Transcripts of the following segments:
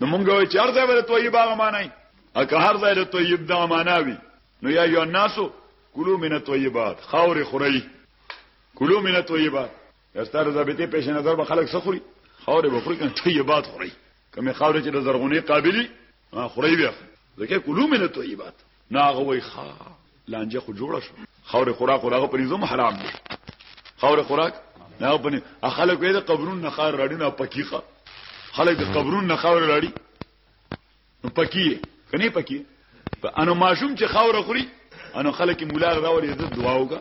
نو مونږ وایو چې هر ځای ولې طیب هغه معنی او که هر ځای طیب دا معنا وي نو یا یو ناسو کلو من طیبات خاور خوري کلو من طیبات یستار ضابطه پیش نظر به خلک سخوري خاور به خوري کنه طیبات خوري کومه خاور چې د زرغونی قابلی خوري بیا ځکه کلو من طیبات نه هغه وای ښا لانجه خو جوړه شو خاور خوراک خو دغه پرېزم حرام دی خاور خوراک نه پني خلک وې د قبرون نه خار راړي نه پکیخه خلک د قبرون نه خاور راړي نو پکیه کني پکیه په انو ماشوم چې خاور خوري انو خلک مولا راوړي د دعا وکا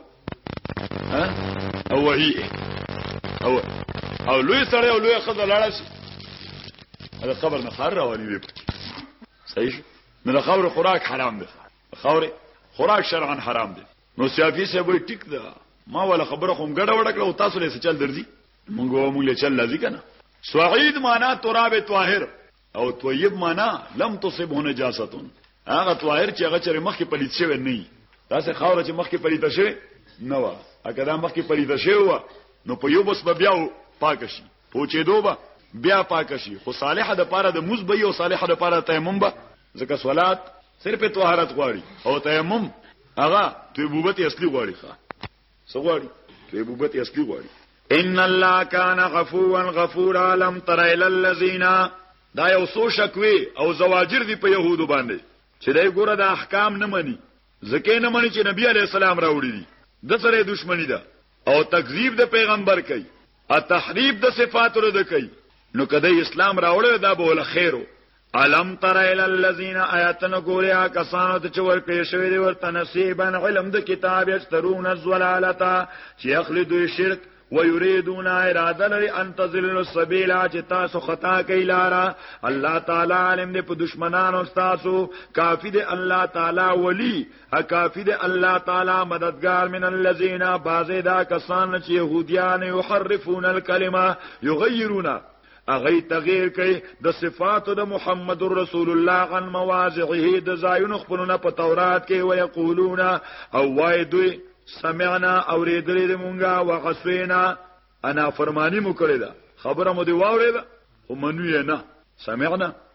ها او وحی او او لوی سره او لوی خزه لاړه شي دا قبر نه خار راوړي وي صحیح نو د خاور خوراک حرام دی خاور خوراک شرعا حرام دی نو سیافی صاحب وی ټیک ده ما ولا خبره کوم ګډه وډه کړو تاسو له چل درځي مونږ مونږ له چل لازم کنه سعید معنا تراب طاهر او طیب معنا لم تصبه نجاستون هغه طاهر چې هغه چر مخکې پلیت شوی نه تاسو خاور چې مخکې پلیت شوی نه و اګه دا مخکې پلیت شوی و نو په یو بس بیا پاک شي پوچېدو به بیا پاک شي خو صالحه د پاره د موز به او صالحه د پاره تیمم به ځکه صلات صرف طهارت غواړي او تیمم هغه طبوبت اصلي غواړي ښا څه غواړي طبوبت اصلي غواړي ان الله کان غفوا غفورا لم تر الى الذين دا یو سو شکوي او زواجر دي په يهودو باندې چې دای ګوره د احکام نه مني ځکه نه مني چې نبی عليه السلام راوړي دي د سره دښمنی ده او تکذیب د پیغمبر کوي ا تحریف د صفات رد کوي نو کده اسلام راوړل دا به ول خیرو علم تر ال الذين اياتن غوريا کسانو ته چور پیش ویری ورته نصیبن علم د کتاب یشترون الزلالتا چې اخلي دوی شرک ويريدون اراده لري ان تزلوا السبيل چې تاسو خطا کوي لارا الله تعالی علم دې په دشمنانو تاسو کافي دې الله تعالی ولي اکافی د الله تعالی مددگار من الذین بازی دا کسان چې يهوديان يحرفون الكلمه يغيرون اغه تغیر کوي د صفاتو د محمد رسول الله عن مواضعه د زایون خپلونه په تورات کې ويقولون او وای دوی سمعنا اوریدلې د مونږه وحسینا انا فرمانی مو کړی دا خبره مو دی واورې دا خو منوی نه سمعنا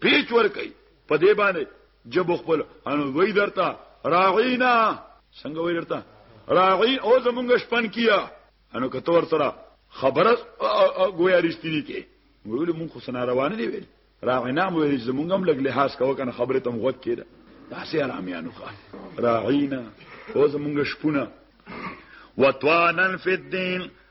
پیچ ور کوي په دې باندې جب خپل ان وای درته راعینا څنګه وای درته راعی او زمونږ شپن کیا انو کته ور سره خبره گویا رښتینی کې ویل مونږ خو سنا روانه دی ویل راعینا مو ویل زمونږ هم لګ لحاظ کاوه کنه خبره تم غوږ کړه داسې آرامیانو ښه راعینا او زمونږ شپونه وتوانن فی الدین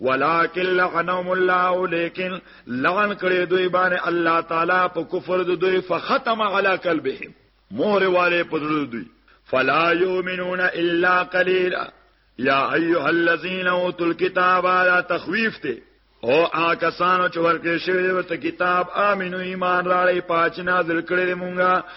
ولکن لعنهم الله لیکن لعن کړي دوی باندې الله تعالی په کفر د دوی فختم علی قلبهم مهر والے په دوی فلا یؤمنون الا قليلا یا ایها الذین اوتوا الكتاب لا تخویف ته او آکسانو چې ورکړې شوی ورته کتاب امنو ایمان راړې پاچ نازل کړې مونږه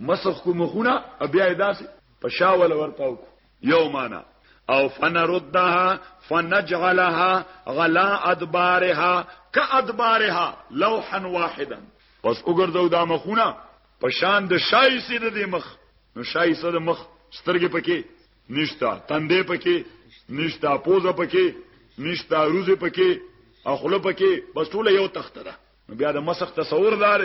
مسخ کو مخونه بیا داسې په شاول ورتاو کو یو معنا او فنردها فنجعلها غلا ادبارها كادبارها لوحا واحدا پس وګرځو دا مخونه په شان د شای سي د مخ نو شای سره د مخ سترګې پکې نشتا تندې پکې نشتا پوزه پکې نشتا روزه پکې اخله پکې بس ټول یو تخت ده بیا د مسخ تصور دار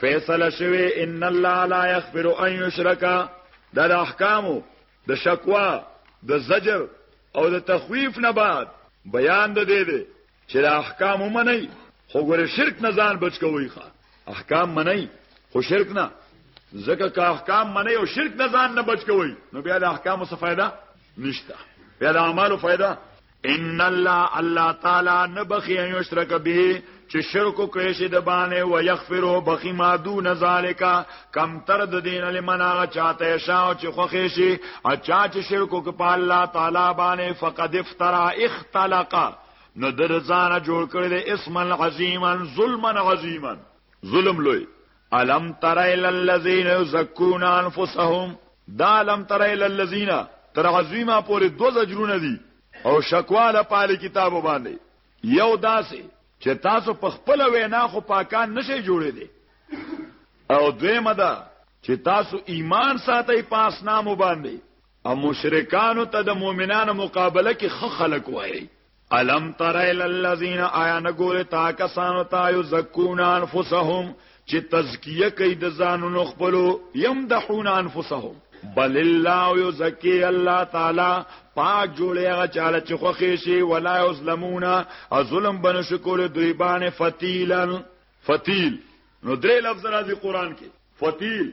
فیصله شوه ان الله لا یغفر ان یشرک دا د احکامو د شکوا د زجر او د تخویف نه بعد بیان د دې دی چې د احکام ومني خو ګره شرک نه ځان بچ کوي ښا احکام مني خو شرک نه ځکه که احکام مني او شرک نه ځان نه بچ کوي نو بیا د احکامو څه فائدہ نشته بیا د اعمالو فائدہ ان الله الله تعالی نه بخي ان یشرک به چې شرک کوي شي د باندې و یغفرو بخي ما دون ذالک کم تر د دین لمن هغه چاته شاو چې خوخي شي اچا چې شرک کو په الله تعالی باندې فقد افترا اختلق نو در ځان جوړ کړی د اسم العظیما ظلما عظیما ظلم لوی الم تر الى الذين يزكون انفسهم دا الم تر الى الذين تر عظیمه پورې دو زجرونه دي او شکواله پاله کتابو باندې یو داسې چې تاسو په خپل وینا خو پاکان نشي جوړې دي او دویمه ده چې تاسو ایمان ساتي پاس نامو باندې او مشرکانو ته د مؤمنانو مقابله کې خ خلق وایي الم تر الى الذين ايا نګور تا کسانو تا يزكون انفسهم چې تزکیه کوي د ځانونو خپلو يمدحون انفسهم بل الله يزكي الله تعالی پاک جوړي هغه چاله چې خوخي شي ولا يظلمون او ظلم بنو شکول دوی باندې فتیلن فتیل نو درې لفظ راځي قران کې فتیل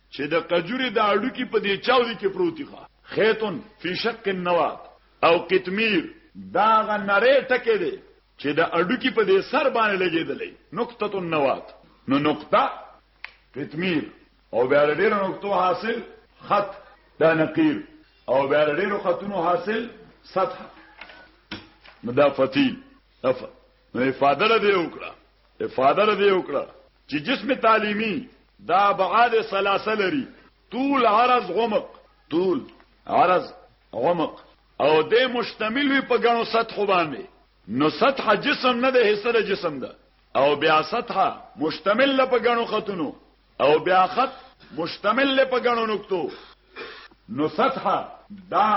چې د قجوري د اړوکي په دې چاودي کې پروتي ښه خیتون فی شق النوات او قطمیر دا غ نری ټکی دی چې د اډوکی په دې سر باندې لګیدلې نقطه النوات نو نقطه قطمیر او بیا ډېر نقطو حاصل خط دا نقیر او بیا ډېر خطونو حاصل سطح نو دا فتیل افا نو افاده لدی وکړه افاده لدی وکړه چې جسم تعلیمي دا ابعاد ثلاثه لري طول عرض عمق طول عرض عمق او د مشتمل وي په غنو سطح باندې نو سطح جسم نه ده حصہ جسم ده او بیا سطح مشتمل په غنو خطونو او بیا خط مشتمل په غنو نقطو نو سطح دا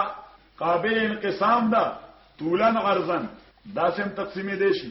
قابل انقسام ده طولن عرضن دا سم تقسیمې دي شي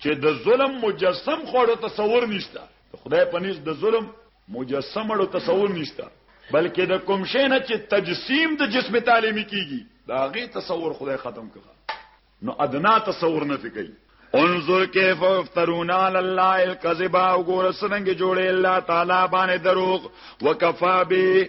چې د ظلم مجسم خوړو تصور نشته د خدای په نس د ظلم مجسم اړو تصور نشته بلکې د کوم شی نه چې تجسیم د جسم تعلیمی کیږي دا غي تصور خدای ختم کړه نو ادنا تصور نه کوي انظر کیف افترون علی الله الكذبا وګور سننګ جوړه الله تعالی باندې دروغ وکفا به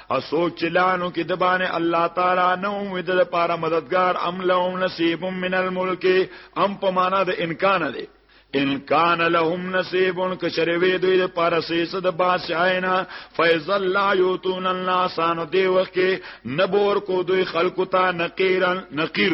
اسوک چې لانو کې د باندې الله تعالی نو وې د لپاره مددگار ام لهم نصیب من الملک ام په معنا د امکان دی ان کان لهم نصیب کشروی دوی د پاره سیس د باسعینا فیض الله یوتون الناس ان دی وخت نبور کو دوی خلق تا نقیرن نقیر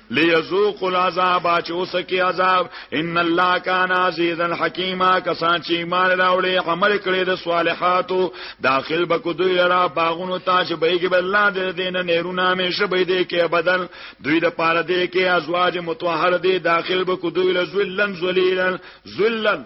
ليذوقوا العذاب چې اوس کې عذاب ان الله کان عزیزا حکیما کسان چې ایمان راوړي عمل کړي د صالحاتو داخل بکو دوی را باغونو ته چې بهږي بل الله دې دین نهرونه همیشه به دې کې بدن دوی د پاره دې کې ازواج متطهر دې داخل بکو دوی لزلن ذلیلن ذلن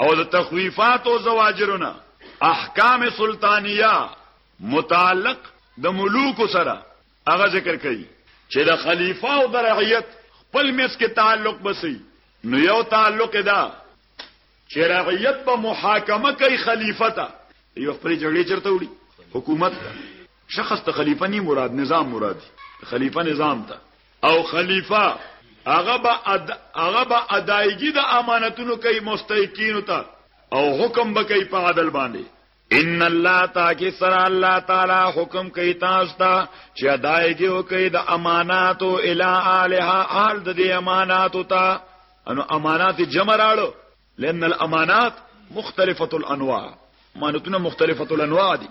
او د تخویفات او زواجرونه احکام سلطانیه متعلق د ملوک سره هغه ذکر کوي چې د خلیفہ او د رعیت خپل مس کې تعلق بسي نو یو تعلق دا چې رعیت به محاکمه کوي خلیفہ ته یو خپل جګړې چرته وړي حکومت ته شخص ته خلیفہ نه مراد نظام مراد خلیفہ نظام ته او خلیفه هغه به هغه به ادایګي د امانتونو کوي مستحقین ته او حکم به کوي په عدل باندې ان الله تاکي سر الله تعالی حکم کوي تاسو ته چې ادایګي او کوي د اماناتو الی الها حال د دې اماناتو ته انو امانات جمع راړو لئن الامانات مختلفه الانواع امانتونه مختلفه الانواع دي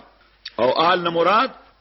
او آل نه مراد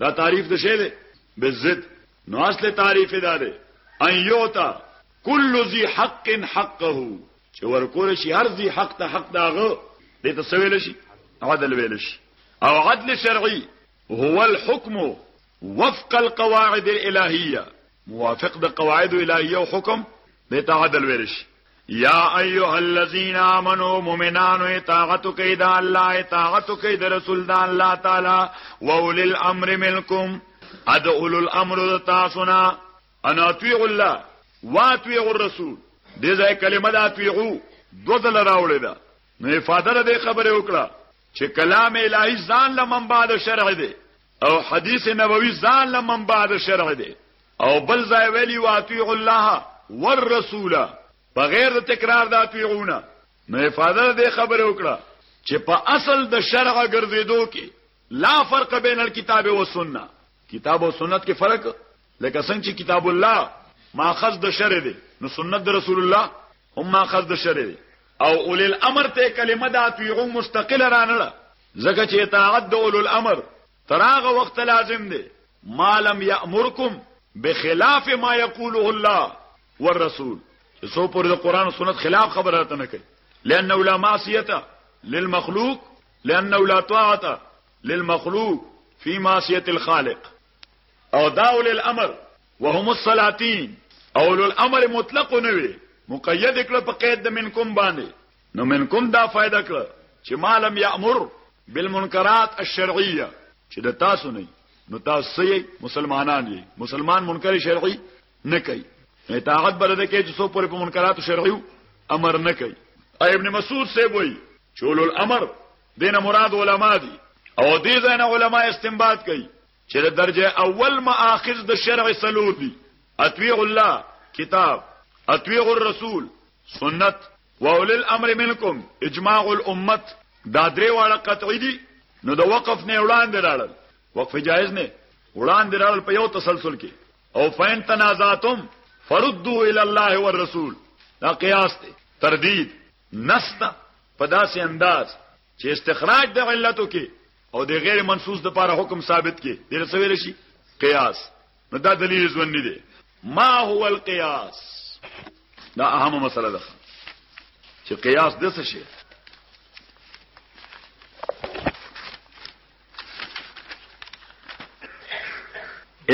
دا تعریف د شی دی بالضد نو اصل تعریف دا دی ان یوتا کل ذی حق حقه چې ورکول شي هر ذی حق ته حق داغه دې ته سویل شي عدل ویل شي او عدل شرعي هو الحكم وفق القواعد الالهيه موافق د قواعد الالهيه او حکم دې ته عدل ویل شي یا ایها الذین آمنو مومنانو اطاعت کوي د الله اطاعت کوي د رسول د الله تعالی و اول الامر منکم اد اول الامر تاسو نه ان اطیع الله واطیع الرسول دې ځای کلمه د اطیعو دوزل راوړې ده نو افاده دې خبره وکړه چې کلام الهی ځان لمن بعد شرع دی او حدیث نبوي ځان لمن بعد شرع دی او بل ځای ویلی واطیعوا الله والرسول بغیر د تکرار د اطیعونه نو افاده دې خبره وکړه چې په اصل د شرع ګرځېدو کې لا فرق بین الكتاب و سنت کتاب او سنت کې فرق لکه څنګه چې کتاب الله ماخذ د شرع دی نو سنت د رسول الله هم ماخذ د شرع دی او اول الامر ته کلمه د اطیعو مستقله رانه ځکه چې اطاعت د اول الامر تر هغه وخت لازم دی ما لم یامرکم بخلاف ما یقوله الله والرسول سو پر د قران او سنت خلاف خبره ته نه کوي لانه لا معصیته للمخلوق لانه لا طاعه للمخلوق فی معصیه الخالق او داول الامر وهم السلاطین اول الامر مطلق نه وي مقید کړه په قید د منکم باندې نو من کوم دا فائدہ کړه چې مالم یامر بالمنکرات الشرعیه چې د تاسو نه نو تاسو یې مسلمانان یې مسلمان منکر شرعي نه کوي اطاعت بل د کې چې څو پر منکرات شرعي امر نه کوي ابن مسعود سے وای چول الامر دین مراد علما دي او دې ځنه علما استنباط کوي چې د درجه اول ماخذ د شرع سلور دي اطیع الله کتاب اطیع الرسول سنت واولی الامر منکم اجماع الامت دا درې واړه قطعی دي نو د وقف نه وړاندې راړل وقف جایز نه وړاندې راړل په یو تسلسل کې او فین تنازعتم فردوا الى الله والرسول دا قیاس دی تردید نستا په داسې انداز چې استخراج د علتو کې او د غیر منصوص د لپاره حکم ثابت کې د رسول شي قیاس نو دا دلیل ځوند دی ما هو القياس دا اهمه مسله ده چې قیاس د څه شي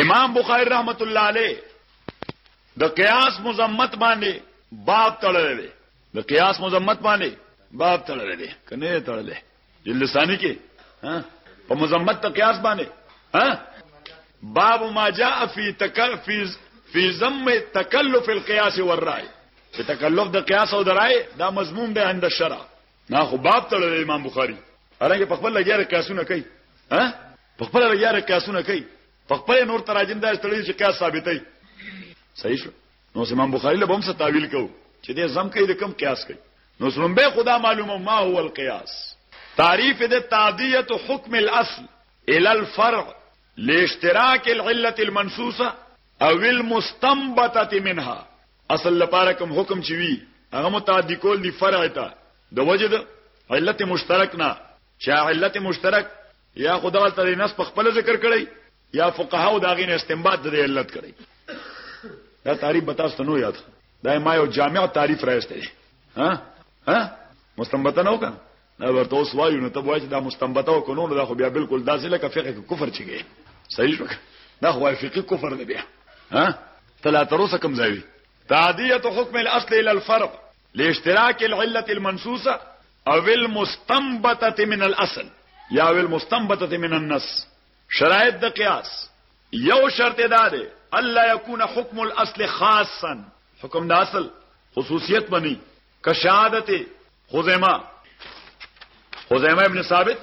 امام بخاری رحمت الله علیه د قیاس مزمت باندې باب تړلې ده د قیاس مزمت باندې باب تړلې ده کنه تړلې جلد ثانی کې ها په مذمت ته قیاس باندې ها باب ما جاء فی تکفی فی ذم تکلف القیاس والرای چې تکلف د قیاس او د رای دا مضمون دی عند الشرع نه خو باب ته امام بخاری ارنګ په خپل لګیاره قیاسونه کوي ها په خپل لګیاره قیاسونه کوي په خپل نور تراجم دا ستړي چې قیاس ثابتای صحیح شو نو امام بخاری له هم څه تعویل کو چې دې زم کوي د کم قیاس کوي نو زم به خدا معلومه ما هو القياس تعریف د تعدیه حکم الاصل الى الفرع لاشتراك العله المنصوصه او المستنبطه منها اصل لپاره کوم حکم چې وی هغه متعدی کول دی فرع ته د وجد علت مشترک نه چې علت مشترک یا خدای تعالی نس په خپل ذکر کړی یا فقهاو دا غین استنباط د علت کړي دا تعریف به تاسو نو یاد دا ما یو جامع تعریف راځته ها ها مستنبط نه وکړه دا ورته اوس وایو نو ته وایې دا مستنبط او کو نو دا خو بیا بالکل داسې لکه فقه کفر چیږي صحیح شو دا خو فقه کفر دی بیا ها تلا تروسه کم ځای تعدیه حکم الاصل الى الفرق لاشتراك العله المنصوصه او المستنبطه من الاصل یا المستنبطه من النص شرایط د قیاس یو شرط دا دی الله یکون حکم الاصل خاصا حکم د اصل خصوصیت بنی که شهادت خزیمه خزیمه ابن ثابت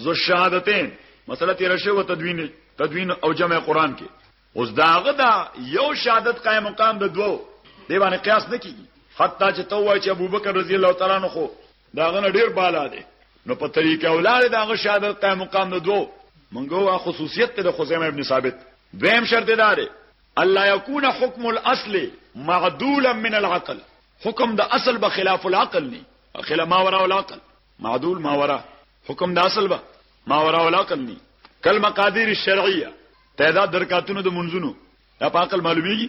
ذو شهادتین مسله تیر شو تدوین تدوین او جمع قران کې اوس داغه دا یو شهادت قائم مقام د دوو دی باندې قیاس نه کیږي حتی چې تو وای چې ابوبکر رضی الله تعالی عنہ خو دا غنه ډیر بالا دی نو په طریقه اولاد دا غ شهادت قائم مقام نو دوه منګو خصوصیت د خزیمه ابن ثابت دویم شرط دار الله یکون حکم الاصل معدولا من العقل حکم د اصل به خلاف العقل ني خلاف ما وراء العقل معدول ما وراء حکم د اصل به ما وراء العقل ني کلمه قادر الشرعيه تعداد درکاتونو د منځونو دا په عقل معلومیږي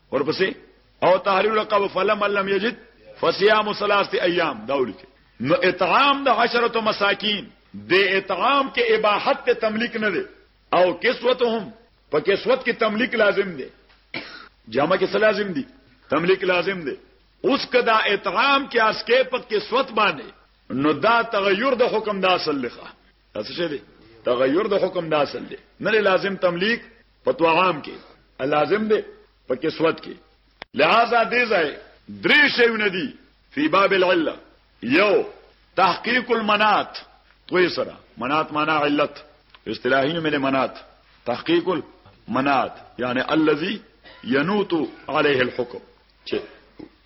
ورپسې او تحرير رقبه فلم لم يجد فصيام ثلاثه ايام دا ولیکي نو اطعام د عشره مساکین د اطعام کې اباحت ته تملیک نه دی او کسوتهم په کسوت کې تملیک لازم دی جامه کې لازم دی تملیک لازم دی اوس کدا اطعام کې اسکه په کسوت باندې نو دا تغیر د حکم د اصل لخوا څه شي دی تغیر د حکم د اصل دی نه لازم تملیک په طعام کې لازم دی په کسوت کې لہذا دې ځای درې شیونه دي فی باب العله یو تحقیق المنات توې سره منات معنا علت اصطلاحي مې منات تحقیق المنات یعنی الذي ينوت عليه الحكم چې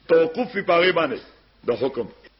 توقف په پاغي باندې د حکم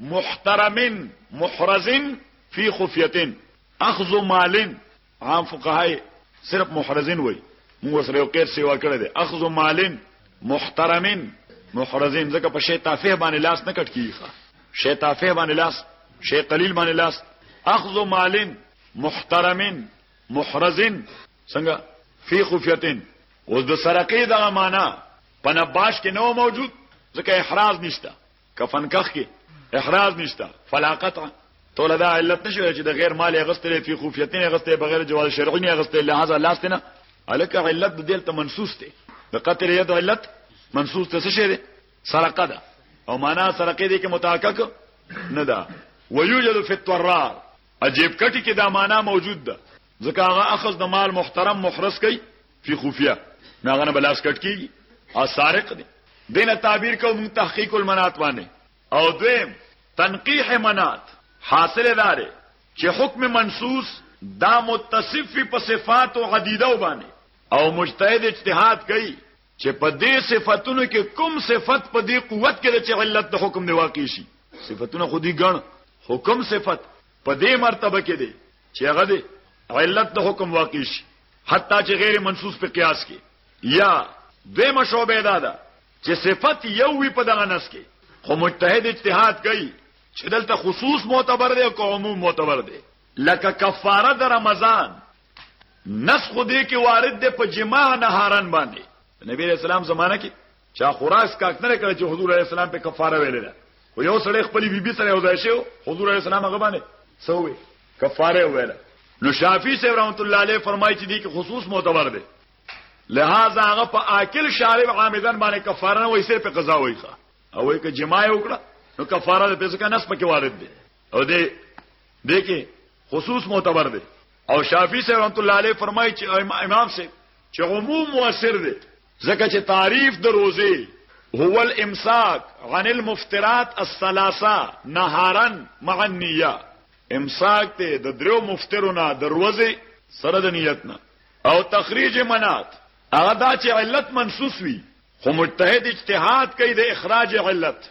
محترم محرز فی خفیه اخذ مال عام فقهای صرف محرز وای موږ سره یو قید سیوا کړی دی اخذ مال محترم محرز ځکه په شی تافه باندې لاس نه کټ کیږي شی تافه باندې لاس شی قلیل باندې لاس اخذ مال محترم محرز څنګه فی خفیه اوس د سرقې دغه معنا په نباش کې نو موجود ځکه احراز نشته کفن کخ کې احراز نشته فلا قطع توله دا علت نشوي چې د غیر مال اغستل فی خفیتین اغستل بغیر جواز شرعی نه اغستل لہذا لاستنه الکه علت د دلته منسوس دی د قطر ید علت منسوس ته څه شی دی سرقه ده او معنا سرقه دي کې متحقق نه ده ويوجد في الطرار عجیب کټی کې دا معنا موجود ده ځکه هغه اخذ د مال محترم مخرس کوي فی خفیه نو هغه نه به لاس کټ کیږي او سارق دی دینه تعبیر کوو موږ تحقیق المنات باندې او دویم تنقیح منات حاصل داره چې حکم منصوص دا متصف په صفات او عدیده باندې او مجتهد اجتهاد کوي چې په دې صفاتونو کې کوم صفت په دې قوت کې چې علت د حکم دی واقع شي صفاتونه خودي ګڼ حکم صفت په دې مرتبه کې دی چې هغه دی علت د حکم واقع شي حتی چې غیر منصوص په قیاس کې یا دوی مشوبه دا ده چې صفت یو وی په دغه نس کې خو مجتهد اجتهاد کوي چې دلته خصوص معتبر دی او عموم معتبر دی لکه کفاره د رمضان نسخ دې کې وارد دی په جماع نهارن باندې نبی رسول الله زمانہ کې چا خراس کاک نه کړ چې حضور علی السلام په کفاره ویل ده خو یو سړی خپل بیبي سره یو ځای شو حضور علی السلام هغه باندې سوې کفاره ویل نو شافعی صاحب رحمت الله علیه فرمایي چې دې کې خصوص معتبر دی لہذا هغه په عاقل شارب عامدن باندې کفاره نه وایي صرف قضا وایي او وایي که جماع وکړه نو کفاره د پیسې کنه سپکه وارد دي او دې دې کې خصوص معتبر دي او شافعي صاحب رحمت الله علیه فرمایي چې امام صاحب چې عموم موثر دي ځکه چې تعریف د روزي هو الامساک عن المفترات الثلاثه نهارا مع النيه امساک ته د درو مفترونه دروازه سره د نیت نه او تخریج منات هغه دا چې علت منسوس وي خو مجتهد اجتهاد کوي د اخراج علت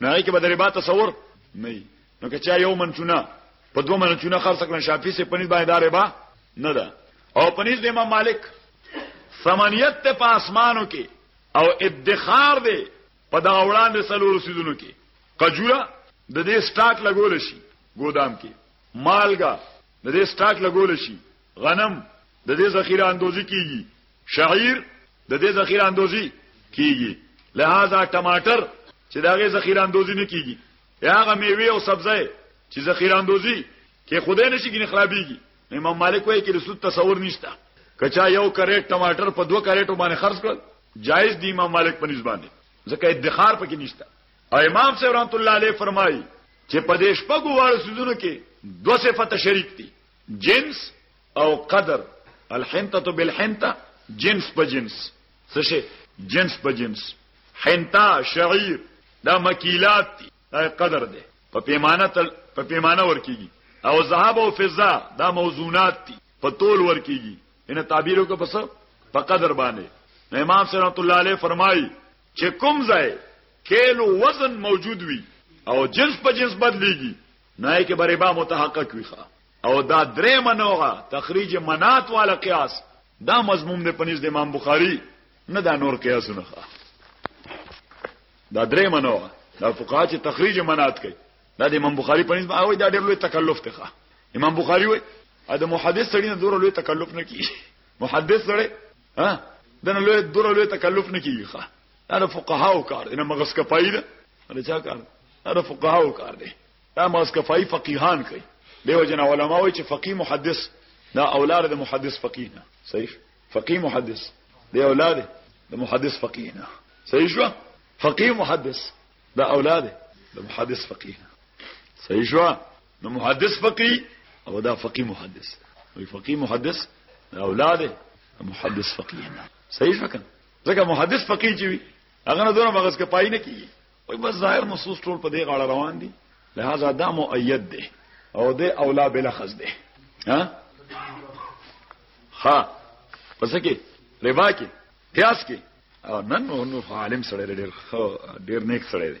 نه هي کې به د ربا تصور نه وي نو که چا یو من چونه په دوه من چونه خرڅ کړن شافعي سي پنځ باندې دا ربا نه ده او پنځ د امام مالک ثمانیت ته په اسمانو کې او ادخار دی په دا وړاندې سلور سیدونو کې قجوره د دې سٹاک لګول شي ګودام کې مالګه د دې سٹاک لګول شي غنم د دې ذخیره اندوزي کیږي شعیر د دې ذخیره اندوزی کیږي لہذا ټماټر چې داغه ذخیره اندوزی نه کیږي هغه میوه او سبزی چې ذخیره اندوزی کې خدای نشي ګنې خرابيږي امام مالک وایي کې رسول تصور نشته کچا یو کریټ ټماټر په دوه کریټو باندې خرج کړ جایز دی امام مالک په نسبت باندې ځکه ادخار پکې نشته او امام صاحب رحمت الله علیه فرمایي چې په دې شپږو وړ سيزونو کې دوه صفته شریک دي جنس او قدر الحنطه بالحنطه جنس په جنس څه شي جنس په جنس حنطه شعير دا مکیلات دي دا قدر دی په پیمانه تل په پیمانه ورکیږي او ذهب او فضه دا موزونات دي په تول ورکیږي ان تعبیرو کو پس په قدر باندې امام سنت الله علیه فرمایي چې کوم ځای کېلو وزن موجود وي او جنس په جنس بدليږي نه کې به ربا متحقق وي او دا درې منوغه تخریج منات والا قیاس دا مضمون دی پنځ د امام بخاری نه دا نور قیاس نه دا درې منوغه دا فقها چې تخریج منات کوي دا د امام بخاری پنځ او دا ډېر لوی تکلف دی امام بخاری وایي ا د محدث سړی نه دور لوی تکلف نه کیږي محدث سړی ها دنه لوی دور لوی تکلف نه کیږي دا فقهاو کار دی نه مغز کفایي ده دا چا کار دا فقهاو کار دی دا مغز کفایي فقيهان کوي دیو جن علماء وایي چې فقيه محدث دا اولاد د محدث فقيه نه صحیح فقيه محدث دی اولاد د محدث فقيه نه صحیح شو فقيه محدث دا اولاد د محدث فقيه نه صحیح شو نو محدث فقيه او دا فقيه محدث وي فقيه محدث اولاد محدث فقيه نه صحیح شو کنه ځکه محدث فقيه چې وي هغه نه دونه مغز کې پای نه کیږي وای بس ظاهر نصوص ټول په دې غاړه روان دي لہذا دا مؤید دی او د اولا بل خز دی ها ها پس کې ربا کې قیاس کې او نن نو عالم سره ډېر ډېر نیک سره دی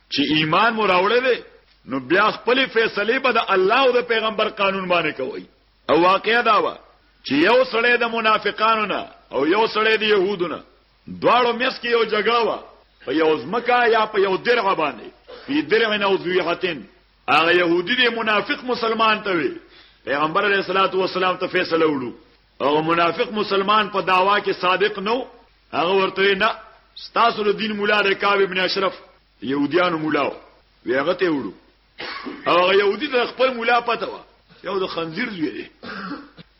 چې ایمان مو راوړی دی نو بیا خپل فیصله به د الله او د پیغمبر قانون باندې کوي او واقعیا دا و چې یو سړی د منافقانو نه او یو سړی د يهودو نه دواړو مس کې یو جګړه و په یو ځمکه یا په یو درع باندې په درع نه او ذویحتن هغه يهودي دی منافق مسلمان ته وي پیغمبر علیه الصلاۃ والسلام ته فیصله وړو هغه منافق مسلمان په دعوا کې صادق نو هغه ورته نه ستاسو د دین مولا د کعب ابن اشرف يهوديانو مولا وی هغه ته وړو هغه يهودي د خپل مولا پته و یو د خنزیر زوی دی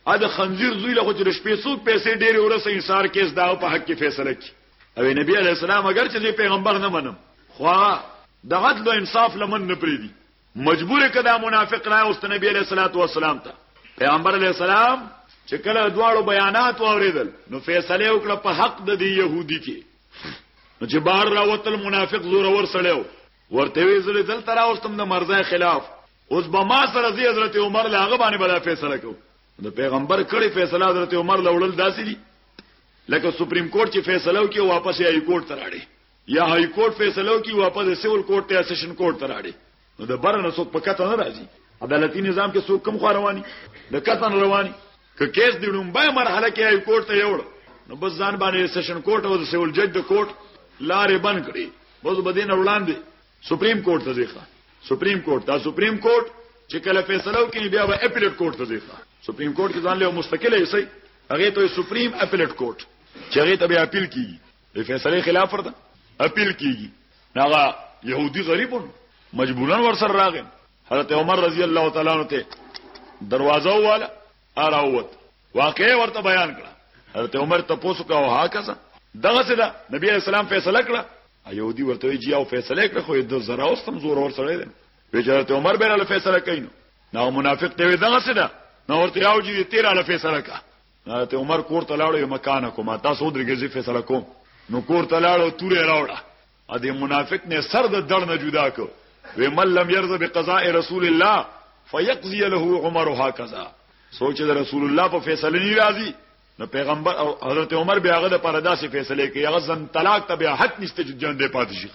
ا د خنزیر زوی له خو رش پیسو پیسې ډېر ورسې انصار کیس دا په حق کې فیصله کی او نبی علی السلام اگر چې پیغمبر نه منم خو دغه د انصاف لمن نه پریدي مجبور کدا منافق را اوست نبی علیہ الصلوۃ والسلام ته پیغمبر علیہ السلام چې کله دواړو بیانات اوریدل نو فیصله وکړه په حق د دی يهودي کې نو چې بار راوتل منافق زور ور سړیو ورته وی زړه دل تر اوستم د مرزه خلاف اوس به ما سره زی حضرت عمر لاغه باندې بلا فیصله کو نو پیغمبر کړي فیصله حضرت عمر لوړل داسې دي لکه سپریم کورټ چې فیصله وکي واپس یې کورټ تراړي یا های کورټ فیصله وکړي واپس سیول کورټ ته سیشن کورټ ته راړي نو د برنه څوک په کته نه راځي عدالتي نظام کې څوک کم خو رواني د کته نه رواني که کیس د لومبای مرحله کې های کورټ ته یوړ نو بس ځان باندې سیشن کورټ او د سیول جج د کورټ لارې بند کړي بس بدین وړاندې سپریم کورټ ته ځي سپریم کورټ دا سپریم کورټ چې کله فیصله وکړي بیا به اپیلیټ کورټ ته ځي سپریم کورټ کې ځان له مستقله یې سي هغه ته سپریم اپیلیټ کورټ چې هغه ته بیا اپیل کیږي د فیصله خلاف ورته اپیل کیږي ناغه يهودي غریبون مجبورن ور سره راغی حضرت عمر رضی الله تعالی عنہ ته دروازه واله اراوت واقع ورته بیان کړه حضرت عمر ته پوسو کا او هاکسه دغه څه ده نبی اسلام فیصله کړه يهودي ورته جی او فیصله کړه خو د زرا اوستم زور ور سره دی حضرت عمر به له فیصله کینو نو منافق ته دغه څه ده نو ورته یاو جی تیر له فیصله کا حضرت عمر کور ته لاړو یو مکان کوم تاسو درګه زی فیصله کوم نو کور ته لاړو تورې راوړه ا دې منافق نه سر د دړ نه جدا کو وی من لم يرض بقضاء رسول الله فيقضي له عمر هكذا سوچ د رسول الله په فیصله نه راضي نو پیغمبر او حضرت عمر بیا هغه د پرداسي فیصله کوي هغه زن طلاق ته بیا حق نشته چې جن دې پاتې شي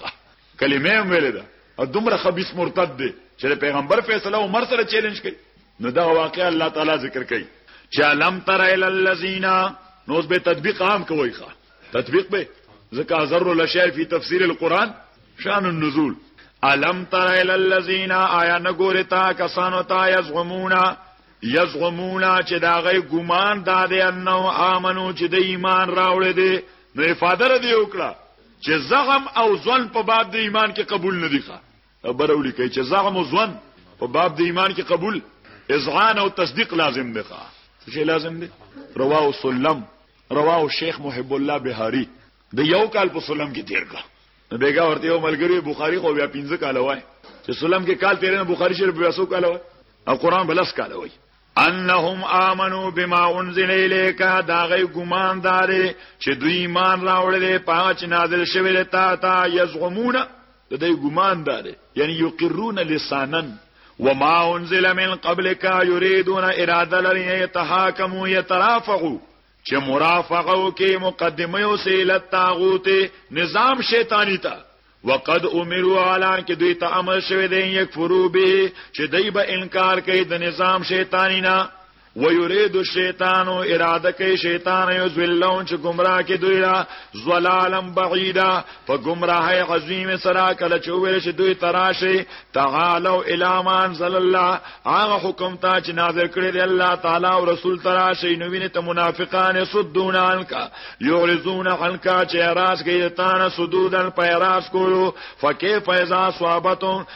کلمه هم ویلې ده او دومره خبيث مرتد دی چې پیغمبر فیصله عمر سره چیلنج کوي نو دا واقعا الله تعالی ذکر کوي چې لم تر ال الذين نو به تطبیق عام کوي ښا تطبیق به ذکا ذر الاشیاء فی تفسیر القرآن شان النزول الم تر ال الذين آیا نګورتا کسانو تا یزغمونا یزغمونا چې دا غي ګمان دادې انه امنو چې د ایمان راوړې دي نو افاده ردی وکړه چې زغم او ځوان په باب د ایمان کې قبول نه دي ښه خبره ولیکي چې زغم او ځوان په باب د ایمان کې قبول اذعان او تصدیق لازم دی ښه څه لازم دی رواه سلم رواه شیخ محب الله بهاری د یو کال په سلم کې تیر کا بیګا ورته یو ملګری بخاری خو بیا 15 کال وای چې سلم کې کال تیر نه بخاری شریف بیا سو کال وای او قران بلس کال وای انهم امنو بما انزل الیک دا غي ګمان دار چې دوی ایمان راوړل په چې نازل شوی له تا تا یزغمون د دوی ګمان دار یعنی یقرون لسانا وما انزل من قبلك يريدون اراده لري يتحاكموا يترافعوا چې مرافقه وکي مقدمه او سیل طاغوت نظام شیطانی ته وقد امروا علان کې دوی ته امر شوی دی یک فرو به چې دوی به انکار کوي د نظام شیطانی نه ويريد الشیطان اراده کوي شیطان یو ذلون چې گمراه کې دوی را زلالم بعیدا په گمراهی عظیم سره کله چې ویل شي دوی تراشي تعالو الامان صلی الله هغه حکم ته چې نازل کړی دی الله تعالی او رسول تراشي نو ویني ته منافقان صدون عنك يعرضون عنك چې راز کې تان صدودن پیراس کولو فكيف اذا صابتهم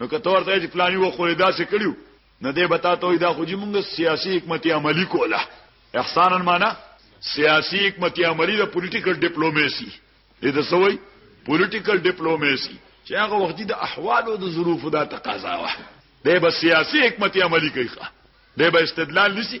نو که تور ته چې پلاني و خو دا څه کړیو نه دی بتا ته دا خو جی مونږ سیاسي حکمت عملی کوله احسانا معنا سیاسي حکمت عملی د پولیټیکل ډیپلوماسي دې سوي پولیټیکل ډیپلوماسي چې هغه وخت د احوال او د ظروف دا تقاضا و دی به سیاسي حکمت عملی کوي دی به استدلال نسی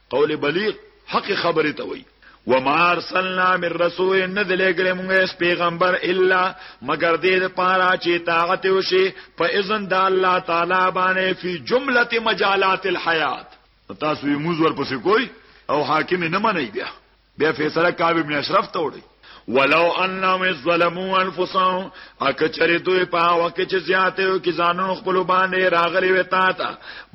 قول بلیغ حق خبره ته وای وما ارسلنا من رسول نه دلګلې مونږه پیغمبر الا مگر دې د پاره چې طاقت وشي په اذن د الله تعالی باندې فی جمله مجالات الحیات تاسو یې موږ ورپسې کوی او حاکم نه منئ بیا بیا فیصله کعب ابن اشرف ته وړي ولو انهم ظلموا انفسهم اکچری دوی په وخت چې زیاته او کې ځانونو خپل باندې راغلي وتا تا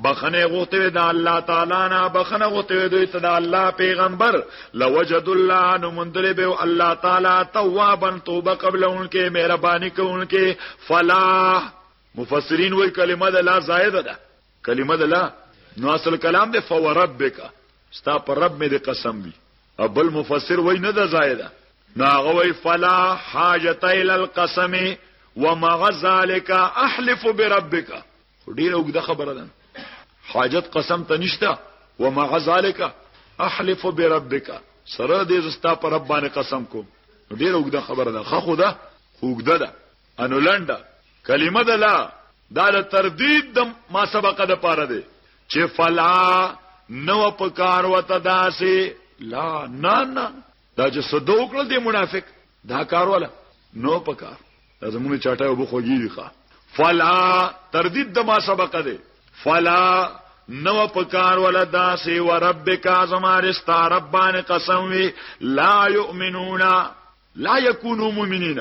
بخنه غوته د الله تعالی نه بخنه غوته دوی ته د الله پیغمبر لوجد الله ان مندل به الله تعالی توابن توبه قبل انکه مهرباني کوونکه فلاح مفسرین وی کلمه د لا زائد ده کلمه د لا نو اصل کلام د فوربک ستا پر رب مې د قسم وي او بل مفسر وای نه ده زائده نو هغه وای فلا حاجت ال القسم ومع ذلك احلف بربك ډیره وګړه خبره ده حاجت قسم ته نشته ومع ذلك احلف بربك سره دې زستا پر رب باندې قسم کوم ډیره وګړه خبره ده خو خدا وګړه ده انو لنډه کلمه د لا دا د تردید د ما سبقه د پاره ده چې فلا نو په کار وته داسې لا نه نه دا چې صدو کړل دی منافق دا کار ولا نو په کار دا زمونږ چاټه وب خوږی دی ښا فلا تردید د ما سبقه ده فلا نو په کار ولا داسې وربک ازمارستا ربان قسم وی لا یؤمنون لا یکونو مومنین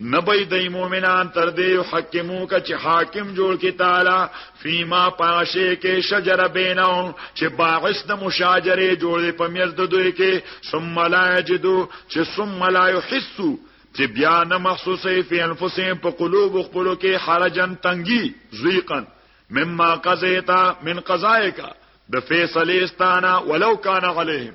نبی دی مومنان تر دی حکمو که چې حاکم جوړ کی تعالی فیما پاشه کې شجر بینهم چې باعث د مشاجره جوړې په میز د دوی کې ثم لا یجدو چې ثم لا یحسو چې بیا نه محسوسې فی انفسهم په قلوب خپلو کې حرجن تنګي زیقن مما قضیتا من قضایکا د فیصله استانا ولو کان علیهم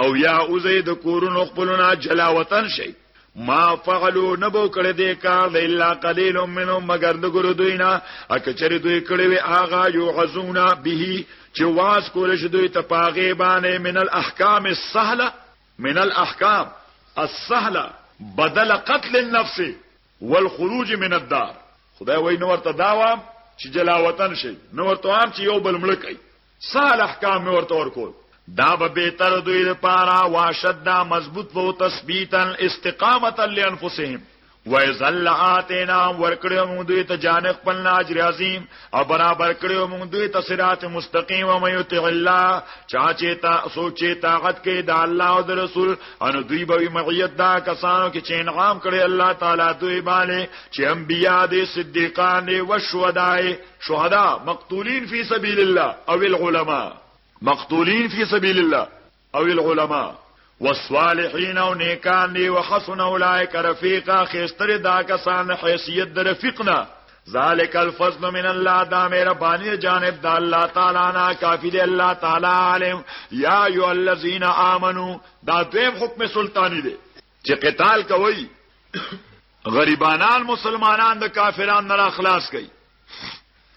او یا اوزه د کورونو خپلونه جلا وطن شي ما فعلو نبو کړه دې کار الا قليل منهم مگر د ګرو دوینا اکچر دوی کړي وي اغا یو غزونا به چې واس کول شي دوی ته پاغه باندې من الاحکام السهله من الاحکام السهله بدل قتل النفس والخروج من الدار خدای وای نو ورته داوام چې جلا وطن شي نو ورته عام چې یو بل ملک سال احکام می ورته ورکول دا به بهتر دوی لپاره واشد دا مضبوط وو تثبیتا استقامتا لانفسهم وَيَزَلَّ آتِنَا ورکړو موږ دوی ته جان خپل ناجر عظیم او برابر کړو موږ دوی ته صراط مستقیم او ميت الله چا چې تا سوچي طاقت کې د الله او د رسول ان دوی به معیت دا کسانو کې چې انعام کړي الله تعالی دوی باندې چې انبیا دي صدیقان او شهدا شهدا مقتولین فی سبیل الله او العلماء مقتولین فی سبیل الله او العلماء والصالحین او نیکان دی وحسن اولائک رفیقا خستر دا کسان حیثیت در رفیقنا ذالک الفضل من الله دا میرا بانی جانب دا الله تعالی نا کافی دی الله تعالی عالم یا ایو الذین آمنو دا دویم حکم سلطانی دی چې قتال کوي غریبانان مسلمانان د کافرانو نه را خلاص کوي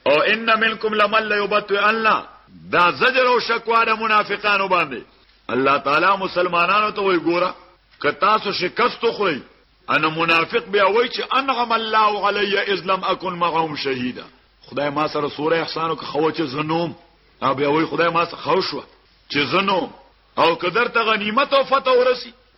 او ان منکم لمن ليبتو الله دا زجر او شکوا د منافقانو باندې الله تعالی مسلمانانو ته وی ګوره که تاسو شکست خورئ انا منافق بیا وای چې انعم الله علی اذ لم اكن معهم شهیدا خدای ما سره سوره احسان او خو چې زنوم او بیا وای خدای ما سره خو شو چې زنوم او قدر ته غنیمت او فتح ورسی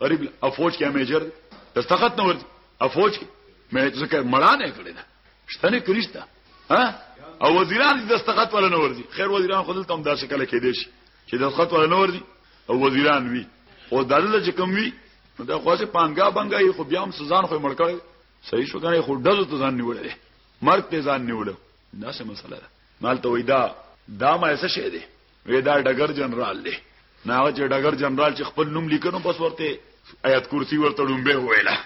غریب افوج کې میجر دستخط نه ورته افوج کې مې ځکه مړا نه کړی دا شتنه کریستا ها او وزیران دې دستخط ولا نه ورځي خیر وزیران خپل تم داسې کله کې دي چې دستخط ولا نه ورځي او وزیران وی او دله چې کوم وی دا خواسه پانګا بنګای خو بیا هم سزان خو مړ کړی صحیح شو کنه خو دزو ته ځان نیولې مرګ ته ځان نیولې دا څه مسله ده مال ته وای دا دا ما څه شه دي وی دا ډګر جنرال دی ناغه چې ډګر جنرال چې خپل نوم لیکنو بس ورته آیات کرسی ورته ډومبه ویله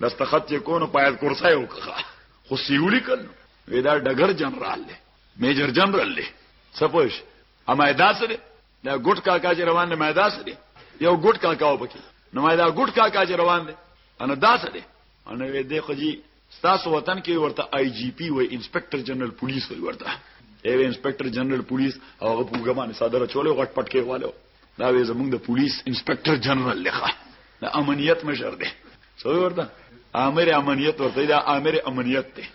دستخط چې کو نو پایت کورسای وکړه خو سیولی کړ وی دا ډګر جنرال دی میجر جنرال دی سپوش اما دا سره دا ګټ کاکا چې روان دی ما دا سره یو ګټ کاکا وبکی نو ما دا ګټ کاکا چې روان دی انا دا سره انا وی دی خو جی ستاسو وطن کې ورته آی جی پی وای انسپکټر جنرال پولیس وای ورته ایو انسپکټر جنرال پولیس هغه پوګمانه صادره چولې غټ پټ کې والو دا وې زمونږ د پولیس انسپکټر جنرال لخوا د امنیت مشر دی څو ورته امر امنیت ورته دا امر امنیت دی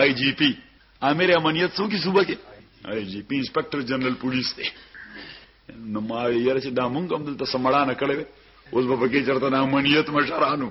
آی جی پی امر امنیت څو کې صوبه کې آی جی پی انسپکټر جنرال پولیس دی نو ما یې چې دا مونږ هم دلته سمړانه کړې اوس به پکې چرته د امنیت مشرانو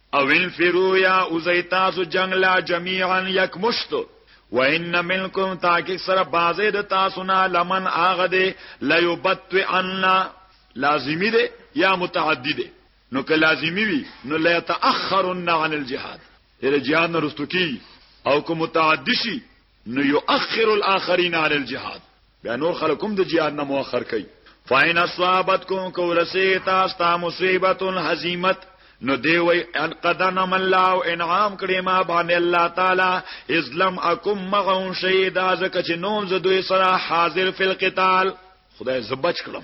او انفرو یا اوزی تاسو جنگ لا جمیعا یک مشتو و ان منکم تاکیق سره بازه د تاسو نه لمن آغه دی لیبتو ان لازمی دی یا متعدی دی نو که لازمی وی نو لیتأخرن عن الجهاد یره جهاد نرستو کی او که متعدی شي نو یؤخر الاخرین عن الجهاد بیا نور خلک هم د جهاد نه مؤخر کوي فاین اصابت کوم کورسی تاسو ته مصیبت الهزیمت نو دی وی ان قدنم الله انعام کړي ما باندې الله تعالی اسلام اکم مغون شهید ازکه چې نوم زه دوی سره حاضر فل قتال خدای زبچ کړم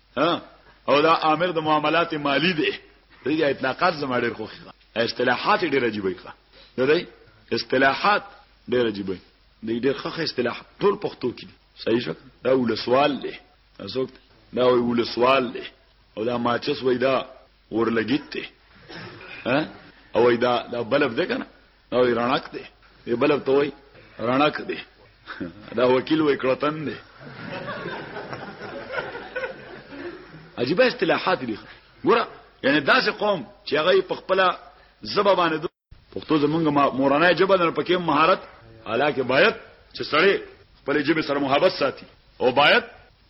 ها او دا امر د معاملات مالی دی دغه اطلاقات زما ډیر خوښ دي اصطلاحات ډیر عجیب دي دا دی اصطلاحات ډیر عجیب دي دی ډیر ښه اصطلاح ټول پښتو کې دي صحیح شو دا ول سوال دی ازوک دا ول سوال دی او دا ماچس وای دا اورلګیت دی او دا دا بلب دی کنه او رڼاک دی دی بلب ته وای رڼاک دی دا وکیل وای کړتن دی عجیب اصطلاحات دي ګوره یعنی داسې قوم چې هغه په خپل زبه باندې پښتو زمونږ مورنۍ ژبه ده پکې مهارت حالکه باید چې سړی خپل ژبه سره محبت ساتي او باید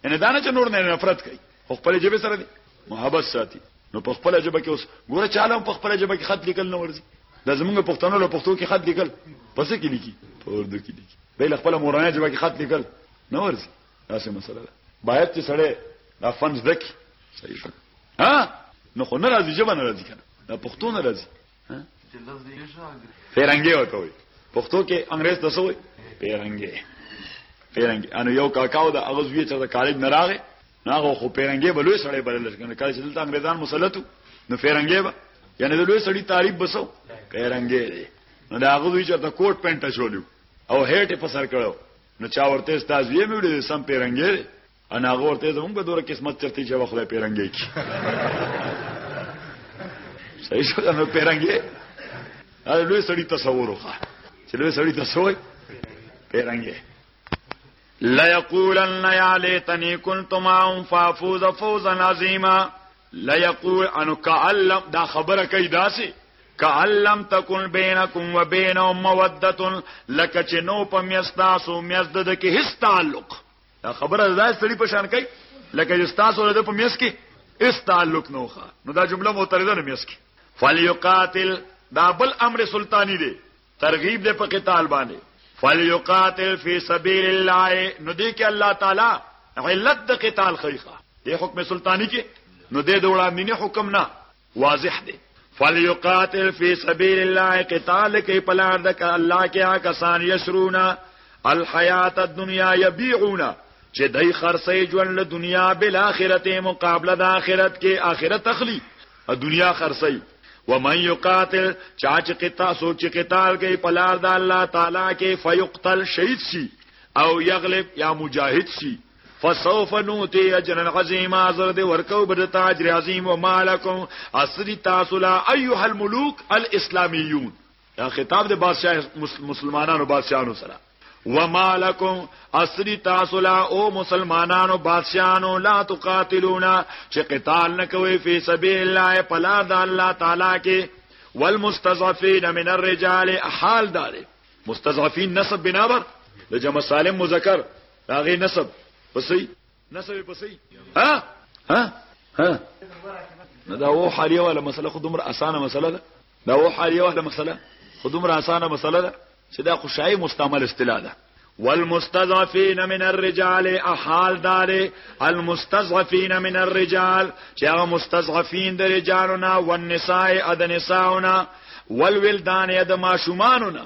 ان دانه چې نور نه نفرت کوي خو خپل ژبه سره دی محبت ساتي نو په خپل ژبه کې اوس ګوره چاله په خپل ژبه کې خط لیکل نه ورځي د زمونږ پښتنو له پښتو کې خط لیکل پس کې لیکي په اردو کې لیکي بل خپل مورنۍ ژبه کې خط لیکل نه ورځي دا څه مسله ده باید چې سړی دا فنز دکی صحیح ها نو خو نه راځي ژبه نه راځي کنه دا پښتو نه راځي پیرنګي وته وي پښتو کې انګريز ته سوې پیرنګي پیرنګي انو یو کاکاو د اغاز وی چې د کالج نه راغی ناغه خو پیرنګي به لوی سړی بلل کنه کله چې دلته انګريزان مسلطو نو پیرنګي به یعنی د لوی سړی تعریف بسو پیرنګي دی نو دا اغاز وی چې د کوټ پینټ چولیو او هټه په سر کړو نو چا ورته استاد یې مې وړي سم پیرنګي انا غور ته زمونږ په دوره قسمت چرته چې وخت پیرنګي کی صحیح شو نو پیرنګي دا لوی سړی تصور وکړه چې لوی سړی تصور پیرنګي لا یقولن یا لیتنی كنت معهم فافوز فوزا عظیما لا یقول ان کعلم دا خبره کوي داسي کعلم تکون بینکم و بینهم موده لکه چې نو په میاستاسو میاست د کې هیڅ تعلق دا خبره دا سړي په شان کوي لکه چې تاسو د په میس کې اس تعلق نه وخا نو دا جمله معترضه نه میس کې فلیقاتل دا بل امر سلطانی دی ترغیب دی په قتال باندې فلیقاتل فی سبیل الله نو دی کې الله تعالی علت د قتال خیخه دی حکم سلطانی کې نو دی د وړاندې حکم نه واضح دی فلیقاتل فی سبیل الله قتال کی پلار د الله کې آ کسان یشرونا الحیات الدنیا یبیعونا چې دای خرڅې ژوند له دنیا بل اخرت مقابله د اخرت کې اخرت تخلی ا دنیا خرڅې و من یقاتل چا چې قتا سوچ چې قتال کې پلار د الله تعالی کې فیقتل شهید شي او یغلب یا مجاهد شي فسوف نوتی اجرا عظیما زر دی ورکو بر تاجر عظیم و مالکم اسری تاسو لا ایها الملوک الاسلامیون دا خطاب دی بادشاہ مسلمانانو بادشاہانو سره ومالکم اسری تاسو لا او مسلمانانو بادشاہانو لا تقاتلونا چې قتال نه کوي فی سبیل الله پلا د الله تعالی کې والمستضعفین من الرجال حال دار مستضعفین نسب بنابر د جمع سالم مذکر داغه نسب پسې نسب پسې ها ها ها نه دا و حالیه ولا مسله خو دومره اسانه مسله ده دا و حالیه ولا مسله خو دومره اسانه مسله ده چې دا خوشای مستعمل اصطلاح ده والمستضعفين من الرجال احال دار المستضعفين من الرجال چې هغه مستضعفين د رجالو نه او النساء د نساءونه والولدان د ماشومانو نه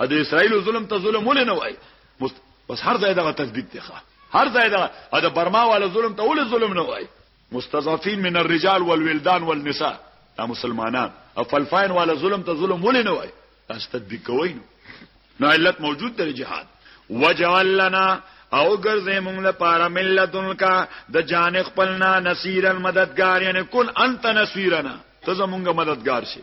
ا د اسرایل ظلم ته ظلم ولې نه وای بس هر ځای دغه تثبیت دی ښه هر ځای دغه ا د برما والا ظلم ته ولې ظلم نه وای مستضعفین من الرجال والولدان والنساء دا مسلمانان او فلفاین والا ظلم ته ظلم ولې نه وای تاسو تطبیق کوئ نو نو علت موجود دی جهاد وجعل لنا او ګرځې مونږ له پاره ملتون کا د جان خپلنا نصيرن مددگار یعنی کن انت نصيرنا ته زمونږ مددگار شي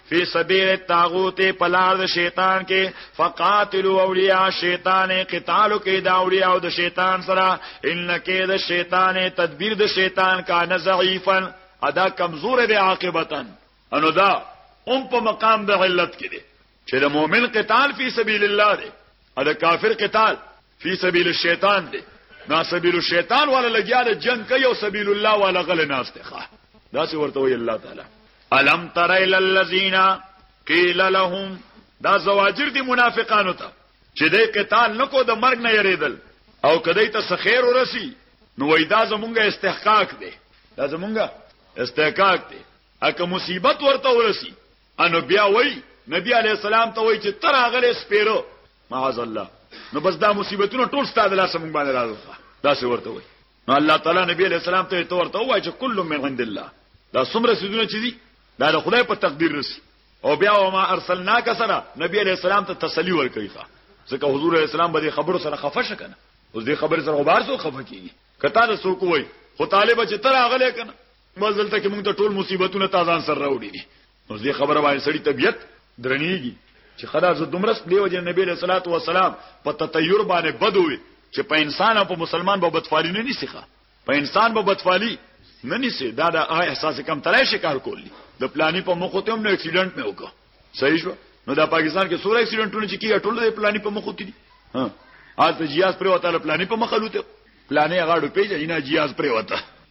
فی سبیل الطاغوت پلار د شیطان کې فقاتلوا اولیاء شیطان قتالو کې دا اولیاء او د شیطان سره ان کې د شیطان تدبیر د شیطان کا نزعیفا ادا کمزور به عاقبتا انو دا اون په مقام د علت کې دي چې د مؤمن قتال فی سبیل الله دی او د کافر قتال فی سبیل الشیطان دی نا سبیل الشیطان والا لګیا د جنگ کوي او سبیل الله والا غل ناشته ښه دا څه ورته وی الله تعالی الم تر ال الذین قیل لهم دا زواجر دی منافقانو ته چې دای قتال نکو د مرګ نه یریدل او کدی ته سخیر ورسی نو وای دا زمونږه استحقاق دی دا زمونږه استحقاق دی اکه مصیبت ورته ورسی انو بیا وای نبی علی السلام ته وای چې تر هغه سپیرو معاذ الله نو بس دا مصیبتونه ټول ستاسو لاسه مونږ باندې راځو دا څه ورته وای نو الله تعالی نبی علیہ السلام ته تو ورته وای چې کل من عند الله دا څومره سيزونه چې دي دا د خدای په تقدیر رسی او بیا وما ارسلناک سره نبی علیہ السلام ته تسلی ورکړي ښا ځکه حضور علیہ السلام به خبرو سره خفه شکنه اوس دې خبر سره غبار سو خفه کیږي کته د سو کوی خو طالب چې تر اغله کنه مزل ته کې مونږ ته ټول مصیبتونه تازان سره راوړي اوس دې خبره باندې سړی طبيعت درنيږي چې خدا زه دومرس دی وجه نبی له صلوات و سلام په تطیر باندې بدوي چې په انسان او په مسلمان به بدفعلی نه نسخه په انسان به بدفعلی نه نسی دا دا احساس کم ترای شکار کولی د پلانی په مخ ته هم نو اکسیډنټ مې وکړ صحیح شو نو دا پاکستان کې سوره اکسیډنټونه چې کیږي ټول د پلانی په مخ ته دي ها آز جیاز پر وته پلانی په مخ لوته پلانی غاړو پیژنې نه جیاز پر وته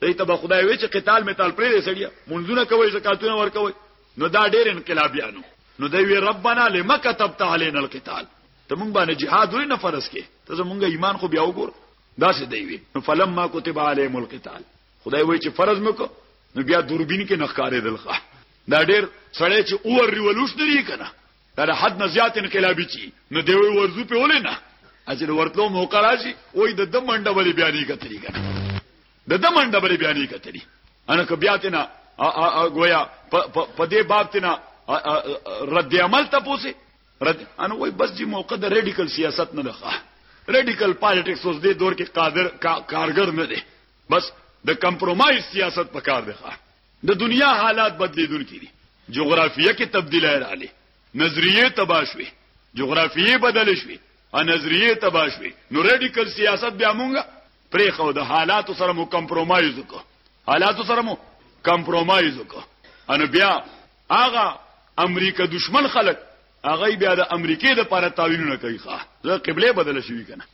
دای ته به خدای وی چې قتال میتال پرې دې سړیا منځونه کوي زکاتونه ور کوي نو دا ډېر انقلابیانو نو دوی وی ربنا لما كتبت علينا القتال ته مونږ باندې jihad ولې نه فرض کې ته زمونږ ایمان خو بیا وګور دا څه دی وی نو فلما كتب عليهم القتال خدای وی چې فرض مکو نو بیا دوربین کې نخکارې دلخه دا ډېر سړی چې اور ریولوشنری کنه دا د حد نه زیات انقلابي چی نو دی وی ورزو په ولې نه اجل ورتلو موقع راځي وای د د منډه ولې بیانې کتلی کنه د د منډه ولې بیانې کتلی انا که بیا تینا گویا په دې باب تینا رد عمل ته پوسه رد انا وای بس جی موقع د ریډیکل سیاست نه لخوا ریډیکل پالیټکس اوس دې دور کې قادر کارګر نه دی بس د کمپرمایز سیاست پکار دی ښه د دنیا حالات بدلیدونکي دي جغرافیه کې تبدیلای رااله نظریه تباشوي جغرافیه بدل شوي ا نظریه تباشوي نو رادیکل سیاست بیا مونږه پرې خو د حالات سره مو کمپرمایز وکړو حالات سره مو کمپرمایز وکړو ان بیا هغه امریکا دشمن خلک هغه بیا د امریکې د پاره تعوینونه کوي ښا زه قبله بدل شوی کنه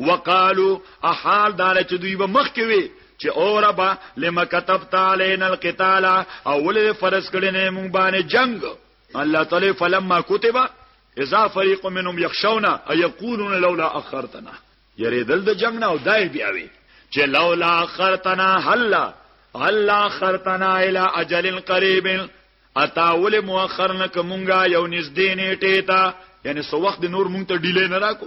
وقالو احال دار چې دوی به مخ کې وي چې او ربا لما كتبت علينا القتال اول فرض کړي نه مونږ باندې جنگ الله تعالی فلما كتب اذا فريق منهم يخشون ايقولون لولا اخرتنا يريدل د جنگ نه او دای بیاوي چې لولا اخرتنا هلا هلا اخرتنا الى اجل قريب اتاول مؤخر نه کومګه یو نږدې نیټه تا یعنی سو وخت نور مونږ ته ډیلې نه راکو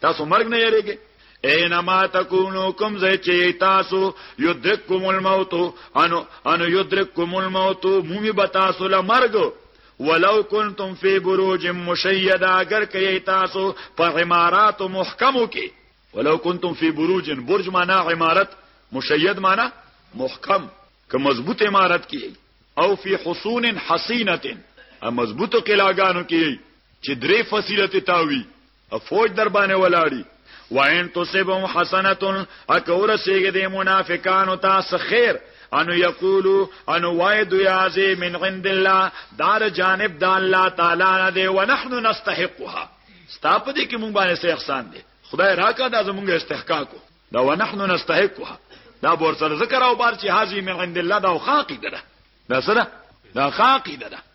تاسو مرګ نه یریږئ اینما تکونو کم زی چی تاسو یدرککم الموت انو انو یدرککم الموت مومی بتاسو لمرگ ولو کنتم فی بروج مشیده اگر کئی تاسو په عمارات محکمو کې ولو کنتم فی بروج برج معنا عمارت مشید معنا محکم که مضبوط عمارت کې او فی حصون حسینه مضبوط قلاګانو کې چې درې فصیلت تاوی فوج در باندې ولاړی وان تصبهم حسنه اکور سیګه د منافقانو تاسو خیر انو یقولو انو وای دویازه من عند الله دار جانب د دا الله تعالی نه دی ونحن نستحقها ستا په دې کې مونږ باندې سه احسان دی خدای راکا دا زمونږ استحقاق دا ونحن نستحقها دا بور سره ذکر او بار چې حاضر من عند الله دا خاقی ده دا سره دا خاقی ده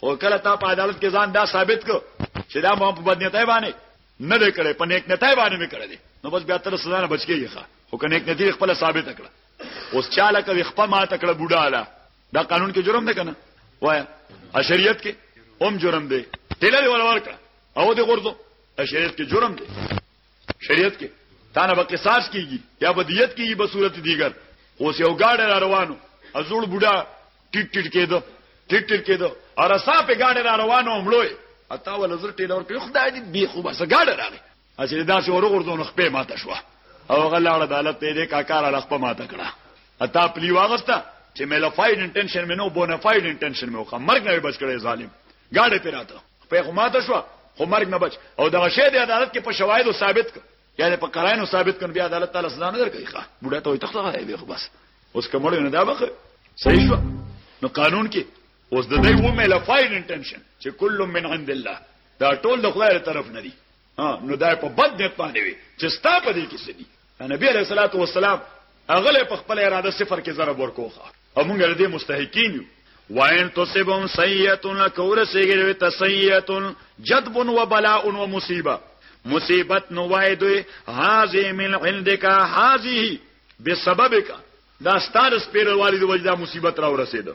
خو کله تا په عدالت کې ځان دا ثابت کو چې دا مو په بدنیتای باندې نه دی کړی په نیک نیتای باندې مې کړی دی نو بس بیا تر سزا نه بچ کیږي ښه خو کنه نیک نیتی خپل ثابت کړه اوس چاله کوي خپل ما تکړه بوډا لا دا قانون کې جرم نه کنه وایا شریعت کې هم جرم دی تل ولور کړه او دې ورته شریعت کې جرم دی شریعت کې دا نه به قصاص کیږي یا به دیت کیږي په صورت دیګر اوس یو گاډه را روانو ازوړ بوډا ټیټ ټیټ کېده ټیټ ټیټ کېده اره صاحب گاډه را روانو هملوې اتا ول زر ټیډ ور کړ خدای دې بي خو بس گاډه راغی اسی دا څو ور غردون خپې ماته شو او غلاړه عدالت ته دې کاکار له خپې ماته کړه اتا پلی واغستا چې ملفاید انټنشن مې نو بونافاید انټنشن مې وکړ مرګ نه بچ کړي ظالم ګاډه پیراته په خو ماته شو خو مرګ نه بچ او دغه شی د عدالت کې په شواهد ثابت ک یعنی په قرائنو ثابت کن بیا عدالت تعالی سزا نه درکې ښه بډا ته تخته دی خو بس اوس کومړ نه دا بخه صحیح شو نو قانون کې اوس د دې و ملفاید انټنشن چې کله من عند الله دا ټول د خدای طرف نه دی ها نو دا په بد نیت باندې وي چې ستا په دې کې څه دي نبی عليه الصلاه والسلام اغله په خپل اراده صفر کې ضرب ورکوخه او موږ دې مستحقین یو وان تصبهم سیئه کور سیګر ته سیئه جذب و بلاء و مصیبه مصیبت نو وای دوی هاذه من عندك هاذه بسببك دا ستاره سپیره والد وجدا مصیبت را ورسېده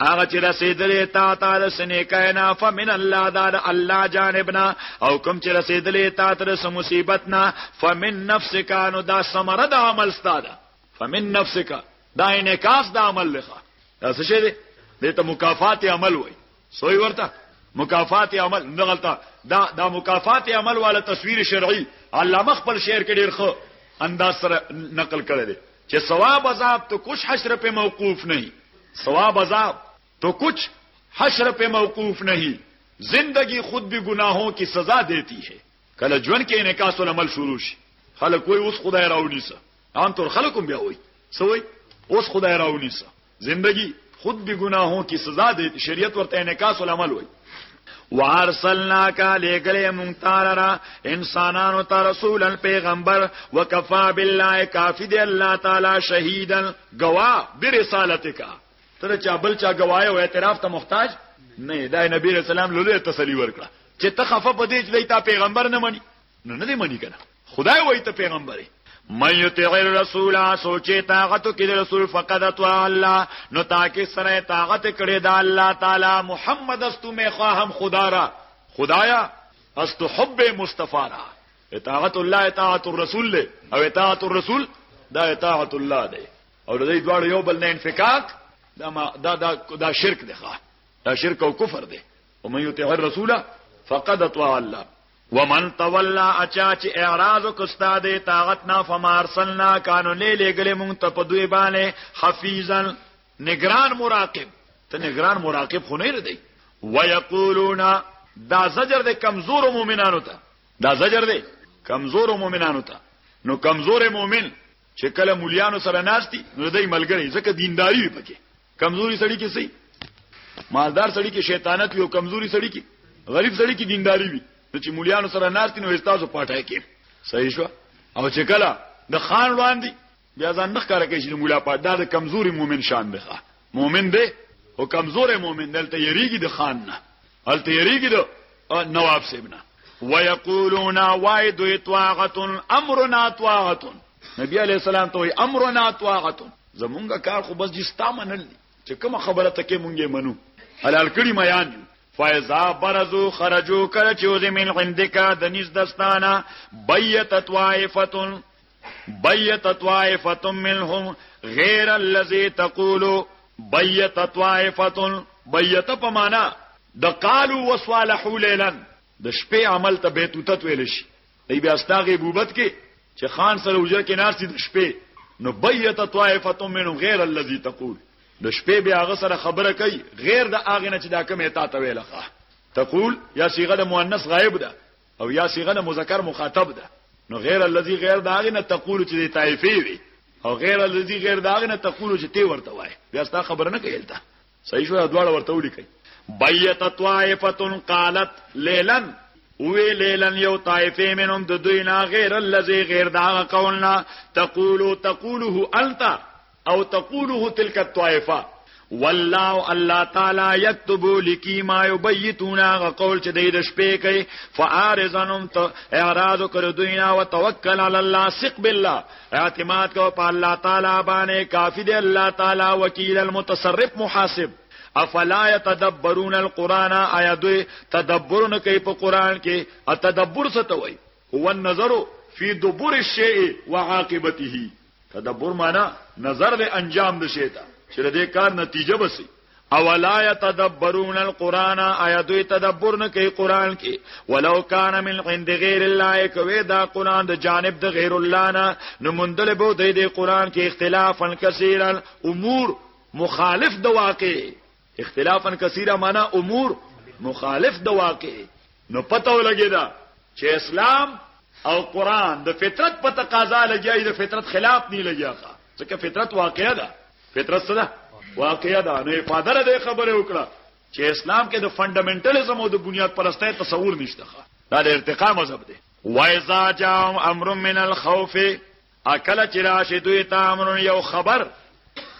هغه چې رسیدلې تا ته د سنیکای نه فمن الله دا د الله جانبنا او کوم چې رسیدلې تا ته د مصیبت نه فمن نفسک نو دا ثمره د عمل ستاده فمن نفسک دا انعکاس د عمل لخوا دا څه شي دې ته مکافات عمل وای سوی ورته مکافات عمل نه غلطه دا دا مکافات عمل والا تصویر شرعي علامه خپل شعر کې ډېر خو انداز سره نقل کړی دی چه ثواب عذاب تو کچھ حشر پہ موقوف نہیں ثواب عذاب تو کچھ حشر پہ موقوف نہیں زندگی خود بھی گناہوں کی سزا دیتی ہے کله ژوند کې انعکاس العمل شروع شي خلک وای اوس خدای راونیسه ان تر خلکم بیا وای سوې اوس خدای راونیسه زندگی خود به گناهوں کی سزا دیتی شریعت ورته انعکاس العمل وای وارسلناک لګلې مونږ تعالی را انسانانو ته رسولن پیغمبر وکفا بالله کافی دی الله تعالی شهیدن گوا برسالتک تر چا بل چا گواهی او اعتراف ته محتاج نه دا نبی رسول الله لولې تسلی ورکړه چې ته خفه پدې چې دا پیغمبر نه مني نو نه دی منی کنه خدای وای ته پیغمبره من یطع الرسول سوچې طاقت کې د رسول فقد اتوا الله نو تاکي سره طاقت کړي د الله تعالی محمد استو مې خواهم خدا را خدایا استو حب مصطفی را اطاعت الله اطاعت الرسول له او اطاعت الرسول دا اطاعت الله دی او د دې دواړو یو بل نه انفکاک دا ما دا دا, دا شرک دی ښا دا شرک او کفر دی او مې یطع الرسول فقد اتوا الله ومن تولا اچا چې اعراض وکستا د طاقت نه فمارسلنا کانو لې لګلې مونږ ته په دوی باندې حفیظا نگران مراقب ته نگران مراقب خو نه دی ويقولون دا زجر د کمزور مؤمنانو ته دا زجر دی کمزور مؤمنانو ته نو کمزور مؤمن چې کله مليانو سره ناشتي نو دای ملګری ځکه دینداری پکې کمزوري سړی کې سي مالدار سړی کې شیطانت وي او کمزوري سړی کې غریب سړی کې دینداری وي نو چې مولیانو سره ناشتي نو استادو پټای کې صحیح شو او چې کله د خان وړاندې بیا ځان نه ښکارا کوي چې مولا پات دا د کمزوري مؤمن شان دی مؤمن دی او کمزوري مؤمن دلته یریږي د خان نه ال تیریږي د نواب سیبنا ويقولون وای دوی طاعت امرنا طاعت نبی علی السلام ته امرنا طاعت زمونږه کار خو بس جستا منل دي چې کوم خبره تکې مونږه منو حلال کړي میان دي فایزا برزو خرجو کله چې وزمن عندک د نس دستانه بیت طائفتن بیت طائفه منهم غیر الذی تقولو بیت طائفه بیت په معنا د قالو وصالحو لیلن د شپې عمل ته بیتوتت ویل شي دی بیا استاغه بوبت کې چې خان سره وجر کې ناشتي د شپې نو بیت طائفه منهم غیر الذی تقول د شپې بیا هغه سره خبره کوي غیر د اغه نه چې دا کومه تا ته ویلخه تقول یا صيغه د مؤنث غائب ده او یا صيغه د مذکر مخاطب ده نو غیر الذی غیر دا غنه تقول چې د طائفه وي او غیر الذی غیر دا غنه تقول چې تی ورته وای بیا ستا خبر نه کېلتا صحیح شو دواړه ورته ولیکي بیت طائفه قالت لیلا وی لیلن یو طائفه منهم د دوی نه غیر الذی غیر دا قولنا تقولو تقوله انت او تقوله تلك الطائفه والله الله تعالی یكتب لکی ما یبیتون هغه قول چې د شپې کوي فارزنم ته اعراض کړو دوینا وتوکل علی الله ثق بالله اعتماد کو په الله تعالی باندې کافی دی الله تعالی وکیل المتصرف محاسب افلا يتدبرون القران آیا دوی تدبر نه کوي په قران کې اتدبر څه ته وایي هو النظر فی دبر الشیء وعاقبته تدبر معنا نظر د انجام د شی ته چې د کار نتیجه بسی اولا يتدبرون القران ايات تدبر نه کوي قران کې ولو کان من عند غیر الله کوي دا قران د جانب د غیر الله نه نو مندل به د قران کې اختلافا کثیرا امور مخالف د واقع اختلافا کثیره معنا امور مخالف د واقع نو پته ولګی دا چې اسلام او قران د فطرت په تقاضا لګیای د فطرت خلاف نه لګیا ځکه فطرت واقعیا ده فطرت څه ده واقعیا ده نو افاده ده خبره وکړه چې اسلام کې د فندامنټالیزم او د بنیاد پرسته تصور نشته دا د ارتقا مذهب دی وایزا جام امر من الخوف اکل چې راشي دوی ته امر یو خبر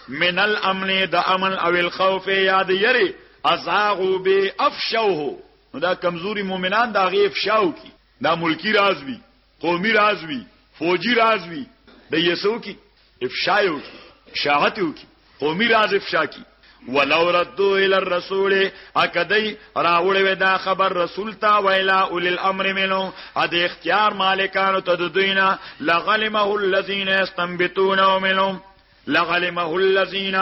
من الامن د امن او الخوف یاد یری ازاغو به افشوه نو دا کمزوري مؤمنان دا غي افشاو کی دا ملکی راز وی قومي راز وی فوجي راز وی د یسو کی افشایو کی شاعتو کی قومي راز افشا کی ولو ردو الى الرسول اکدی راوړې وې دا خبر رسول تا ویلا اول الامر منو ا د اختیار مالکانو ته د دوینا لغلمه الذين استنبتونه منو لغلمه الذين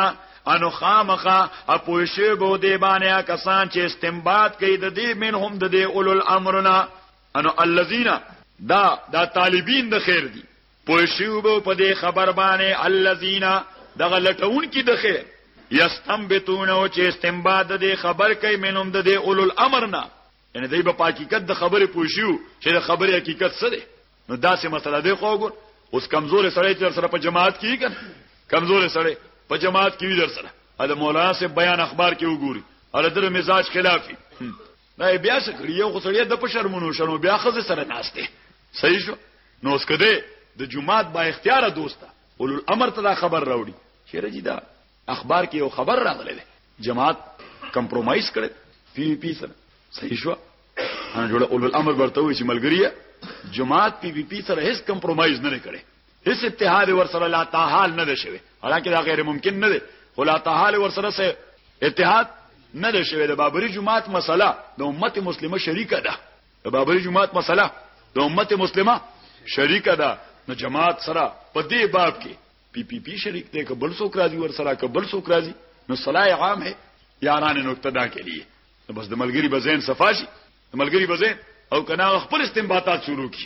انو خامخه اپوشه بو دی باندې کسان چې استنباط کوي د دې منهم د دې اول الامرنا انو الذين دا دا طالبین د خیر دي پوشیوبو په دې خبر باندې الذین دغه لټون کې د خیر یستنبتون او چې استنباط د دې خبر کوي منهم د دې اولو الامر نه یعنی دوی په حقیقت د خبرې پوښیو چې د خبرې حقیقت څه دی نو داسې مسله دی خو ګور اوس کمزور سړی چې سره په جماعت کې کن کمزور سړی په جماعت کې وي در سره د مولانا سے بیان اخبار کې وګوري ال در مزاج خلافي دا بیا څه کړی یو خسړی د په شرمونو شنو بیا خزه سره ناشته صحیح شو نو اس کده د جمعات با اختیار دوستا اول الامر ته دا خبر راوړي چیرې جی دا اخبار کې یو خبر راغلی دی جماعت کمپرمایز کړي پی پی سره صحیح شو انا جوړه اول الامر ورته وي چې ملګری جماعت پی پی پی سره هیڅ کمپرمایز نه کړي هیڅ اتحاد ورسره لا تحال نه شوی حالانکه دا غیر ممکن نه دی خو لا تحال ورسره سه اتحاد نه شوی د بابری جماعت مسله د امت مسلمه شریکه ده د بابری جماعت مسله د امت مسلمه شریکه ده نو جماعت سره په دې باب کې پی پی پی شریک دی که بل څوک راځي ور سره که بل څوک راځي نو صلاح عام ہے یاران نقطه دا کې لیے بس د ملګری بزین صفاشي د ملګری بزین او کنا خپل استنباطات شروع کی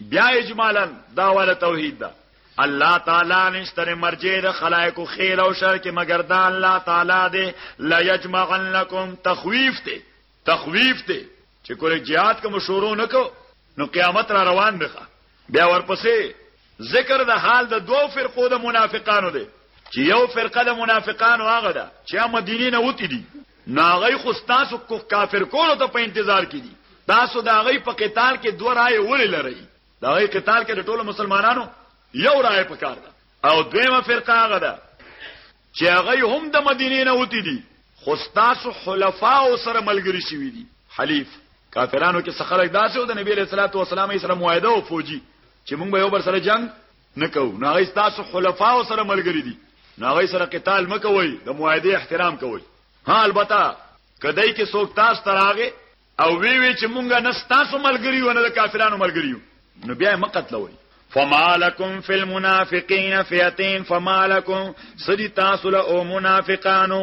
بیا اجمالا داواله توحید ده الله تعالی نشتر مرجع د خلائق خیر او شر کې مگر دا الله تعالی دې لا یجمعنکم تخویف ته تخویف ته چې کله jihad کوم شروع نکو نو قیامت را روان ده بیا ورپسې ذکر د حال د دوو فرقو د منافقانو دی چې یو فرقه د منافقانو هغه ده چې مدینه نه وتی دي نو هغوی خو ستاسو کافر کولو ته په انتظار کې دي تاسو د هغوی په قتال کې دوه رایې ولې لرئ د هغوی قتال کې د ټولو مسلمانانو یو رایه پکار ده او دویمه فرقه هغه ده چې هغوی هم د مدینې نه وتی دي خو ستاسو حلفاو سره ملګري شوي دي حلیف کافرانو کې څخه خلک داسې او د نبی له صلوات و سلام یې سره معاهده او فوجي چې موږ به یو بر سره جنگ نه کوو نو هغه تاسو خلفاو سره ملګری دي نو هغه سره قتال مکوئ د معاهده احترام کوئ ها البته کدی کې څوک تاسو تراغه او وی وی چې مونږه نه تاسو ملګری و نه د کافرانو ملګری یو نو بیا مقتلوي فمالکم فی المنافقین فیتین فمالکم سری تاسو له منافقانو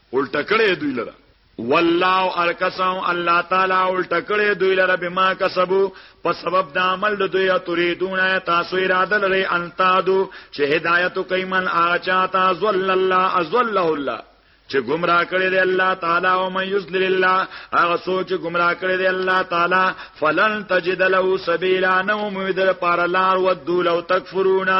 الټه کړې دوی لره والله ارکسهم الله تعالی الټه کړې دوی لره بما کسبو په سبب د عمل د دوی تريدون تاسو اراده لري ان تادو چې هدايت کوي من اچا تا زل الله ازله الله چې گمراه کړي دی الله تعالی او من یذل الله هغه سوچ گمراه کړي دی الله تعالی فلن تجد له سبیلا نو امید لپاره لار ودول او تکفرونا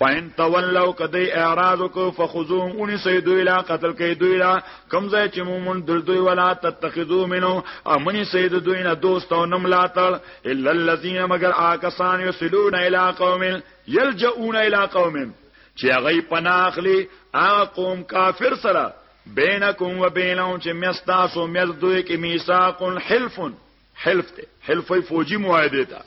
فاین تولوا کدی اعراض کو فخذوهم اونی سیدو الی قتل کی دوی لا کم زای چې مومن دل دوی ولا تتخذو منو امنی سید دوی نه دوست او نم لاتل الا الذين مگر آکسان یسلون الی قوم یلجؤون الی قوم چې هغه پناخلی هغه قوم کافر سره بینکم و بینهم چې مستاسو مز دوی کې میثاق حلفن حلف ته حلفی فوجی معاهده ته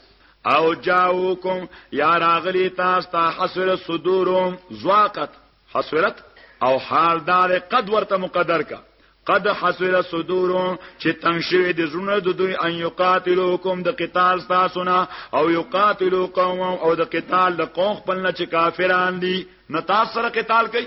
او جاوکم یا راغلی تاسو ته حسره صدورم زواقت حسرت او حال دار قد ورته مقدر کا قد حسر صدورو چې تنگ شوی د زړه د دوی ان یقاتلوکم د قتال تاسو نه او یقاتلو قوم او د قتال د قوم خپل نه چې کافران دي نه تاسو سره قتال کوي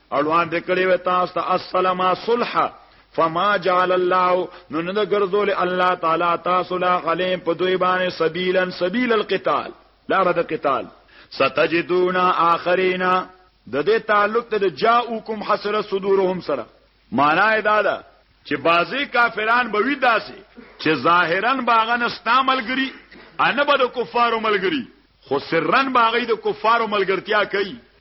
اړوان دې کړی و تاسو ته السلام صلح فما جعل الله نو نه ګرځول الله تعالی تاسو لا علیم په دوی باندې سبیلا سبیل القتال لا رد قتال ستجدون اخرین د دې تعلق ته جاءوکم حسر صدورهم سره معنا دا ده چې بعضی کافران به وی داسې چې ظاهرا باغن استعمالګری ان به د کفارو ملګری خو سرن باغی د کفارو ملګرتیا کوي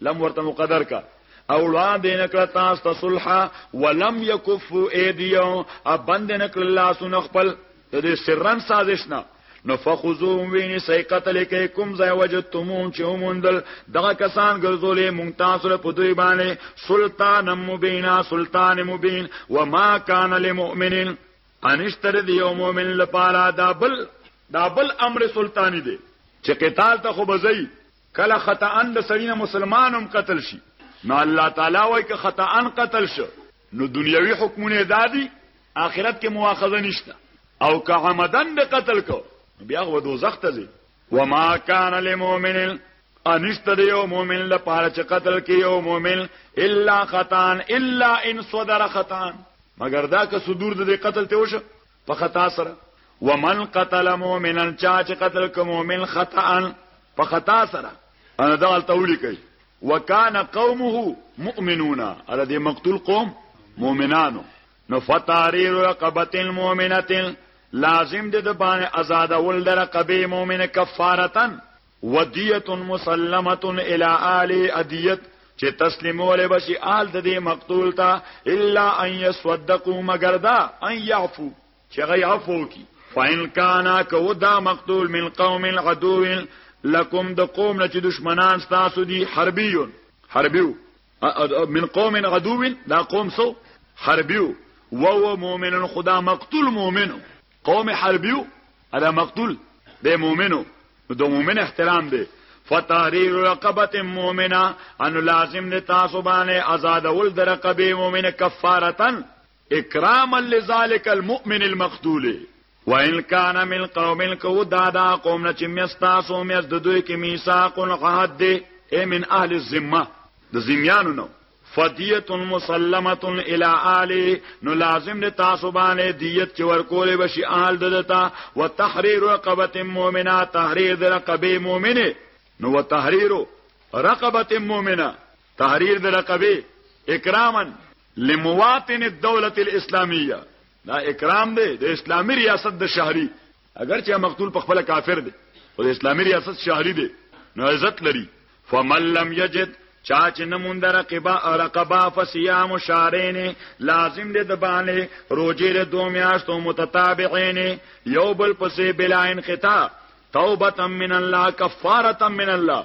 لم ورته مقدر کا او وړاندې نکړه تاسو ته صلح ولم یکفو ایدیو ا بند نکړه الله سن خپل د دې سرن سازش نه نو فخذوهم ویني سي قتل کې کوم ځای وجدتمون چې ومندل دغه کسان ګرځولې مونږ تاسو له پدوی باندې سلطان مبینا سلطان مبین وما کان للمؤمنین انشتر دی یو مؤمن لپاره دا بل دا بل امر سلطانی دی چې قتال ته خو بزئی کله خطأ د سړی نه مسلمان هم قتل شي نو الله تعالی وای که خطأ قتل شو نو دنیوي حکمونه دادي آخرت کې مواخذه نشته او که عمدن به قتل کو بیا غو دوزخ ته ځي وما كان للمؤمن انشت دی یو مومن لپاره چې قتل کې یو مومن الا خطان الا ان صدر خطان مگر دا که صدور د قتل ته وشه په خطا سره ومن قتل مؤمنا چا چې قتل کوم مؤمن خطا په خطا سره انا دغه تولی کوي وکانه قومه مؤمنون اره دې مقتول قوم مؤمنانو نو فتاریر رقبت المؤمنه لازم دې د باندې آزاد ول در رقبه مؤمنه کفارتن ودیه مسلمه الی آل ادیت چې تسلیمول بشي آل د دې مقتول ته الا ان يصدقوا مگر دا ان يعفو چې غي عفو کی فإن كان کو دا مقتول من قوم عدو لكم د قوم نه چې دشمنان تاسو دي حربيون حربيو من قوم عدو دا قوم سو حربيو وهو مؤمن خدا مقتول مؤمن قوم حربیو ادا مقتول دی مومنو نو د مومن احترام دی فتحریر رقبت مومنه انو لازم دی تاسو باندې آزاد ول در رقبه مومنه کفارتن اکراما لذالک المؤمن المقتول وان کان من قوم کو دادا قوم نه چې مستاسو مې د دوی کې میثاق حد دی امن اهل الذمه د زمیانو نو فدیت مسلمه الی آله نو لازم ده تاسو باندې دیت چې ورکول بشي آل ددتا وتحریر رقبه مؤمنه تحریر در رقبه مؤمنه نو وتحریر رقبه مؤمنه تحریر در رقبه اکراما لمواطن الدوله الاسلامیه دا اکرام دی د اسلامی ریاست د شهري اګر چه مقتول په خپل کافر دی خو د اسلامي ریاست شهري دی نو عزت لري فمن لم یجد چا چې نموند رقبا رقبا فصيام شارين لازم دې د باندې روزي له دوه میاشتو متتابعين یو بل پسې بلا انقطاع توبه من الله کفاره من الله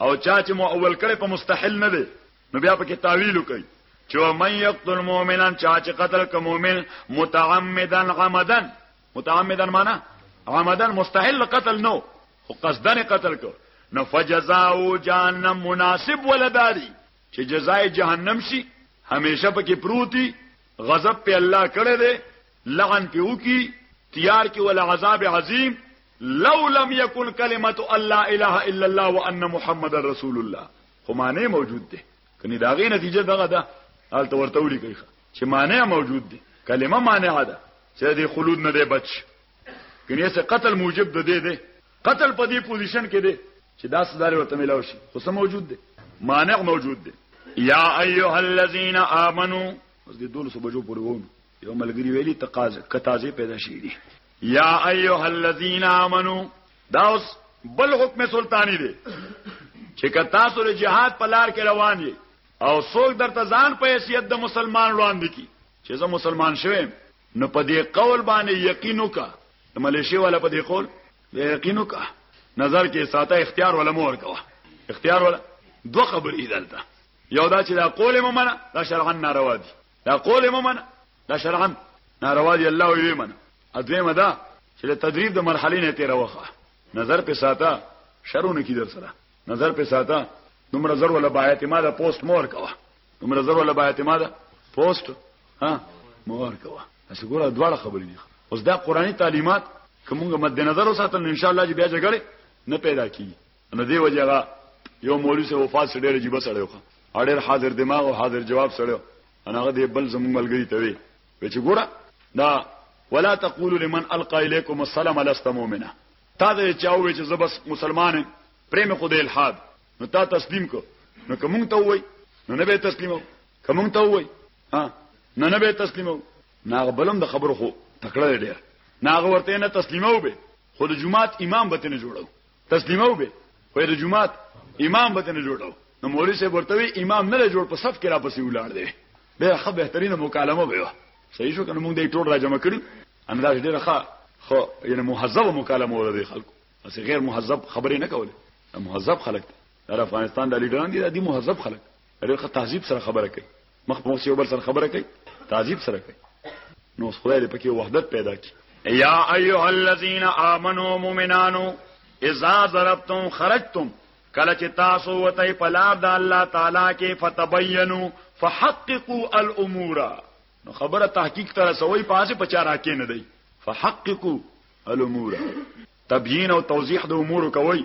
او چا چې مو اول کړي په مستحل نه دی نو بیا پکې تعویل وکړي چې من یقتل مؤمنا چا چې قتل کوم مؤمن متعمدا عمدا متعمدا معنا عمدا مستحل قتل نو خو قصدن قتل کو نو فجزاو جهنم مناسب ولداري چې جزای جهنم شي همیشه پکې پروتي غضب په الله کړه دې لعن پیو کی تیار کی ول عذاب عظیم لو لم يكن کلمت الله اله الا الله وان محمد رسول الله خو معنی موجود ده کني داغه نتیجه دغه ده حال ته ورته ولیکي چې معنی موجود ده کلمه معنی ده چې د خلود نه دی بچ کني څه قتل موجب ده دی ده قتل په دې پوزیشن کې ده چې دا سزا ورته ملاوي شي خو سم موجود ده معنی موجود ده یا ایها الذین آمنو اوس دې دول سو بجو پورې وونه یو ملګری ویلي تقاضا کتازه پیدا شي دي یا ایها الذین آمنو دا اوس بل حکم سلطانی دی چې که تاسو له جهاد په لار کې روان یې او څوک درته ځان په حیثیت د مسلمان وړاندې کی چې زه مسلمان شوم نو په دې قول باندې یقین وکا د ملیشي ولا په دې قول یقین وکا نظر کې ساته اختیار ولا مور کوا اختیار ولا دو خبرې دلته یو دا چې دا قول ممنه دا شرعا ناروا دي دا قول ممنه دا شرعا ناروا دي الله وی منه ادمه دا چې د تدریب د مرحلې نه تیر وخه نظر په ساته شرونه کی در سره نظر په ساته نمبر زر ولا با اعتماد پوسټ مور کوا نمبر زر ولا با اعتماد پوسټ ها مور کوا اس ګوره دواړه خبرې دي اوس دا قرآني تعلیمات کومه مد نظر وساتل ان شاء الله چې بیا جګړه نه پیدا کیږي نو دی وجهه یو مولوی سره وفات سره ډېر عجیب سره وخه اړیر حاضر دماغ او حاضر جواب سره انغه دی بل زموږ ملګری ته وی چې ګوره دا ولا تقولوا لمن القى اليكم السلام لست مؤمنا تا دا چاوي چې زبس مسلمان پریم خو د الحاد نو تا تسلیم کو نو کوم ته وای نو نه به تسلیمو کوم ته وای ها نه نه به تسلیمو ناغه بلم د خبرو خو تکړه ډیر ناغه ورته نه تسلیمو به خود جمعات امام به نه جوړو تسلیمو به وې د جمعات امام به نه جوړو نو مولوی صاحب ورته وی امام نه جوړ په صف کې را پسې ولاړ دی ډېر ښه بهترینه مکالمه وه صحیح شو کنه موږ دې ټول را جمع کړو انداز ډېر ښه خو یعنی مهذب مکالمه وره دي خلکو اسی غیر مهذب خبرې نه کولې مهذب خلک د افغانستان د لیډران دي د مهذب خلک ډېر ښه تهذیب سره خبره کوي مخ په مخ یو بل سره خبره کوي تهذیب سره کوي نو خدای دې پکې وحدت پیدا کړي یا ایها الذین آمنو مؤمنانو اذا ضربتم خرجتم کله چې تاسو وته په لار د الله تعالی کې فتبینوا فحققوا الامور نو خبره تحقیق تر سوی پاسه پچارا کې نه دی فحققوا الامور تبیین او توضیح د امور کوي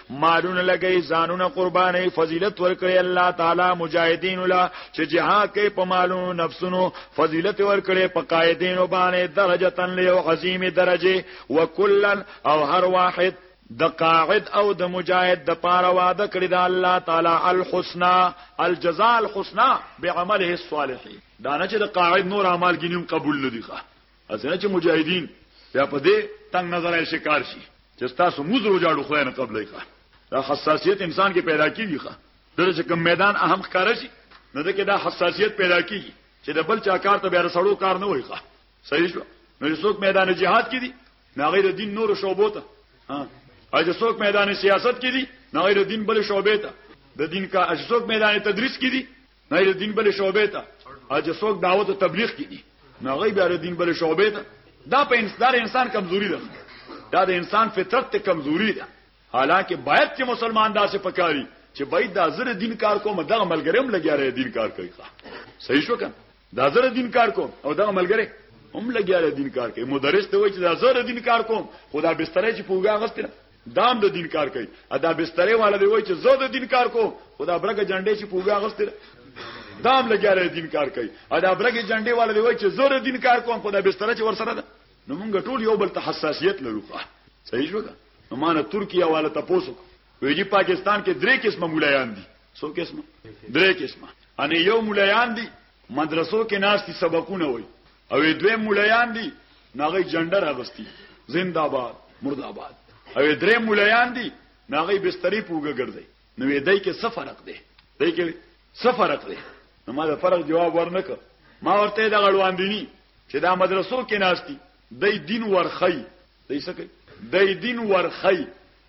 مالونه لګي ځانونه قرباني فضیلت ورکړي الله تعالی مجاهدین لا چې جهاد کې په مالونو نفسونو فضیلت ورکړي په قائدین باندې درجه له عظیم درجه وکلا او هر واحد د قاعد او د مجاهد د پاره وعده کړی دا الله تعالی الحسنا الجزاء الحسنا بعمله الصالح دا نه چې د قاعد نور اعمال ګینیم قبول نه دي ښه اسنه چې مجاهدین بیا په دې تنگ نظر شکار شي چې تاسو موږ روجاړو خو نه قبلې ښه دا حساسیت انسان کې پیدا کیږي ښه دغه چې کوم میدان اهم ښکار شي نو دغه دا حساسیت پیدا کیږي چې د بل چا کار ته بیا سړو کار نه وای ښه صحیح شو نو څوک میدان جهاد کې دي نه غیر دین نور شوبو ته ها اجه څوک میدان سیاست کې دي نه غیر دین بل شوبې ته د دین کا اجه څوک میدان تدریس کې دي نه د دین بلې شعبې ته او چې څوک دعوت او تبلیغ کې دي نو هغه بیا د دین بلې شعبې ته دا په انسان انسان کمزوري ده دا د انسان فطرت ته کمزوري ده حالانکه باید چې مسلمان داسې پکاري چې باید دا زره دین کار کوم دا ملګری هم لګیا رہی دین کار کوي صحیح شو کنه دا زره دین کار کوم او دا ملګری هم لګیا رہی دین کار کوي مدرس ته وایي چې دا زره دین کار کوم خدا بسترې چې پوګا غستره دام د دین کار کوي ادا بسترې والا دی وای چې زه د دین کار کوم خدا برګه جنډې چې پوګه اغستره دام لګیاره دین کار کوي ادا برګه جنډې والا دی وای چې زه د دین کار کوم خدا بستر چې ورسره ده نو موږ ټول یو بل ته حساسیت لرو صحیح شو نو مانه ترکیه والا تاسو ویجی پاکستان کې درې قسمه مولایان دي څو قسمه درې قسمه ان یو مولایان دي مدرسو کې ناس دي سبقونه وای او دوی مولایان دي ناغي جندر اغستی زنده آباد مرد آباد او درې مولایان دي ناغي بسترې پوګه ګرځي نو دای کې څه فرق دی دای کې څه فرق دی نو ما دا فرق جواب ورنک ما ورته دا غړوان دي چې دا مدرسو کې ناس دي دای دین ورخی دای څه کوي دای دین ورخی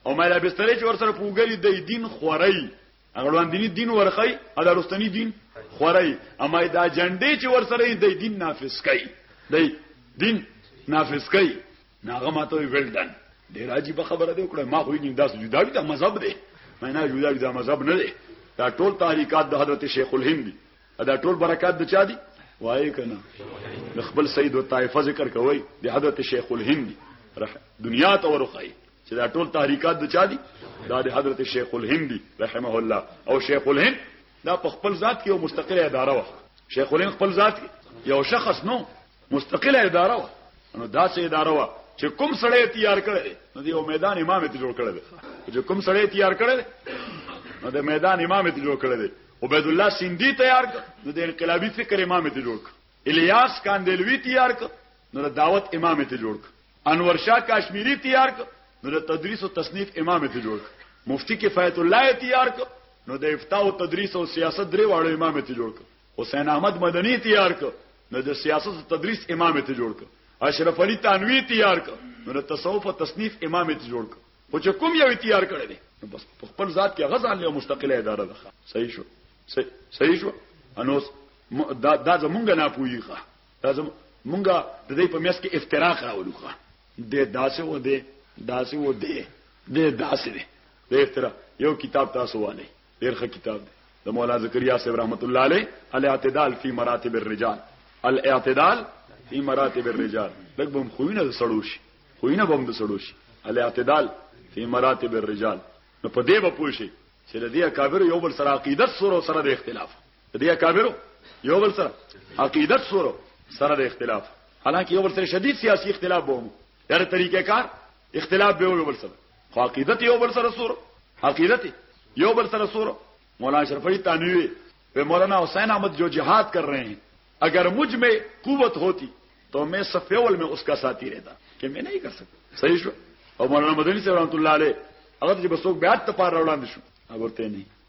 او مې لا بسترې چې ورسره پوګلی دای دین خوري هغه وړاندنی دین ورخی او دا رستنی دین خورای اما دا جنډې چې ور سره دی دین نافذ کای دی دین نافذ کای ناغه ماته ویل ډن ډیر عجیب خبره دی وکړه ما خو یې داس جدا وی دا مذهب دی ما نه جدا وی دا مذهب نه دی دا ټول تحریکات د حضرت شیخ الهند دی دا ټول برکات د چا دی وای کنه د خپل سید او طائفه ذکر کوي د حضرت شیخ الهند رح دنیا ته ورخی چې دا ټول تحریکات د چا دي دا د حضرت شیخ الهند دی رحمه الله او شیخ الهند دا په خپل ذات کې یو مستقله اداره و شیخ الهند خپل ذات یو شخص نو مستقله اداره و نو دا سه اداره و چې کوم سړی تیار کړي نو دی یو میدان امام ته جوړ کړي چې کوم سړی تیار کړي نو د میدان امام ته جوړ کړي عبید الله سیندی تیار کړ نو د انقلابی فکر امام ته جوړ کړ الیاس کاندلوی تیار کړ نو د دعوت امام ته جوړ ک انور شاه کاشمیری تیار ک نو د تدریس او تصنیف امام ته جوړ ک مفتی کفایت الله تیار ک نو د افتاء او تدریس او سیاست درې واړو امام ته جوړ ک حسین احمد مدنی تیار ک نو د سیاست او تدریس امام ته جوړ ک اشرف علی تنوی تیار ک نو د تصوف او تصنیف امام ته جوړ ک خو چې کوم یو تیار کړی دی نو بس په خپل ذات کې غزان له مستقله اداره ده صحیح شو صحیح شو انو دا دا زمونږ نه پوهیږي دا زم مونږه د دې په میاس کې افتراق راولو ښه د داسې و دې داسې و دې د داسې دې د افتراق یو کتاب تاسو والي ډېر ښه کتاب دی د مولا زکریا صاحب رحمت الله علیه الاعتدال فی مراتب الرجال الاعتدال فی مراتب الرجال لږ بم خوینه سړو شي خوینه بم د سړو شي الاعتدال فی مراتب الرجال نو په دې به پوه شي چې د دې اکابر یو بل سره عقیدت سره سره د اختلاف د دې اکابرو یو بل سره عقیدت سره سره د اختلاف حالانکه یو بل سره شدید سیاسي اختلاف به وو یاره طریقې کار اختلاف به یو بل سره خو عقیدت یو بل سره سره عقیدت یو بل سره سره مولانا شرفی تانوی په مولانا حسین احمد جو جهاد کر رہے ہیں اگر مجھ میں قوت ہوتی تو میں صف اول میں اس کا ساتھی رہتا کہ میں نہیں کر سکتا صحیح شو او مولانا مدنی صاحب رحمۃ اللہ علیہ هغه چې بسوک بیا ته پار وړاندې شو هغه ورته نه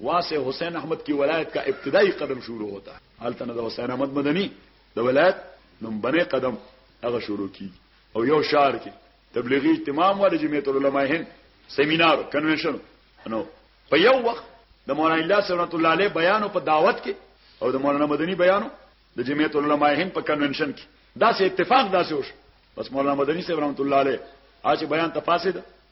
واه سه حسین احمد کی ولایت کا ابتدائی قدم شروع ہوتا ہے هلته نه د حسین احمد مدنی د ولایت لومبنی قدم هغه شروع کی او یو شهر کې تبلیغی اجتماع ول جمعیت العلماء هند سیمینار کنونشن نو په یو وخت د مولانا الله سنت الله علیه بیان په دعوت کې او د مولانا مدنی بیان د جمعیت العلماء هند په کنونشن کې دا سه اتفاق دا سه وش بس مولانا مدنی صاحب رحمت الله علیه اج بیان تفاسد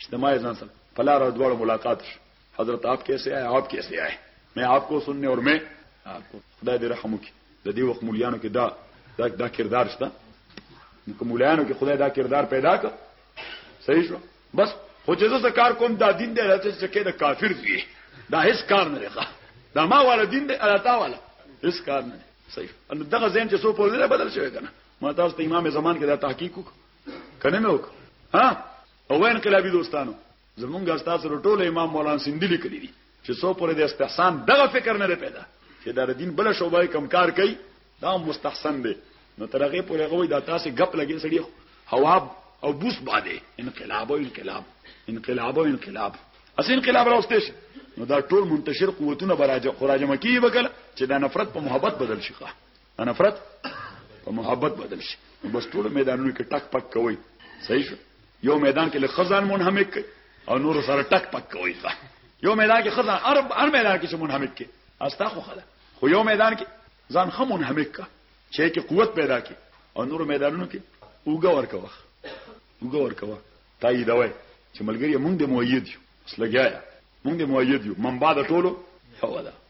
اجتماع ځان سره په لار او دواړو ملاقات شو حضرت آپ کیسه آئے آپ کیسه آئے مې آپ کو سننه اور مې آپ کو خدای دې رحم وکړي د دې وخت مولیانو کې دا دا, دا کردار شته نو مولیانو کې خدای دا کردار پیدا کړ صحیح شو بس خو چې زه کار کوم دا دین دی راته چې کې د کافر دی دا هیڅ کار نه لري دا ما والا دین دی الاتا والا هیڅ کار نه صحیح ان دغه زین چې سو په بدل شوی کنه ما تاسو ته امام زمان کې دا تحقیق وک کنه مې وک ها او انقلابي دوستانو زمونږه ستاسو له ټولو امام مولانا سیندی لیکلی دي چې څو پورې د استحسان دغه فکر نه پیدا چې دا دین بل شوبه کم کار کوي دا مستحسن دی نو ترغه پورې هغه دا تاسو غپ لګین سړي هوا او بوس باندې انقلاب او انقلاب انقلاب او انقلاب اصل انقلاب راوستې شي نو دا ټول منتشر قوتونه براجه قراجه مکی وکړه چې دا نفرت په محبت بدل شي د نفرت په محبت بدل شي نو بس ټول میدانونو کې ټک پک کوي صحیح شو یو میدان کې له خزان منهمک کوي او نور سره ټک پک کوي یو میدان کې خزان عرب هر میدان کې منهمک کوي استا خو خلا خو یو میدان کې ځان خمو منهمک کا چې کې قوت پیدا کی او نور میدانونو کې اوګه ورکوه اوګه ورکوه تایید وای چې ملګری مونږ د مؤید یو اصل لګیا مونږ د مؤید یو منبع د ټولو هو ده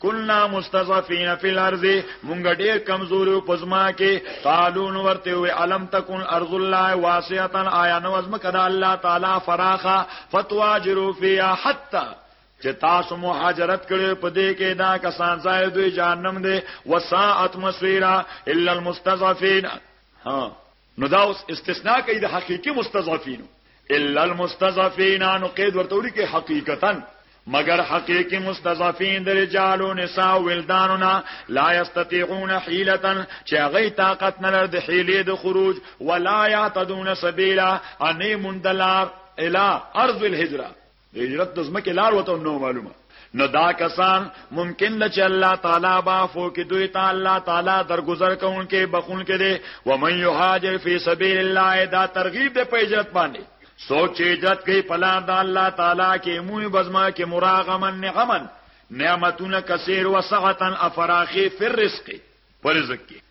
کنا مستضعفین فی الارض مونږ ډیر کمزور یو پزما کې قالون ورته وی علم تکون ارض الله واسعه آیا نو ازم کدا الله تعالی فراخه فتواجروا فیها حتا چې تاسو مهاجرت کړي په دې کې دا کسان ځای دوی جهنم دی وساعت مسیرا الا المستضعفین ها نو دا اوس استثناء کوي د حقيقي مستضعفينو الا المستضعفين نو قید ورته وړي کې حقیقتا مگر حقیقی مستضعفین در رجال و نساء و ولدانونا لا یستطیعون حیلتا چه غی طاقت نلر ده حیلی ده خروج و لا یعتدون سبیلا انی مندلار الى ارض الهجره د هجرت د زمکه لار وته نو معلومه نو دا کسان ممکن ده چې الله تعالی با فو کې دوی ته الله تعالی درگذر کوون کې بخون کې دي و من یهاجر فی سبیل الله دا ترغیب ده په هجرت باندې سوچ هجرت کوي پلا د الله تعالی کې موي بزما کې مراغمن نعمن نعمتونه کثیر و سعتن افراخی فی الرزق پر رزق کې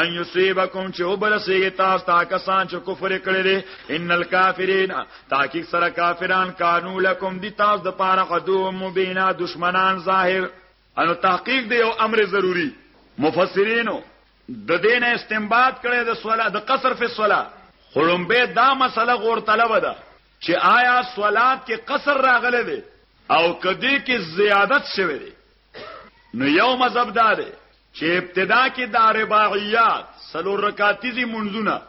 ان یصيبکم چې وبرسېږي تاسو ته کسان چې کفر کړی دي ان الکافرین تحقیق سره کافران قانون لکم دي تاسو د پاره قدو مبینا دشمنان ظاهر انو تحقیق دی او امر ضروری مفسرینو د دین استنباط کړي د صلاه د قصر فی الصلاه خړمبه دا مسله غور طلب ده چې آیا صلات کې قصر راغله دي او کدی کې زیادت شوه دي نو یو مذهب دا دی چې ابتدا کې دا رباعیات سلور رکاتیزي منځونه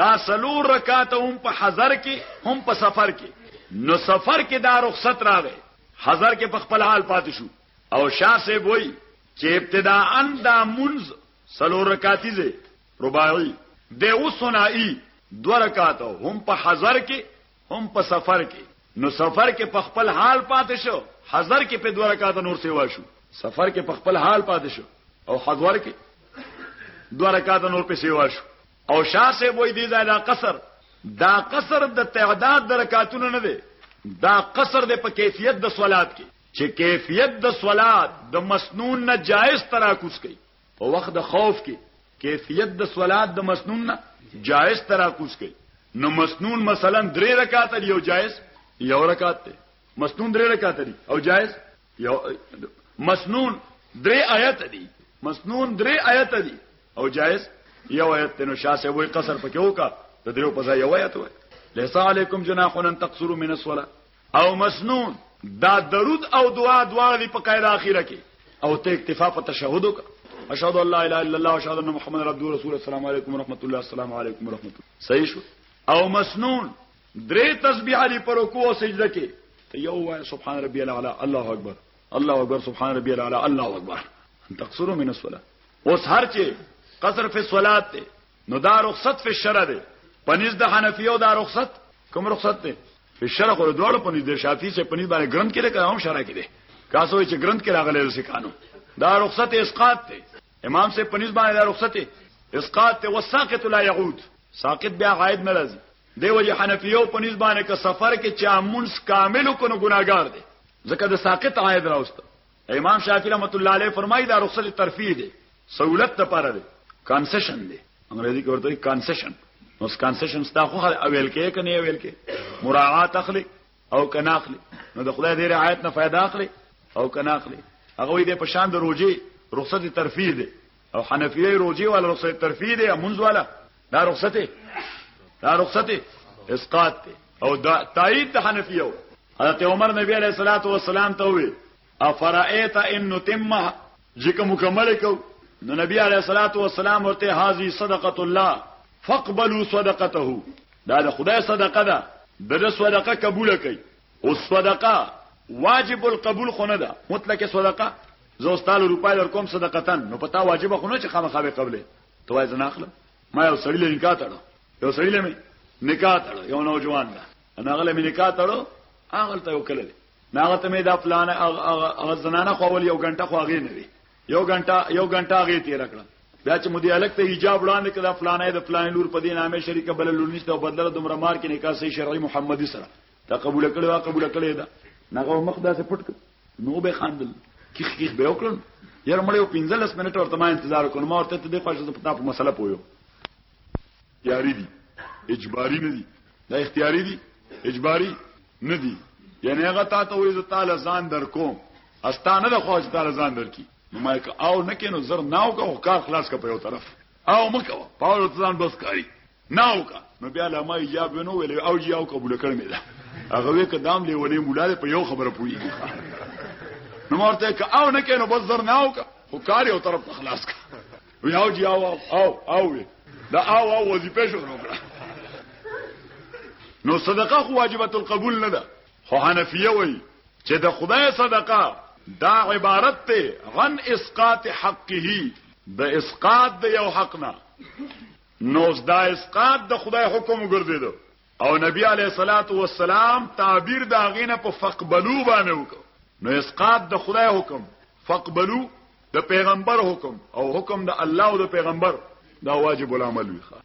دا سلور رکات هم په حضر کې هم په سفر کې نو سفر کې دا رخصت راغی حضر کې په خپل حال پاتې شو او شاه سه وای چې ابتدا ان دا منز سلور رکاتیزه رباعی د اوسنائی دو رکات هم په حضر کې هم په سفر کې نو سفر کې په خپل حال پاتې شو حضر کې په دوه رکعات نور سیوا شو سفر کې په خپل حال پاتې شو او حضر کې دوه رکعات نور په سیوا شو او شاه سه وې دې ځای دا قصر دا قصر د تعداد د رکعاتونو نه دی دا قصر د په کیفیت د صلات کې چې کیفیت د صلات د مسنون نه جائز تراکوس کوي په وخت د خوف کې کیفیت د صلات د مسنون نه جائز تراکوز کوي نو مسنون مثلا درې رکعات دی او جائز یو رکعات دی مسنون درې رکعات دی او جائز یو مسنون درې آیت دی مسنون درې آیت دی او جائز یو آیت نو شاسه وای قصر پکې وکا د دریو په ځای یو آیت وای ليس علیکم جناح ان تقصروا من الصلاه او مسنون دا درود او دعا دواړه دی په قاعده اخیره کې او ته اکتفا په تشهود وکړه اشهد ان لا اله الا الله واشهد ان محمد رسول الله رسول السلام علیکم ورحمت الله السلام علیکم ورحمت الله صحیح شو او مسنون درې تسبیح دی پر رکوع او سجده کې ته یو وای سبحان ربی الاعلى الله اکبر الله اکبر سبحان ربی الاعلى الله اکبر تقصروا من الصلاه اوس هر چې قصر فی الصلاه ته نو دا رخصت فی الشرع دی پنځ د حنفیو دا رخصت کوم رخصت دی فی الشرع خو دوړ پنځ د شافعی چې پنځ باندې ګرند کړي کوم شرع کړي کاسو چې ګرند کړي غلې سکانو دا رخصت اسقاط دی امام سے پنځ باندې دا رخصت اسقاط ته وساقط لا يعود ساقط بیا غائب نه راځي دی وجه حنفیو پنځ باندې که سفر کې چا مونږ کامل کو نو ګناګار دی ځکه د ساقط عائد راوست امام شافعی رحمت الله علیه فرمایي دا رخصت ترفیع دی سہولت ته پاره دی کنسیشن دی انګریزي کې ورته کنسیشن نو کنسیشن ستا خو اویل کې کني اویل کې مراعات اخلي او کنه اخلي نو د خدای دې رعایت نه फायदा اخلي او کنه اخلي هغه دې په شان د روزي رخصت ترفیع دی او حنفیه روزي والا رخصت ترفیع دی منځ والا دا رخصت دا رخصت اسقاط دی او دا تایید د حنفیه حضرت عمر نبی علیہ الصلوۃ والسلام ته وی افرایت ان نتمه ځکه مکمل کو نو نبی علیہ الصلوۃ والسلام ورته حاضی صدقۃ الله فقبلوا صدقته دا د خدای صدقه ده د صدقه قبول کړي اوس صدقه واجب القبول خو نه ده مطلق صدقه زه استاد روپای در کوم صدقتن نو پتا واجب خو نه چې خامخا به قبلې ته وای زنه اخلم ما یو سړی له نکاح تړو یو سړی له نکاح تړو یو نوجوان ده انا غله مې نکاح تړو هغه ته وکړل ناغه ته مې دا پلان هغه زنانه خو ول یو غنټه خو هغه نه وی یو غنټه یو غنټه هغه تیر کړ بیا چې مودي الک ته ایجاب وړاندې کړه پلانې د پلان لور په دې نامه شریکه بل لور نشته او بدله دومره مار کې نکاح سي شرعي محمدي سره تا قبول کړي وا قبول کړي دا نغه مخ داسې پټ نو به خاندل کیخ کیخ به وکړن یار مړ یو 15 منټ ورته ما انتظار وکړ ما ورته ته د خوښه په تاسو مسله پویو یاري دي اجباري نه دي دا اختیاري دي اجباري نه دي یعنی هغه تا ته وې تعالی ځان در کوم استانه د خوښ تعالی ځان در کی نو ما او نه کینو زر ناو کا او کار خلاص کا په یو طرف او مه کوه پاولو ته ځان بس کاری نه وکا نو بیا لا ما ایجاب ونو ویل او یو قبول کړ مې دا هغه وې کدام لیونی مولا په یو خبره پوری نو مرته که او نه کینو بس زر نه وکا خو کاری او طرف خلاص کا وی او جی او او او دا او او وظیفه شروع کړه نو صدقه خو واجبۃ القبول نه ده خو حنفیه وایي چې د خدای صدقه دا عبارت ته عن اسقاط حقه د اسقاط د یو حق نه نو دا اسقاط د خدای حکم وګرځیدو او نبی علیه الصلاۃ والسلام تعبیر دا غینه په فقبلو باندې وکړ نو اسقاط د خدای حکم فقبلو د پیغمبر حکم او حکم د الله او د پیغمبر دا واجب العمل وي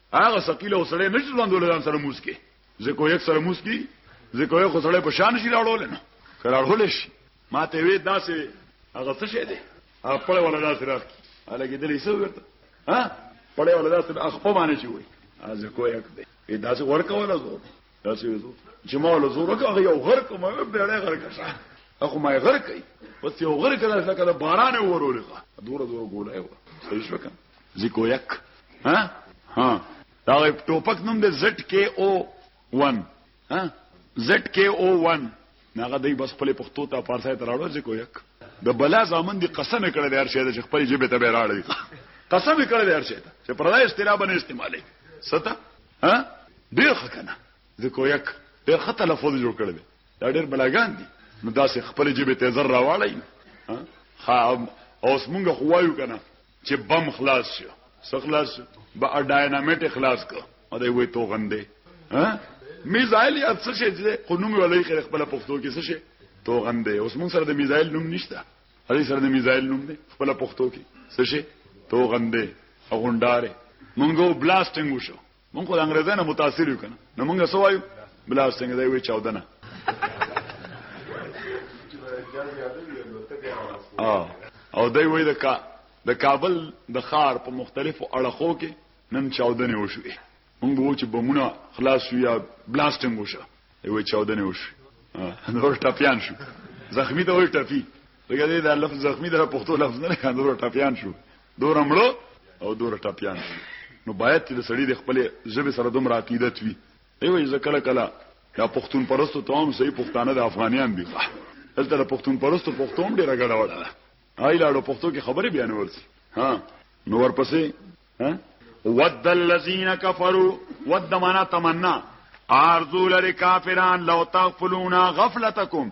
هغه ثقيله وسړې نه ژوندول ځان سره موس کې ځکه یو سره موس کې ځکه یو خسړې په شان شي راړول نه کراړول شي ما ته وې داسې هغه څه شه دي خپل ولا داسې راخ الګې دلې څه ورته ها خپل ولا داسې اخپو باندې شي وي از کو یک دی ای داسې ورکه ولا زو داسې زو چې ما له زور کې هغه یو غر کوم به ډېر غر کښه اخو ما غر کوي بس یو غر کړه لکه باران ورولغه دوره دوره ګولای و صحیح شو کنه زیکویک ها ها دا ټوپک نوم دی زټ کې او 1 ها زټ کې او 1 هغه دی بس خپل پښتو ته فارسی ته راړو زه کویک د بلا زامن دی قسم کړی دی هر شی د خپل جبه ته راړی قسم کړی دی هر شی ته چې پردای اصطلاح باندې استعمالي ستا ها ډیر خکنه زه کویک ډیر خطه لفظ جوړ کړی دی دا ډیر بلاګان دي نو داسې خپل جبه ته زر راوړی ها اوس مونږ خوایو کنه چې بم خلاص شو څه خلاص شو با ډاینامیټ خلاص کو او دوی وې تو غندې ها میزایل یا څه شي چې خو نوم ولې خیر خپل پښتو کې څه شي تو غندې اوس مون سره د میزایل نوم نشته هغه سره د میزایل نوم دی خپل پښتو کې څه شي تو غندې او غونډاره مونږ بلاستینګ وشو مونږ خو د انګريزانو متاثر یو کنه نو مونږ سو وایو بلا څنګه دی وی چاودنه او دی وی د کا د کابل د خار په مختلفو اړخو کې نن چاودنه وشوې مونږ وو چې بمونه خلاص یا بلاستینګ وشه دی وی چاودنه وشو نور ټپیان شو زخمی ته وی ټپی دغه دې د لفظ زخمی د پښتو لفظ نه کاندور ټپیان شو دور مړو او دور ټپيان نو باید چې د سړی د خپل ژبه سره دوم راقیدت وي ایو یې ځکه کله دا پښتون پرستو ته هم صحیح پښتانه د افغانیان دي دلته د پښتون پرستو پښتون ډیره ګډه وړه ده آی لاړو پښتو کې خبرې بیانول سي ها نو ورپسې ها ود الذين كفروا ود معنا تمنا ارزو لري کافران لو تغفلون غفلتكم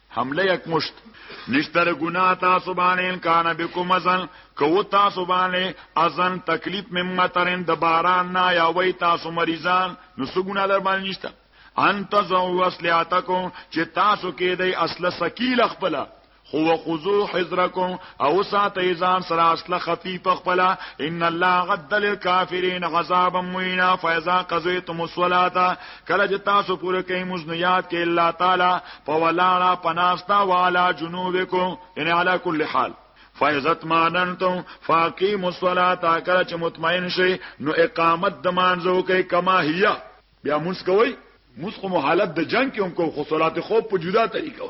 حمله یک مشت نشتر گناه تاسو باندې ان کان بكم ازن کو تاسو باندې ازن تکلیف ممترن د باران نه یا وای تاسو مریضان نو څه ګناه در باندې نشته ان تزو وسلیاتکم چې تاسو کې د اصله سکیل خپل خو خذو حذرکم او ساته ځان سره اصله خفیف خپل ان الله غد للکافرین عذابا موینا فاذا قضیتم الصلاه کله چې تاسو پوره کوي موږ نو یاد کې الله تعالی په ولاړه پناستا والا جنوبکم ان علی کل حال فایزت ماننتم فاقیم الصلاة کله چې مطمئن شي نو اقامت د مانزو کوي کما هيا بیا موږ کوي موږ کوم حالت د جنگ کې هم کو خو صلات خوب په جدا طریقو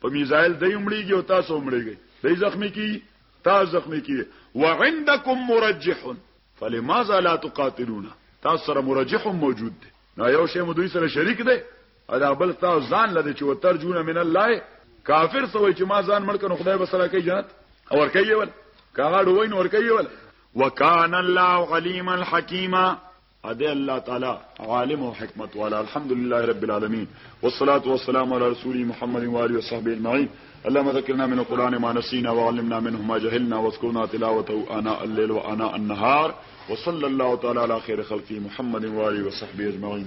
په میزایل دی مړیږي او تاسو مړیږي دی زخمی کی تا زخمی کی وعندکم مرجح فلماذا لا تقاتلون تاسو سره مرجح موجود دی نو یو شی مو دوی سره شریک دی ادا بل تاسو ځان لده چې وترجون من الله کافر سوی چې ما ځان مړ کنه خدای به سره کوي جنت او ور کوي ول کاغه ډوین ور کوي ول وکان الله علیما حکیما ادې الله تعالی عالم او حکمت والا الحمدلله رب العالمین والصلاه والسلام علی رسول محمد و علی وصحبه اجمعین اللهم ذکرنا من القران ما نسینا وعلمنا منه ما جهلنا واذكرنا تلاوته انا الليل وانا النهار وصلى الله تعالی علی خیر خلقی محمد و علی وصحبه اجمعین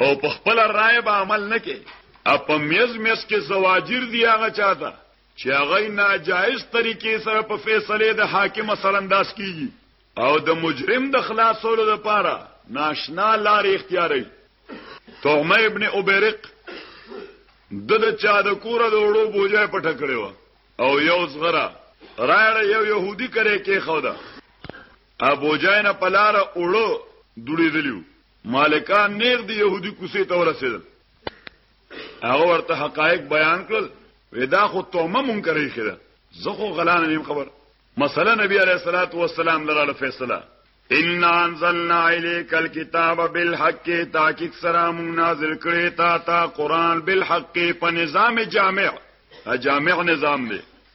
او په خپل رائے به عمل نه کې اپ میز میز کې زواجر دی هغه چاته چې هغه ناجایز طریقې سره په فیصله د حاکم سر انداز کیږي او د مجرم د خلاصولو لپاره ناشنا لار اختیاري تهمه ابن ابرق د د چا د کوره د وړو بوجه پټه کړو او یو زغره راړ یو يهودي کرے کې خودا ابو جاینه پلار اوړو دوړي دلیو مالکان نیغ دی يهودي کوسې ته ورسېدل هغه ورته حقایق بیان کړل ودا خو تومه منکرې خره زه خو غلان نیم خبر مثلا نبی علیہ الصلات والسلام لره فیصله ان انزلنا الیک الكتاب بالحق تاکید سره مون نازل کړی تا تا قران بالحق په نظام جامع جامع نظام دی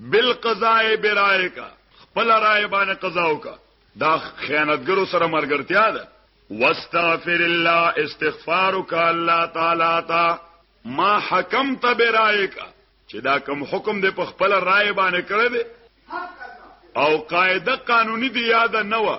بالقضاء برائک خپل رائے باندې قضا وکا دا خیانتګرو سره مرګرتیا ده واستغفر الله استغفارک الله تعالی تا ما حکمت برائک چې دا کوم حکم دې په خپل رائے باندې کړی دی او قاعده قانوني دی یاد نه و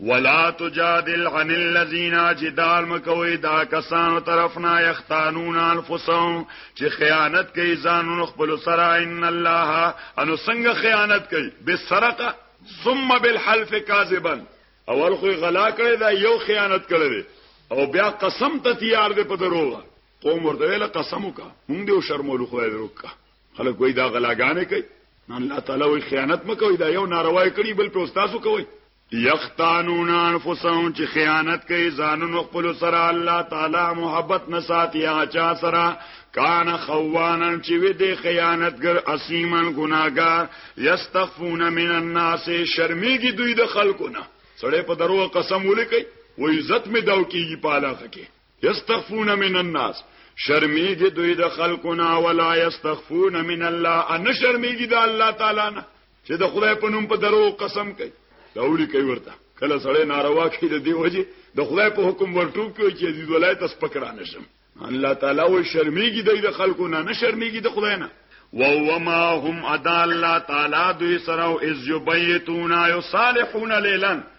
ولا تجادل عن الذين جدال مکوي دا کسانو طرفنا يختانون انفسهم چې خیانت کوي ځانونو خپل سره ان الله انو څنګه خیانت کوي بالسرقه ثم بالحلف كاذبا اول خو غلا کړی دا یو خیانت کړی او بیا قسم ته تیار دی په دروغه قوم ورته ویل قسم وکا مونږ دیو شرمولو خدای دروکا خلک وای دا غلاګانې کوي نو الله تعالی وای خیانت مکوئ دا یو ناروا کړی بل په تاسو کوي یختانون انفسهم چې خیانت کوي ځانونو خپل سره الله تعالی محبت نه ساتي هغه چا سره کان خوانن چې وي د خیانتګر اسیمن ګناګار یستغفون من الناس شرمېږي دوی د خلکو نه سړې په درو قسم ولیکي و عزت می داو کیږي په علاقه کې یستخفون من الناس شرمیږي دوی د خلقنا ولا یستخفون من الله ان شرمیږي د الله تعالی نه چې د خدای په نوم په درو قسم کوي دا ولي کوي ورته کله سړی ناروا کوي د دی وجه د خدای په حکم ورټوب کوي چې عزیز ولایت اس پکړه نشم الله تعالی و شرمیږي دوی د خلقنا نه شرمیږي د خدای نه وهو معهم ادا الله تعالی دوی سره او از یبیتون یصالحون لیلا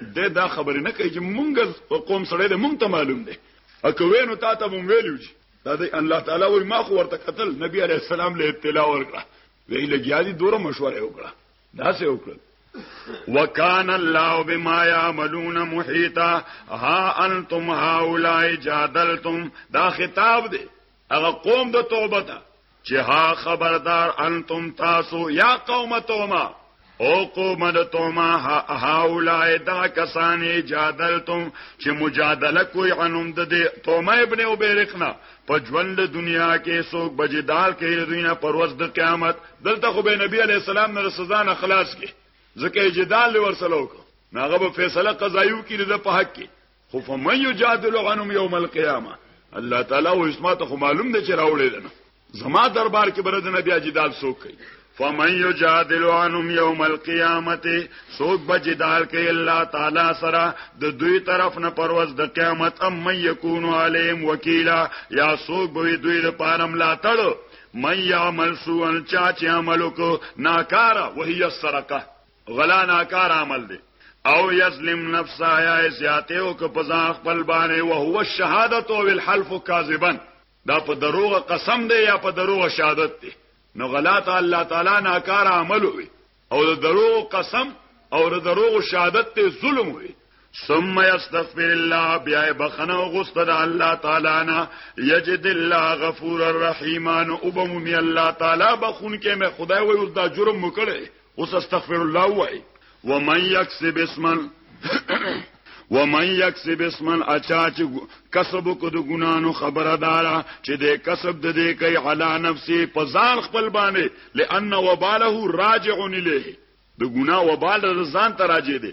دی دا خبرې نه کوي چې مونږ قوم سره دی مونږ ته معلوم دی اکه وینو تا ته مونږ ویلو چې دا دی الله تعالی وای ما خو ورته قتل نبی علی السلام له اطلاع ورکړه وی لګیا دي دوره مشوره وکړه دا څه وکړه وکان الله بما يعملون محيطا ها انتم هؤلاء جادلتم دا خطاب دی هغه قوم د توبه ده چې ها خبردار انتم تاسو یا قوم توما او قوم د توما هاولای دا کسانې جادلتم چې مجادله کوي انم د دې توما ابن وبرقنا په ژوند دنیا کې څوک بجدال کې دنیا پروز د قیامت دلته خو به نبی علی السلام نه سزا نه خلاص کې ځکه جدال ورسلو ناغه به فیصله قضایو کې د په حق کې خو فمن یجادل عنهم یوم القیامه الله تعالی او اسما ته معلوم دی چې راوړل نه زما دربار کې برد نه بیا جدال سوک کوي فمن یجادل عنهم یوم القیامت سوک بجدال کوي الله تعالی سره د دوی طرف نه پرواز د قیامت ام من یکون علیم وکیلا یا سوک به دوی لپاره ملاتړ من یعمل سوءا چا چې عمل کو ناکاره وهي السرقه غلا ناکار عمل دی او یظلم نفسه یا زیاته او که پزا خپل باندې او هو الشهادت او الحلف کاذبا دا په دروغه قسم دی یا په دروغه شهادت دی نو غلط الله تعالی ناکار عمل وي او د دروغ قسم او د دروغ شهادت ته ظلم وي ثم يستغفر الله بیا بخنه غست د الله تعالی نه یجد الله غفور الرحیم او بمومی الله تعالی بخون کې مې خدای وې اوس دا جرم وکړي اوس استغفر الله وای و من یکسب اسمن و من یکسب اسمن اچا چې کسب کو د ګنانو خبره دارا چې د کسب د دې کوي علا نفسي په ځان خپل باندې لئن وباله راجع الیه د ګنا وبال ځان ته راجع دی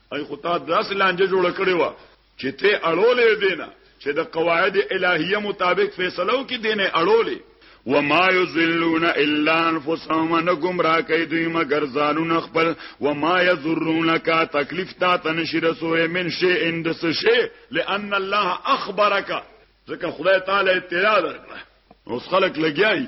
ای خو تا داسې لانجه جوړه کړې وه چې ته اړولې دینه چې د قواعد الهیه مطابق فیصله وکړي دینه اړولې وما یذلون الا انفسهم نه گمراه کوي دوی مگر ځانونه خپل وما یذرونک تکلیف تا تنشر سوې من شی اند سشی لئن الله اخبرک ځکه خدای تعالی اطلاع درکړه اوس خلک لګیای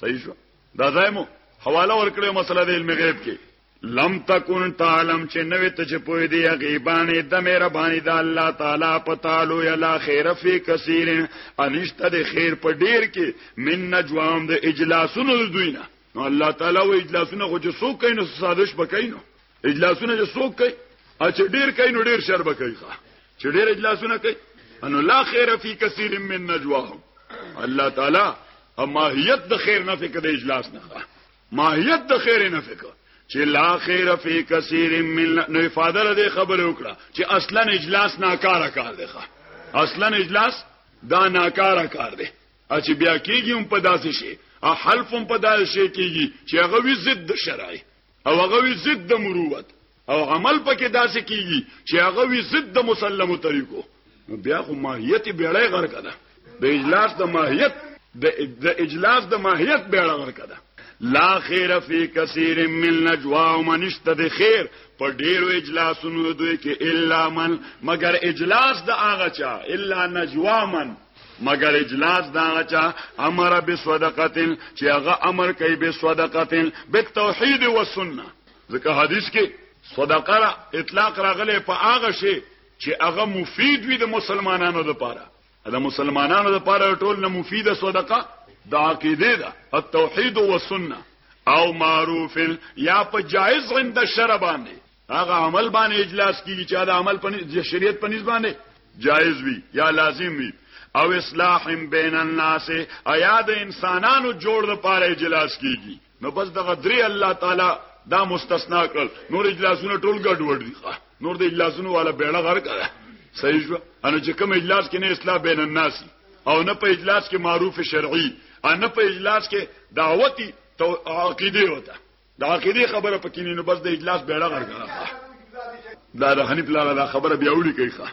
صحیح شو دا زایمو حواله ورکړې مسله د علم غیب کې لم تکون تعلم چې نوې ته چې پوي دی غیبانې د مهرباني د الله تعالی په تعالو یلا خیر فی کثیر انشته د خیر په ډیر کې من نجوام د اجلاسونو دوی نه نو الله تعالی و اجلاسونه خو چې سو کینو سازش بکینو اجلاسونه چې څوک کوي او چې ډیر کوي نو ډیر شر به کوي چې ډیر اجلاسونه کوي انو لا خیر فی کثیر من نجواهم الله تعالی ماهیت د خیر نه فکر د اجلاس نه ماهیت د خیر نه فکر چې لا خیر فی کثیر من نو افاده له خبره وکړه چې اصلا اجلاس ناکاره کار دی اصلا اجلاس دا ناکاره کار دی چې بیا کېږي هم په داسې شي حلف هم په داسې شي کېږي چې هغه وی ضد شرعي او هغه وی ضد د مروت او عمل پکې داسې کیږي چې هغه وی ضد د مسلمو طریقو نو بیا خو ماهیت بیړې غر کده د اجلاس د ماهیت د اجلاس د ماهیت بیړې غر کده لا خیر فی کثیر من نجوا ومن اشتد خیر په ډیرو اجلاسونو دوی کې الا من مگر اجلاس د هغه چا الا نجوا من مگر اجلاس دا چا امر به صدقتن چې هغه امر کوي به صدقتن به توحید او سنت ځکه حدیث کې صدقه را اطلاق راغلی په هغه شی چې هغه مفید وي د مسلمانانو لپاره دا مسلمانانو لپاره ټول نه مفیده صدقه د عقیده ده التوحید او سنت او معروف یا په جائز عند شرع باندې هغه عمل باندې اجلاس کیږي چې دا عمل په شریعت په نسبت باندې جایز وي یا لازم وي او اصلاح بین الناس ایا د انسانانو جوړ د پاره اجلاس کیږي نو بس دغه درې الله تعالی دا مستثنا کړ نور اجلاسونه ټول ګډ وډ دي نور د اجلاسونو والا بیړه غر کړه صحیح شو انو چې کوم اجلاس کې نه اصلاح بین الناس او نه په اجلاس کې معروف شرعي ان په اجلاس کې دعوتي عقیده وته د عقیده خبره پکې نه نو بس د اجلاس بیړه غړګره دا د حنیف لاله دا خبره بیا وړي کوي ښه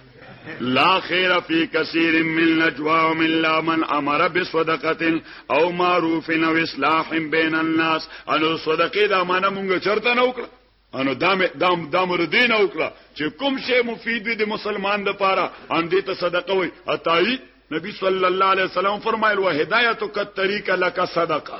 لا خیر فی کثیر من نجوا من لا من امر بصدقه او معروف او اصلاح بین الناس انو صدقه دا معنا مونږ چرته نه وکړه انو دام دام دام ردین وکړه چې کوم شی مفید وي د مسلمان د پاره ان دې ته صدقه وي عطای نبی صلی الله علیه وسلم فرمایل و هدایت ک طریق لک صدقه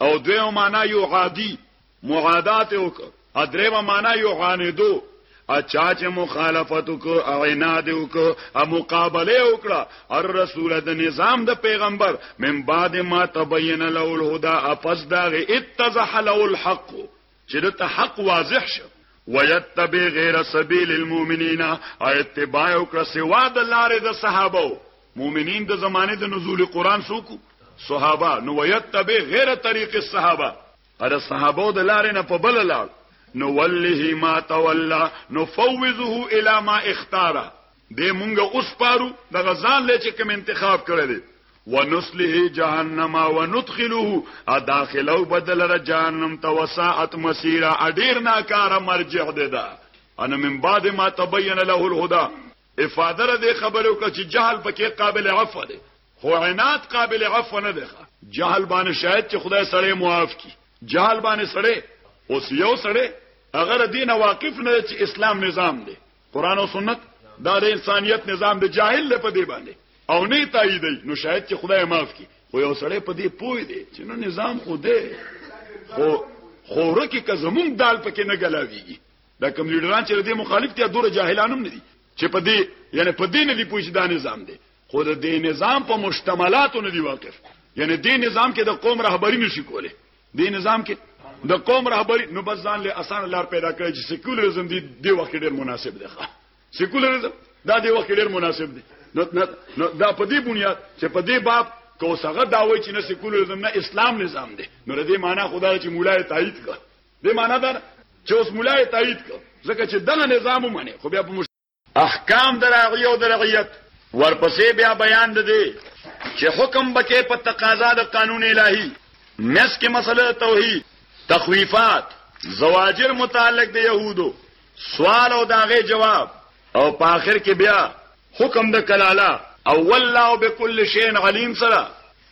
او دویمه معنا یو عادی معادات او ادریمه معنا یو عاندو اچا چې مخالفت وکړو او عناد وکړو او مقابله وکړه ار رسول د نظام د پیغمبر من بعد ما تبین له الهدى افس داغه اتزح له الحق چې د ته حق واضح شه ويتبع غیر سبیل المؤمنین اتباع او کړه سوا د لارې د صحابه مؤمنین د زمانه د نزول قران سوکو صحابه نو ويتبع غیر طریق الصحابه ار صحابه د لارې نه په بل لار نو ولله ما تولى نفوذه الى ما اختاره دې مونږه اوس پارو د غزان لې چې کوم انتخاب کړی دی ونسله جهنم وندخله اداخلو بدل را جهنم ته وساعت مسیرا اډیر ناکاره مرجع ده دا ان من بعد ما تبین له الهدى افاده دې خبرو کړه چې جهل پکې قابل عفو ده خو عناد قابل عفو نه ده جهل باندې شاید چې خدای سره معاف کی جهل باندې سره اوس یو سره اگر دین واقف نه چې اسلام نظام دی قران او سنت دا د انسانيت نظام د جاهل له پدې باندې او نه تاییدای نو شاید چې خدای معاف کړي خو یو سړی په دې پوي دی چې نو نظام خو دی خو خوره کې که زمونږ دال پکې نه ګلاویږي دا کوم لیډران چې دې مخالف دي دوره جاهلانم نه دي چې په دې یعنی په دې نه دی پوښتنه نظام دی خو د دې نظام په مشتملاتو نه دی واقف یعنی دې نظام کې د قوم رهبری نشي کوله دې نظام کې د قوم رهبری نو بس ځان له اسانه لار پیدا کړی چې سیکولریزم دی د وخت ډیر مناسب دی سیکولریزم دا د وخت ډیر مناسب دی نو دا په دې بنیاد چې په دې باب کو څنګه دا وایي چې نه سیکولریزم نه اسلام نظام دی نو دې معنی خدای چې مولای تایید کړ دې معنی دا چې اوس مولای تایید کړ ځکه چې دغه نظام ومني خو بیا په احکام د راعي او د رعیت ورپسې بیا بیان د دې چې حکم بکې په تقاضا د قانون الهي مس کې مسله توحید تخویفات زواجر متعلق د يهودو سوال او داغه جواب او په اخر کې بیا حکم د کلاله او والله بكل شيء عليم سره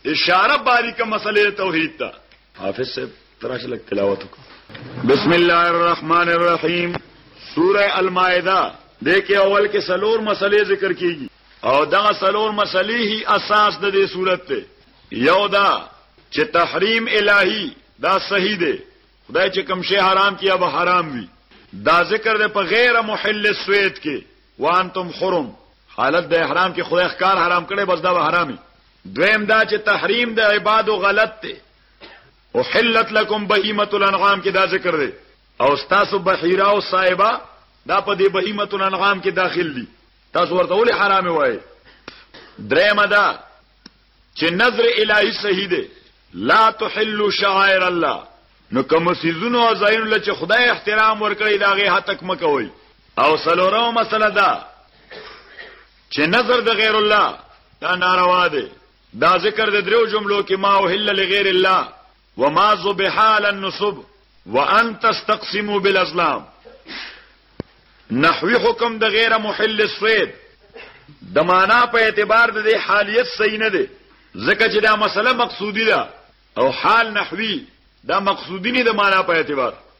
اشاره باریکه مسله توحید ته حافظ صاحب تراش لک تلاوت کو بسم الله الرحمن الرحیم سوره المائده دغه اول کې سلور مسلې ذکر کیږي او دا سلور مسلې هی اساس د دې صورت ته یو دا چې تحریم الهی دا صحیح دی خدای چې کوم شی حرام کیا به حرام وي دا ذکر ده په غیر محل سوید کې وانتم حرم حالت د احرام کې خدای ښکار حرام کړي بس دا به حرامي دویم دا چې تحریم د عبادو غلط دی او حلت لكم بهیمه الانعام کې دا ذکر دی او تاسو بحیرا او صایبا دا په دې بهیمه الانعام کې داخل دي تاسو ورته ولې حرام وایي دریم دا چې نظر الهی صحیح دی لا تحلوا شعائر الله نو کوم سيزونو او ځایونو لچ خدای احترام ورکړي دا غي هتک مکوي او سلورو مسله ده چې نظر د غیر الله دا ناروا دی دا ذکر د دریو جملو کې ما او هل لغیر الله وما ذبح علی النصب وان تستقسموا بالازلام نحوی حکم د غیر محل الصید د معنا په اعتبار د حالیت صحیح نه دی ځکه چې دا مسله مقصودی ده او حال نحوی دا مقصودی نه د معنا په اعتبار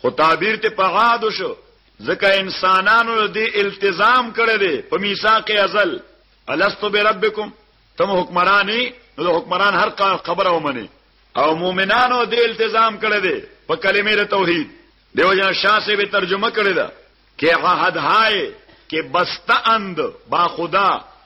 خو تعبیر ته په عاد شو ځکه انسانانو دې التزام کړی دی په میثاق ازل الستو بربکم تم حکمرانی نو حکمران هر خبره ومني او مؤمنانو دې التزام کړی دی په کلمې توحید دیو جن شاسه به ترجمه کړی دا کې حد هاي کې بستا اند با خدا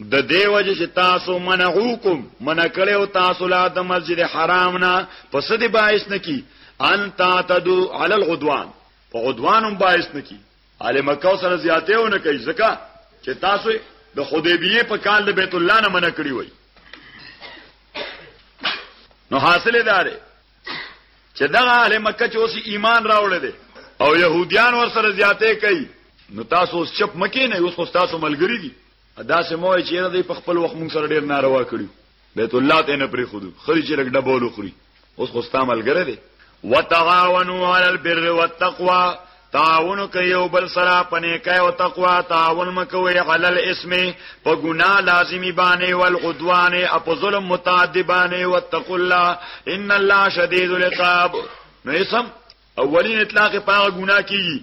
د دې وجه چې تاسو منعوکم منع کړو تاسو لا د مسجد حرام نه پس دې باعث نکی ان تعتدو علی العدوان په عدوانم باعث نکی علی مکه سره زیاته و نه کوي ځکه چې تاسو د حدیبیه په کال د بیت الله نه منع کړی وای نو حاصله داره چې دغه علی مکه چې اوس ایمان راوړل دي او يهوديان ور سره زیاته کوي نو تاسو چپ مکه نه اوس تاسو ملګری دي ادا سه مو چې نه دی په خپل وخت مونږ سره ډیر ناروا کړیو بیت الله ته نه پری خودو خلی چې لګ ډبول خوري اوس خو استعمال ګره دی وتعاونوا علی البر والتقوا تعاون کوي او بل سره پنه کوي او تقوا تعاون مکوي علی الاسم په ګنا لازمی باندې والعدوان اپ ظلم متعدی باندې وتقوا الله ان الله شدید العقاب نو اسم اولین اطلاق په ګنا کیږي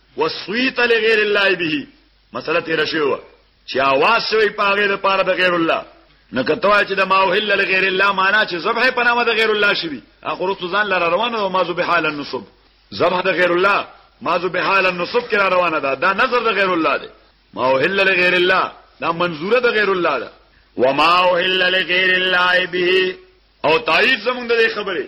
وسویت لغیر الله به مسله تیر شو چې आवाज شوی پاغه د پاره د غیر الله نو کته چې د ماوهل لغیر الله معنا چې ذبح په نامه د غیر الله شوی اخر ځان لره روانه او ما ذبح حال النصب ذبح د غیر الله ما ذبح حال النصب کې روانه ده دا نظر د غیر الله دی ماوهل لغیر الله دا منظوره د غیر الله ده وما اوهل لغیر الله به او تایید زمونږ د خبره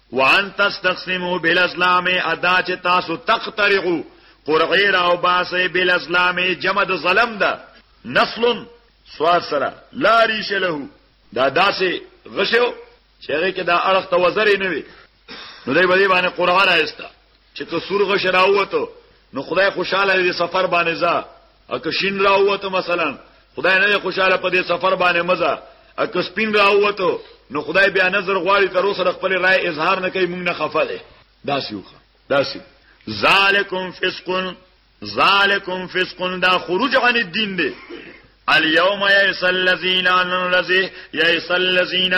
وان تستقسمو بالاسلام ادا چې تاسو تقترعو قرعه را او باسه بالاسلام جمع د ظلم ده نسل سواد سره لا ریش له دا داسې غشو چې هغه کې دا اړخ ته وزرې نه وي نو دای باندې باندې قرعه راځتا چې ته سور غش راوته نو خدای خوشاله دې سفر باندې ځه اکه شین راوته مثلا خدای نه خوشاله په دې سفر باندې مزه اکه سپین راوته نو خدای بیا نظر غواړي تر اوسه خپل رائے اظهار نه کوي موږ نه خفه دي داسې وخه داسې ذالکم فسقن ذالکم فسقن دا خروج عن الدین دی اليوم يئس الذين عن الذي يئس الذين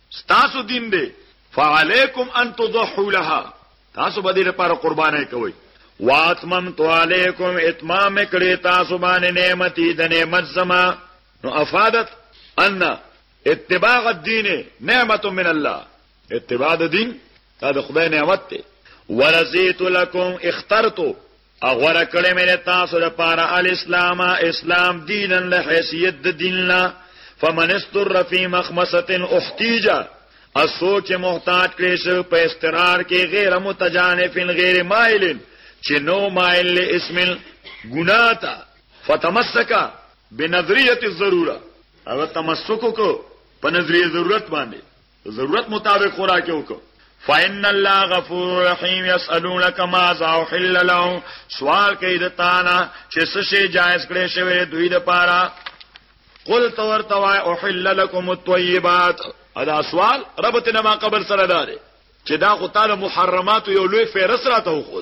ستاسو دین دی فعليكم ان تضحوا لها تاسو به دې لپاره قرباني کوي واتمم تو علیکم اتمام کړي تاسو باندې نعمتي د نعمت زما نو افادت ان اتباع الدين نعمت من الله اتباع الدين دا د خدای نعمت ته ورزيت لكم اخترتو او غوره کړی مې له تاسو لپاره الاسلام اسلام دینا له حیثیت د دین لا فمن استر فی مخمسه احتیجا اسو چې محتاج کړي شو په استرار کې غیر متجانف غیر مائل چې نو مائل له اسم ګناتا فتمسکا بنظریه الضروره او تمسک کو په نظریه ضرورت باندې د ضرورت مطابق خوراک وکړو فإن الله غفور رحیم یسالونک ما ذا حل لهم سوال کوي د تانا چې څه شی جائز کړي شوی دوی د پاره قل تور توای احل لكم الطيبات ادا سوال ربته ما قبل سره دار چې دا خو تعالی محرمات یو لوی فیرس راته وخو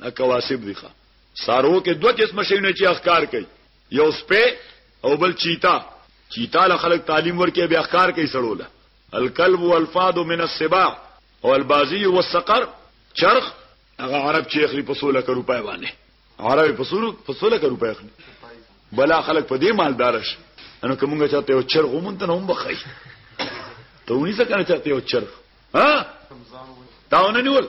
دا کواسب دي ښه سارو کې دوه قسم شیونه چې اخکار کوي یو سپه او بل چیتا چیتا له خلک تعلیم ورکې بیا اخکار کوي سړوله الکلب والفاد من السباع او البازی والسقر چرخ هغه عرب چې اخلي په 16 لک روپۍ باندې عرب په 16 په 16 لک روپۍ اخلي بلا خلک په دې مالدار شي انو کومه چاته یو چرغ مونته نه هم بخای ته ونی څه کنه چاته یو چرغ ها تاونه نیول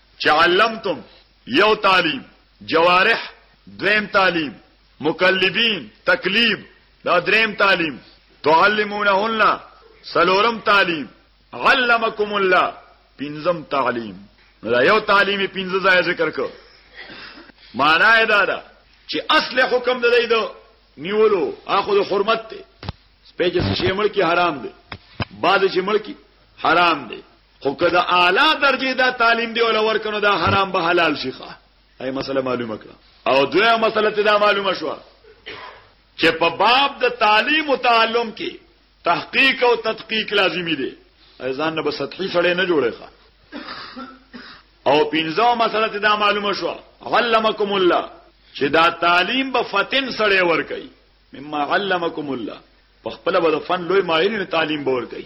چې علمتم یو تعلیم جوارح دویم تعلیم مکلبین تکلیب دا دریم تعلیم تعلمونهن سلورم تعلیم علمکم الله پنځم تعلیم دا یو تعلیمی پنځه ځای ذکر کو معنا یې دا ده چې اصل حکم د دی دو نیولو اخو د حرمت ته سپېچ شي ملکی حرام دی بعد چې ملکی حرام دی خو که د اعلی درجه دا تعلیم دی ول ورکنو دا حرام به حلال شي ښه اي مسله معلومه کړه او دوه مسله ته دا معلومه شو چې په باب د تعلیم او تعلم کې تحقیق او تدقیق لازمی دی ځان نه به سطحي سړی نه جوړي ښه او پنځه مسله ته دا معلومه شو علمکم الله چې دا تعلیم به فتن سړی ور کوي مما علمکم الله په خپل به فن لوی ماهر تعلیم به ور کوي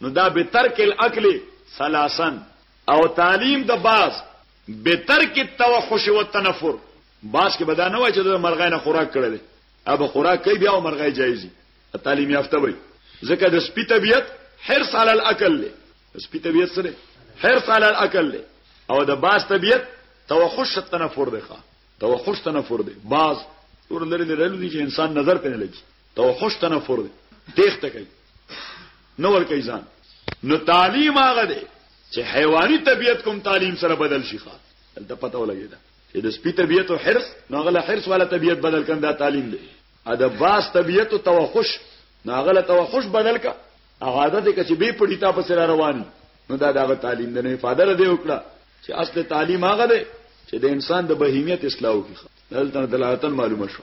نو دا بترک الاکل ثلاثا او تعلیم د باز بترک التوحش والتنفر باز کې بدا نه وای چې د مرغای نه خوراک کړل اب خوراک کوي بیا مرغای جایزي تعلیم یافته وي ځکه د سپی طبیعت حرص علی الاکل له سپی طبیعت سره حرص علی الاکل له او د باز طبیعت توحش التنفر دی ښا توحش تنفر دی باز ور لري لري چې انسان نظر پنه لګي توحش تنفر دی تخته کوي نو ورکه ځان نو تعلیم هغه دی چې حیواني طبیعت کوم تعلیم سره بدل شي ښه دلته پته ولګی دا چې د سپی طبیعت او حرس نو هغه حرس والا طبیعت بدل کړه دا تعلیم دی ا د باس طبیعت او توخش نو هغه توخش بدل کړه عادت کچ به پړی تا پس را روان نو دا دغه تعلیم د نه فادر دی وکړه چې اصل تعلیم هغه دی چې د انسان د بهیمیت اصلاح وکړي دلته دلالتن معلومه شو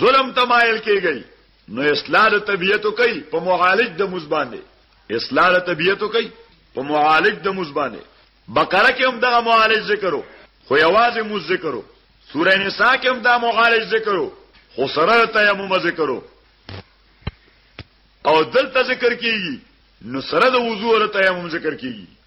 ظلم ته مایل کیږي نو اصلاح د طبيعت کوي په معالج د مزبانه اصلاح د طبيعت کوي په معالج د مزبانه بقره کې هم دغه معالج ذکرو خو یوازې مز ذکرو سوره نساء کې هم دا معالج ذکرو خو سره تیمم ذکرو او دلته ذکر کیږي نو سره د وضو او تیمم ذکر کیږي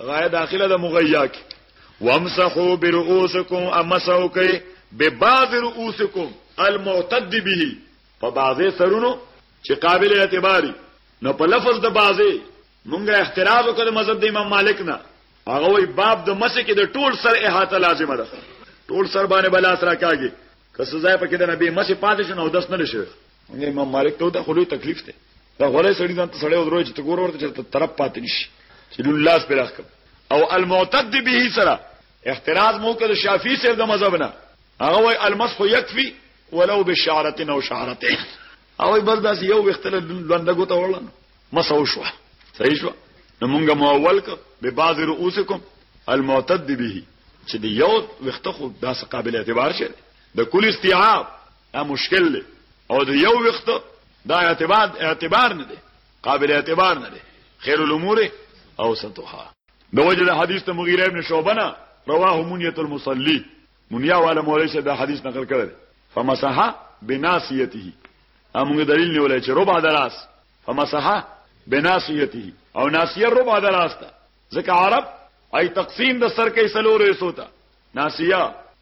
غایه داخله د مغیا کې وامسحو برؤوسکم امسحو کوي به بعض رؤوسکم المعتد به په بعضه سرونو چې قابل اعتباري نو په لفظ د بعضه مونږه احتراز وکړ مذهب د امام مالک نه هغه وی باب د مسح کې د ټول سر احاطه لازمه ده ټول سر باندې بلا سره کاږي که سزا پکې د نبی مسح پاتې شنو داس نه لشي موږ امام مالک ته دا خلوی تکلیف دی دا غولې سړی ځان ته سړی ودروي چې ته ګور ورته چې طرف پاتې نشي چې لولاس پر اخ او المعتد به سره احتراز مو کړ شافعي سره د مذهب نه هغه وای المسح يكفي ولو بشعرتين او شعرتين او بس داس یو وختل لنده ګوته وړل مسو شو صحیح شو نو مونږه مول ک به بعض رؤوسکم المعتد به چې د یو وخت خو داس قابل اعتبار شه د کل استيعاب دا مشکل دی او د یو وخت دا اعتبار اعتبار نه دی قابل اعتبار نه دی خیر الامور او ستوها د وجه د حدیث ته مغیره ابن شعبنا رواه منیت المصلی منیا والا مولوی سے دا حدیث نقل کړل فمسح بناسیته امغه دلیل نیولای چې ربع دراس فمسح بناسیته او ناسیه ربع دراس ته ځکه عرب ای تقسیم د سر کې سلور یې سوتا ناسیه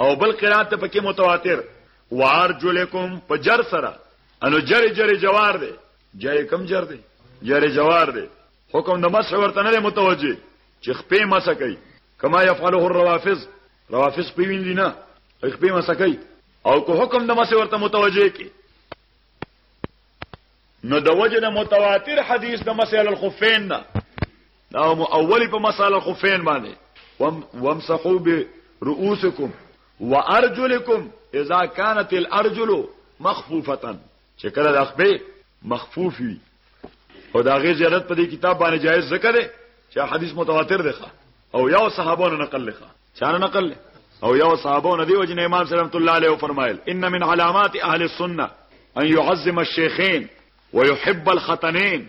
او بل قرات ته پکې متواتر وارجلکم په جر سره انو جر جر جوار دی جر کم جر دی جر جوار دی حکم د مسح ورته نه متوجه چې خپې مسح کوي کما يفعله الروافض روافض په وین لینا خپې مسح کوي او کو حکم د مسح ورته متوجه کی نو د وجه متواتر حدیث د مسح الخفین نه دا مو اولی په مساله خفین باندې وم ومسحو به رؤوسکم وارجلکم اذا كانت الارجل مخفوفه چې کله د خپې مخفوف وي او دا غي زیارت په دې کتاب باندې جایز ذکر دی چې حدیث متواتر دی او یو صحابه نه نقل لخوا چا نقل او یو صحابه نه دی او جن امام صلی الله علیه فرمایل ان من علامات اهل السنه ان يعظم الشيخين ويحب الختنين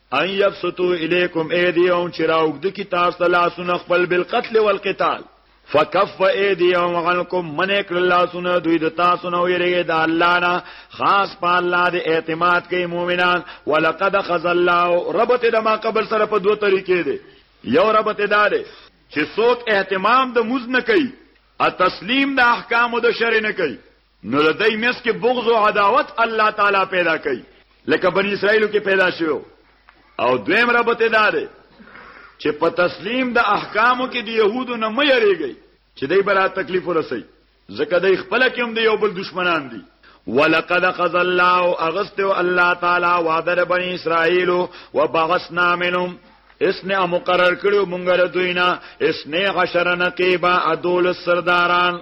ان یبسطو الیکم ایدیهم چراوګ د کی تاسو ته لاسونه خپل بالقتل والقتال فکف ایدیهم عنکم من اکل لاسونه دوی د تاسو نو یریږي د الله نه خاص په الله د اعتماد کوي مؤمنان ولقد خذ الله ربته د ما قبل سره په دوه طریقې دی یو ربته دا دی چې څوک اهتمام د مز نه کوي ا تسلیم د احکام د شر نه کوي نو د دای مس کې بغض او عداوت الله تعالی پیدا کوي لکه بنی اسرائیلو کې پیدا شوی او دویم ربطه داره چې په تسلیم د احکامو کې د يهودو نه مې یریږي چې دای برا تکلیف ورسي ځکه دای خپل کې هم د یو بل دشمنان دي ولقد قضى الله اغست الله تعالی وعده بنی اسرائیل وبغسنا منهم اسنه مقرر کړو مونږ له دوی نه اسنه عشر نقيبا ادول سرداران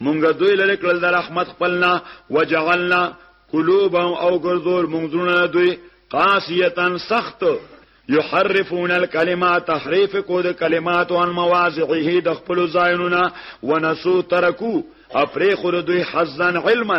مونږ دوی لری کړل د رحمت خپلنا وجعلنا قلوبهم او ګرځول مونږ زړه دوی قاسیتن سخت یحرفون الکلمات تحریف کو د کلمات او مواضعه د خپل ځایونو ونسو ترکو افریخ دوی حزن علما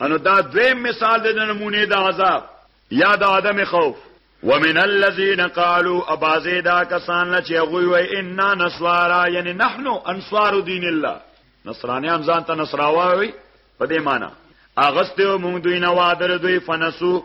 انو دا دویم مثال دی د نمونه د عذاب یا د عدم خوف ومن الذين قالوا ابازي دا کسان نه چې غوي وي ان نسوارا یعنی نحنو انصار دین الله نصرانیان ځان ته نصراوا وي په دې معنی اغستو مونږ دوی نه وادر دوی فنسو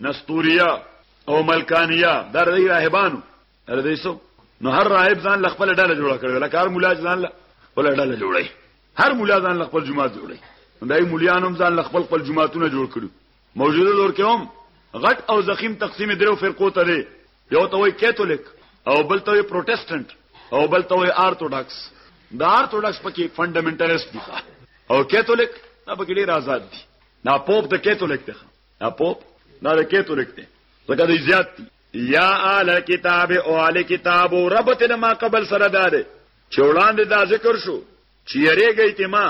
نستوریا او ملکانیا دا د راهبانو دا د سو نو هر راهب ځان ل خپل ډله جوړه کړل لکه هر مولا ځان ل خپل ډله جوړي هر مولا ځان ل خپل جماعت جوړي دای مولیان هم ځان ل خپل خپل جماعتونه جوړ کړو موجوده دور کې هم غټ او زخیم تقسیم درو فرقو ته دی یو ته وای کاتولیک او بل ته وای پروتستانت او بل ته وای ارتودوکس دا ارتودوکس پکې فندامنټالیست دي او کاتولیک دا پکې ډیر آزاد دي دا پوپ د کاتولیک دی اپو دا د کیتولیک دی ځکه دی زیات دی یا آل کتاب او آل کتاب او ربط نه ما قبل سره داره چې وړاندې دا ذکر شو چې یریږي ته ما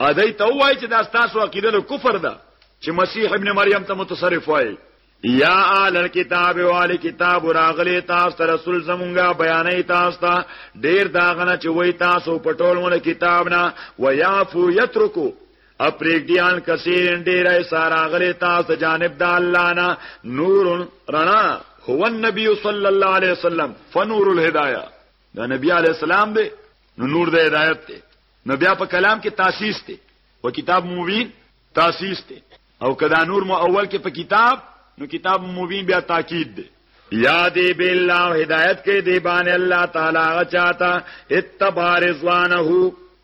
ا دې ته وای چې دا تاسو عقیده له کفر ده چې مسیح ابن مریم ته متصرف وای یا آل الكتاب و آل کتاب راغلی تاسو ته رسول زمونږه بیانې تاسو ته ډیر داغنه چې وای تاسو پټولونه کتاب نه و یعفو یترکو اپریګدیان کثیرن ډیره سارا غلی تاسو جانب د الله نه نور رڼا هو النبی صلی الله علیه وسلم فنور الهدایه دا نبی علیہ السلام دی نو نور د هدایت دی نو بیا په کلام کې تاسیس دی او کتاب مبین تاسیس دی او کدا نور مو اول کې په کتاب نو کتاب مبین بیا تاکید دی یا دی بالله هدایت کې دی باندې الله تعالی غچاتا اتبار رضوانه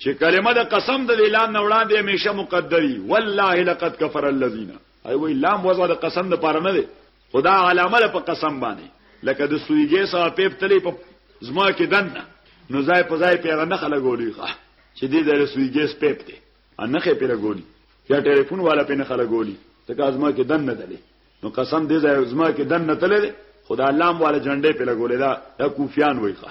چې کلمه د قسم د لام نه وړاندې همیشه مقدری والله لقد کفر الذين ای وی لام وضع د قسم د پاره نه دی خدا علامه په قسم باندې لکه د سویګې سره پیپ تلې په زما کې دنه نو ځای په ځای پیغه نه خلګولې ښه چې دې د سویګې سپیپ دی ان نه پیره ګولي یا ټلیفون والا پینه خلګولي ته کازما کې دنه دلې نو قسم دې ځای زما کې دنه تلې خدا لام والا جنډې په لګولې دا کوفیان وایخه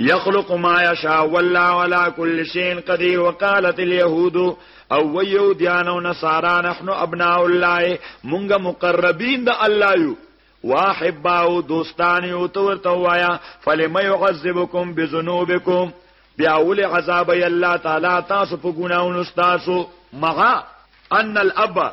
يخلق ما يشاء والله على كل شيء قدير وقالت اليهود او يهوديان او نصارى نحن ابناء الله مونږ مقربين دا الله يو واحباو دوستان یو تور توایا فلم يعذبكم بذنوبكم بیا عذاب ی الله تعالی تاسو فقونا ونستاسو مغا ان الاب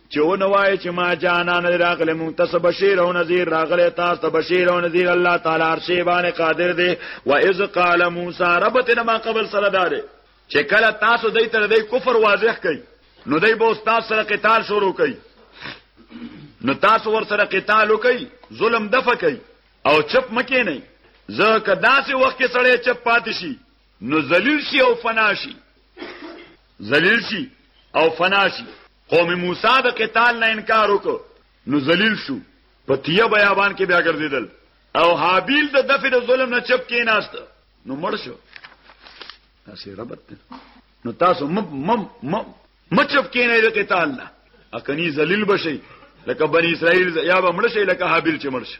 چې ونه وای چې ما جانا نه راغله مونږ ته بشیر او نذیر راغله تاسو ته بشیر او نذیر الله تعالی ارشی باندې قادر دی و اذ قال موسی ربتنا ما قبل سره داره چې کله تاسو دای تر دای کفر واضح کړي نو دای به تاسو سره قتال شروع کړي نو تاسو ور سره قتال وکړي ظلم دفع کړي او چپ مکه نه زه کداسې وخت کې سړی چپ پاتې شي نو ذلیل شي او فنا شي ذلیل شي او فنا شي قوم موسی د قتال نه انکار وکړ نو ذلیل شو په تیه بیابان کې بیا ګرځیدل او حابیل د دفع د ظلم نه چپ کې ناست نو مړ شو تاسو ربط نو تاسو م م م مچپ کې نه د قتال نه اکني ذلیل بشي لکه بنی اسرائیل یا به مړ شي لکه حابیل چې مړ شي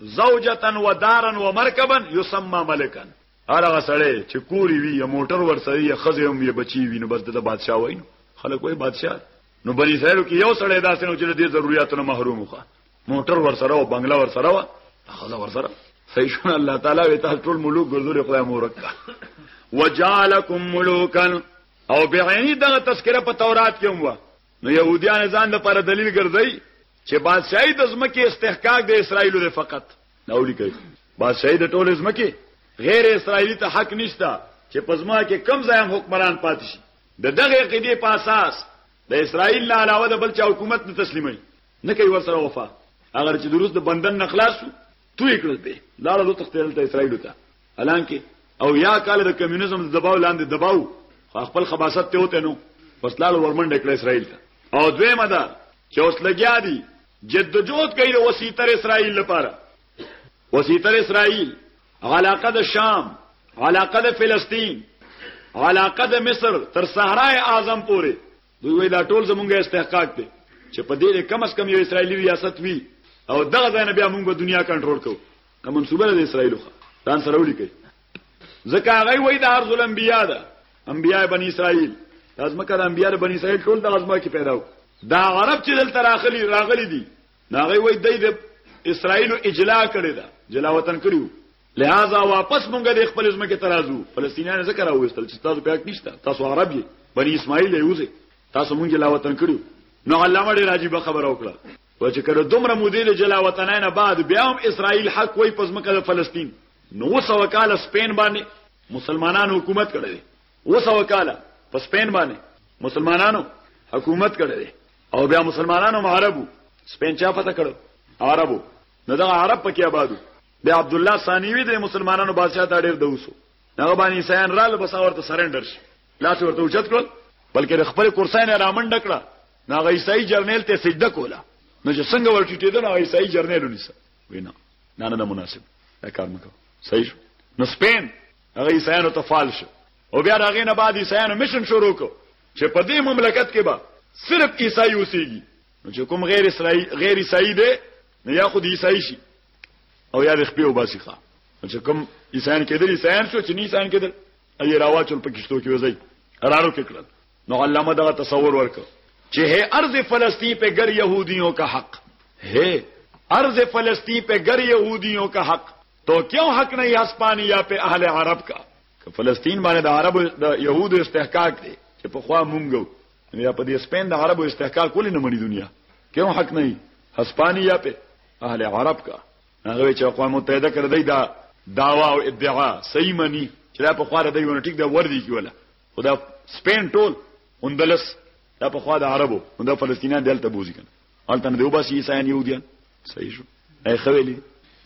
زوجتا و دارا و مرکبا یسمى ملکا هر هغه سړی چې کوری وی یا موټر ورسره یا خزه هم یا بچی وی نو بس د بادشاه وای نو خلک وای بادشاه نو بنی اسرائیل کې یو سړی داسې نو چې د ضرورتو نه محروم وخه موټر ورسره او بنگلا ورسره وا خزه ورسره صحیح شونه الله تعالی وی تاسو ټول ملوک ګرځول خدای مورکا وجعلکم ملوکا او بعینی دغه تذکرہ په تورات کې هم وا نو يهوديان ځان د پر دلیل ګرځي چې بادشاهي د ځمکې استحقاق د اسرایلو دی فقط دا ولیکئ بادشاهي د ټولې ځمکې غیر اسرایلی ته حق نشته چې په ځما کې کم ځای هم حکمران پاتې شي د دغه عقیدې په اساس د اسرایل نه علاوه د بل چا حکومت نه تسلیمي نه کوي ورسره وفا اگر چې دروس د بندن نه خلاصو توی کړل به لاړه لو تختل ته اسرائیل ته الانکه او یا کال د کمیونزم د دباو لاندې دباو خپل خباست ته وته نو پس لاړ ورمنډ کړ اسرائیل ته او دویمه دا چې اوس لګیا دي جدوجہد کوي د وسیتر اسرائیل لپاره وسیتر اسرائیل علاقه د شام علاقه د فلسطین علاقه د مصر تر صحرای اعظم پورې دوی وی دا ټول زمونږه استحقاق دی چې په دې کم اس کم یو اسرایلی ریاست وی او دغه ځای نه بیا موږ به دنیا کنټرول کوو دا منسوبه ده اسرایلو ځان سره ولیکي ځکه هغه وی د ارض الانبیاء ده انبیاء بنی اسرائیل لازم کړه انبیاء بنی اسرائیل ټول د ازما کې پیدا وو دا عرب چې دلته راغلي راغلي دي هغه وی د اسرایلو اجلاء کړی دا جلا وطن کړیو لهذا واپس مونږ د خپل ځمکه ترازو فلسطینیان ذکر اوستل چې تاسو بیا کښته تاسو عرب یې بنی اسماعیل یې وځي تاسو مونږ لا وطن کړو نو علامه ډیر عجیب خبره وکړه و چې کړه دومره مودې له جلا وطنانه بعد بیا هم اسرائیل حق وای پس مکه د فلسطین نو وسو کال سپین باندې مسلمانانو حکومت کړی وسو کال په سپین باندې مسلمانانو حکومت کړی او بیا مسلمانانو عربو سپین چا پته کړو عربو نو دا عرب پکې آبادو بیا عبد الله ثانی وی د مسلمانانو بادشاہ ته ډیر دوسو هغه باندې عیسایان رال بس اور ته سرندر شي لاس ورته اوچت کړ بلکې د خپل کورسای نه رامنډ کړه هغه عیسائی جرنیل ته سجده کوله نو چې څنګه ورټیټې ده هغه عیسائی جرنیل ونیسه وینا نه نه مناسب دا کار مکو صحیح شو نو سپین هغه عیسایانو ته فال شو او بیا هغه نه بعد عیسایانو میشن شروع کو چې په دې مملکت کې به صرف عیسائی اوسېږي نو چې کوم غیر اسرائیل غیر عیسائی دی نه یا خو د عیسائی شي او یا د خپل وباسي ښا چې کوم عیسایان کېدل عیسایان شو چې نه عیسایان کېدل ای راواچول پکشتو کې وځي قرارو کې کړل نو علامه دا تصور ورک چې هي ارض فلسطین په ګر يهوديو کا حق هي ارض فلسطین په ګر يهوديو کا حق تو کیوں حق نه اسپانیا په اهل عرب کا فلسطین باندې د عرب د يهودو استحقاق دی چې په خوا مونږو یا په دې سپین د عربو استحقاق ولې نه مني دنیا کې هم حق نه وي اسپانیا په اهل عرب کا هغه چې اقوام متحده کړ دی دا داوا او ادعا صحیح مني چې دا په خواره دی ونه ټیک دا ور دي کیوله خدا سپین ټول اندلس دا په خوا د عربو دا فلسطینیان دلته بوزي کنه التن دی وباسي عیسایان يهوديان صحیح شو اي خویلی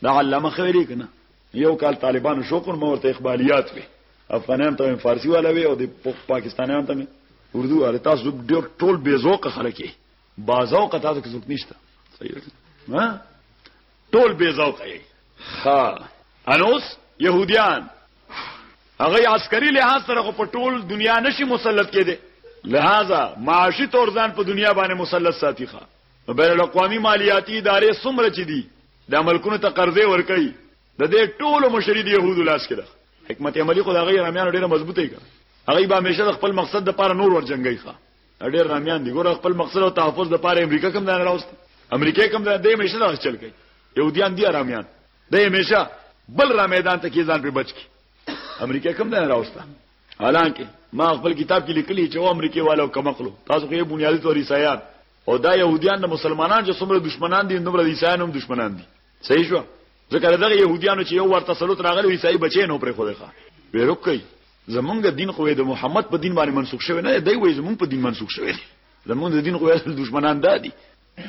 دا علامه خویلی کنه یو کال طالبانو شوقون مور ته اقبالیات وي افغانان ته فارسی والا وي او د پاکستانیان ته اردو والا تاسو ډېر ټول بې ذوق خلک یې بازو قطعه کې څوک نشته صحیح ها ټول بی ذوق ای ها انوس يهوديان هغه عسکري لحاظ سره خو په ټول دنیا نشي مسلط کېده لہذا معاشي تور ځان په دنیا باندې مسلط ساتي ښه بین الاقوامي مالیاتي ادارې څومره چي دي د ملکونو ته قرضې ورکړي د دې ټولو مشري دی يهودو لاس کې ده حکمت عملی خو دا غي رامیان ډیره مضبوطه ای هغه به همیشه خپل مقصد د پاره نور ور جنگي ښه ډېر رامیان دي ګوره خپل مقصد او تحفظ د پاره امریکا کوم نه راوست امریکا کوم نه دی مشه دا چل کوي يهوديان دي رامیان د همیشه بل را میدان ته کې ځان په بچ کی امریکا کوم نه راوست حالانکه ما خپل کتاب کې لیکلی چې و امریکای والو کمقلو تاسو کې بنیادی تور عیسایان او دا يهوديان د مسلمانانو چې څومره دشمنان دي نومره عیسایان هم دشمنان دي صحیح شو ځکه دغه يهوديانو چې یو ورته سلوت راغلي عیسائی بچی نو پر خو دی ښه بیرک کوي زمونږ دین خو د محمد په دین باندې منسوخ شوی نه دی وای زمونږ په دین منسوخ شوی دی زمونږ د دین خو اصل دشمنان دادي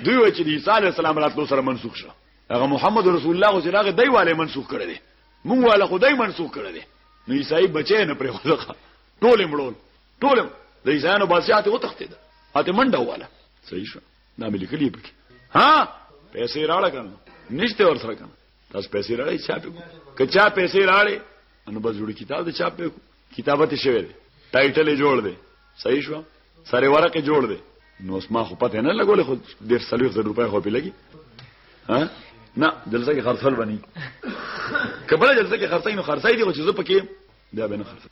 دوی وای چې عیسی علی السلام راتلو سره منسوخ شو هغه محمد رسول الله غو سره دی والے منسوخ کړی دی مونږ والا خدای منسوخ کړی دی نو عیسی بچی نه پر خو ځخه ټول مړول ټول د عیسانو باسيات او تختید اته منډه والا صحیح شو دا مې لیکلي پکې ها پیسې راړه کنه نشته ور سره کنه تاسو پیسې راړې چا په که چا پیسې راړې نو بس جوړ کتاب د چا په کتابت شوی دی ټایټل جوړ دی صحیح شو سره ورقه جوړ دی نو اسما خو پته نه لګولې خو ډېر سلوي زر روپۍ خو په لګي ها نه جلسه کې خرڅول بني کبل جلسه کې خرڅای نو خرڅای دي خو چې زه پکې بیا به نه خرڅ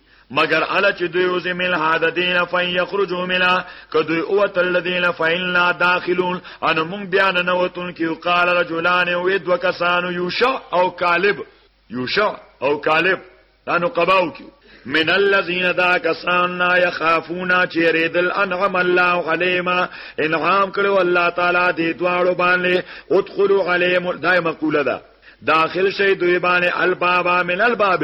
مگر الا چې دوی اوس مل هاده دین فین یخرجو ملا که دوی او تل دین فین لا داخلون ان مونږ بیان نه وتون کې قال رجلان او دو کسانو یوشع او کالب یوشع او کالب دانو قباو کې من الذين دا کسان نا يخافون چې ريدل انعم الله عليما انعام کړو الله تعالی دې دواړو باندې ادخلوا عليهم دای مقوله ده داخل شي دوی باندې البابا من الباب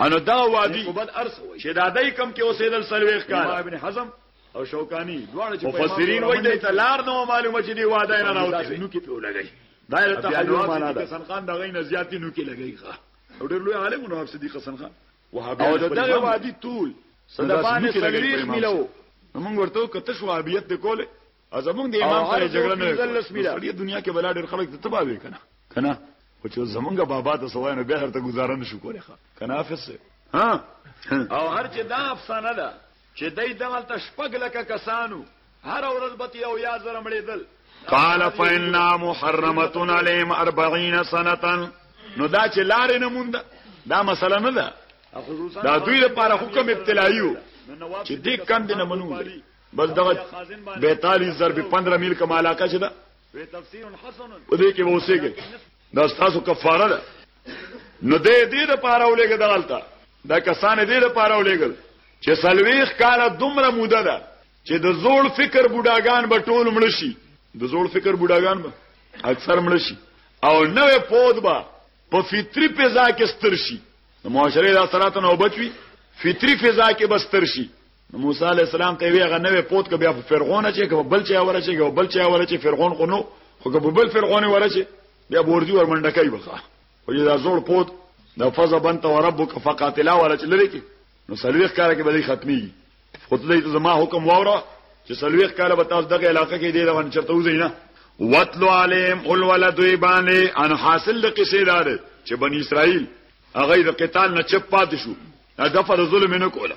انو دغه وادي چې دا دای کم کې اوسېدل سلويخ کال ابن حزم او شوکانی دواړه چې مفسرین وایي د تلار نو معلومه چې دی واده نه راوته نو کې په لګی دا له تحجر معنا ده حسن خان دغه نه زیات نو کې لګی ښا او ډېر لوی عالم نو صدیق حسن خان او دغه وادي طول صدبان سلويخ ملو موږ ورته کته شو ابيت کوله او زمونږ د امام سره جګړه نه وکړي سړی دنیا کې بلا ډېر خلک ته تباہ وي کنه کنه خو چې زمونږ بابا ته سوای نو به هرته گزاره نشو کولای ښا کنه حافظ ها او هر چې دا افسانه ده چې دای دغلت شپږ لکه کسانو هر ورځ به یو یا زره مړېدل قال فإنا محرمتون عليهم 40 سنه نو دا چې لارې نه مونږ دا مسله نه ده دا دوی لپاره حکم ابتلایو چې دې کم دې نه منو بس دغه 42 ضرب 15 میل کوم علاقه چې ده په دې کې وسېږي دا تاسو کفاره ده نو دې دې د پاره ولېګه دغلطه دا کسان دې د پاره ولېګل چې سلويخ کاله دومره موده ده چې د زوړ فکر بوډاګان به ټول مړ شي د زوړ فکر بوډاګان به اکثر مړ شي او نوې پود به په فطري فضا کې ستر شي د معاشره د اثراتو نه وبچوي فطري فضا کې بستر شي نو موسی علی السلام ته ویغه نوې پوت ک بیا فرعون چې کوم بل چا ورچې کوم بل چا ورچې فرعون خو نو خو کوم بل فرعون ورچې بیا بورځي ورمنډه کوي بخا خو دا زوړ پوت د فز بنت او ربک فقاتلا ورچې لري کی نو سلويخ کار کې به ختمي خو دې زما حکم وره چې سلويخ کار به تاسو دغه علاقې کې دی روان چرته وځي نه وتلو علیم اول ولد ایبانه ان حاصل د قصې دار چې بنی اسرائیل هغه د قتال نه چپ پات شو دغه د ظلم نه کوله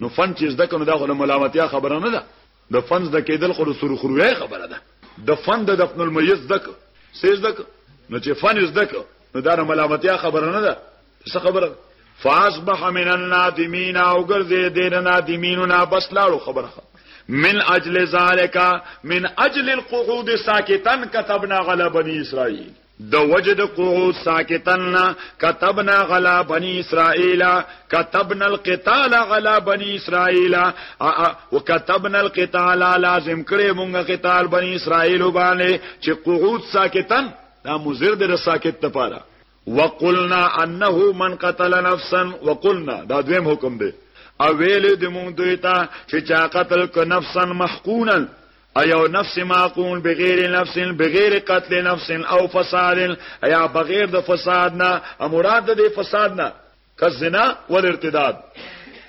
نو فن چې زده کنو دا خو د ملامتیا خبره نه ده د فن زده کېدل خو د سرخروي خبره ده د فن د دفن المیت زده کو سې زده کو نو چې فن زده کو نو دا د ملامتیا خبره نه ده څه خبره ده فاصبح من النادمین او ګرځې دین نادمینو نه بس لاړو خبره من اجل ذالک من اجل القعود ساکتن كتبنا على بني اسرائيل د وجد قعود ساکتن كتبنا غلا بني اسرائيل كتبنا القتال غلا بني اسرائيل وكتبنا القتال لازم کړي مونږه قتال بني اسرائيل باندې چې قعود ساکتن دا مزر د ساکت لپاره وقلنا انه من قتل نفسا وقلنا دا دویم حکم دی او ویل د مونږ دوی ته چې چا قتل ک نفسا محقونا ایو نفس معقول بغیر نفس بغیر قتل نفس او فساد ایا بغیر د فساد نه مراد د فساد نه کزنا والارتداد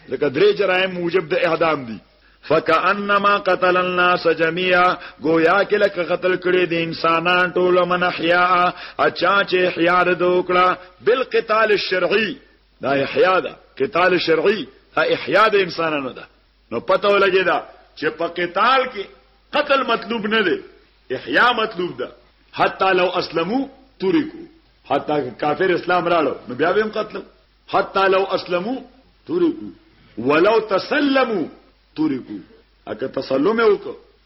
لکه درې جرایم موجب د اعدام دي فکانما قتل الناس جميعا گویا کې لکه قتل کړي دي انسانان ټول من احیا اچا چې احیا د وکړه بالقتال الشرعي دا احیا ده قتال شرعي احیا د انسانانو ده نو پته ولګی دا چې په قتال کې قتل مطلوب نه دی احیا مطلوب ده حتی لو اسلمو تورکو حتی کافر اسلام راړو نو بیا به هم قتل حتی لو اسلمو تورکو ولو تسلمو تورکو اګه تسلم وکړو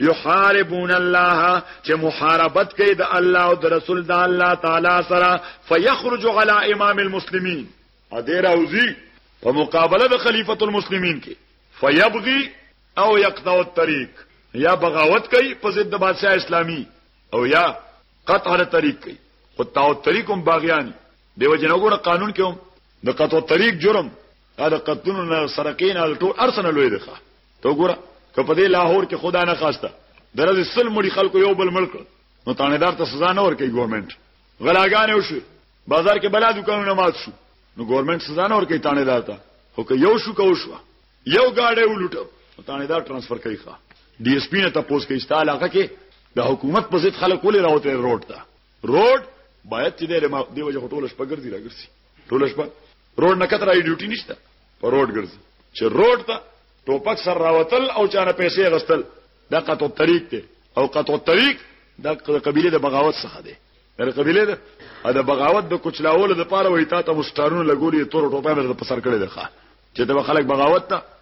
یحاربون الله چې محاربت کوي د الله او د رسول د الله تعالی سره فیخرج علی امام المسلمین ا دې راوځي په مقابله د خلیفۃ المسلمین کې فیبغي او یقطع الطريق یا بغاوت کوي په ضد بادشاہ اسلامی او یا قطع الطريق کوي قطع الطريق هم باغیان دیو جنګور قانون کې هم د قطع الطريق جرم دا د قتلونو سرقین او ټول ارسنه لوی دی ته وګوره که په دې لاهور کې خدا نه خواسته درځي سل مړي خلکو یو بل ملک نو تانیدار ته سزا نه ورکړي ګورنمنت غلاګانې وشو بازار کې بلا دکانونه مات شو نو ګورنمنت سزا نه ورکړي تانیدار ته خو که یو شو کو شو یو گاډي ولټو تانیدار ترانسفر کوي ښا ډي اس پی نه تاسو کې استاله هغه کې د حکومت په ضد خلک ولې راوته روډ ته روډ باید چې د دیو جو ټول شپه ګرځي راګرځي ټول شپه روډ نه کتر ډیوټي نشته په روډ ګرځي چې روډ ته ټوپک سر راوتل او چانه پیسې غستل دا قطو طریق ته او قطو طریق د قبيله د بغاوت څخه دی د قبيله د د بغاوت د کوچلاولو د پاره وای تا ته مستارونه لګولې تور ټوپه مې په سر کړې ده چې د خلک بغاوت ته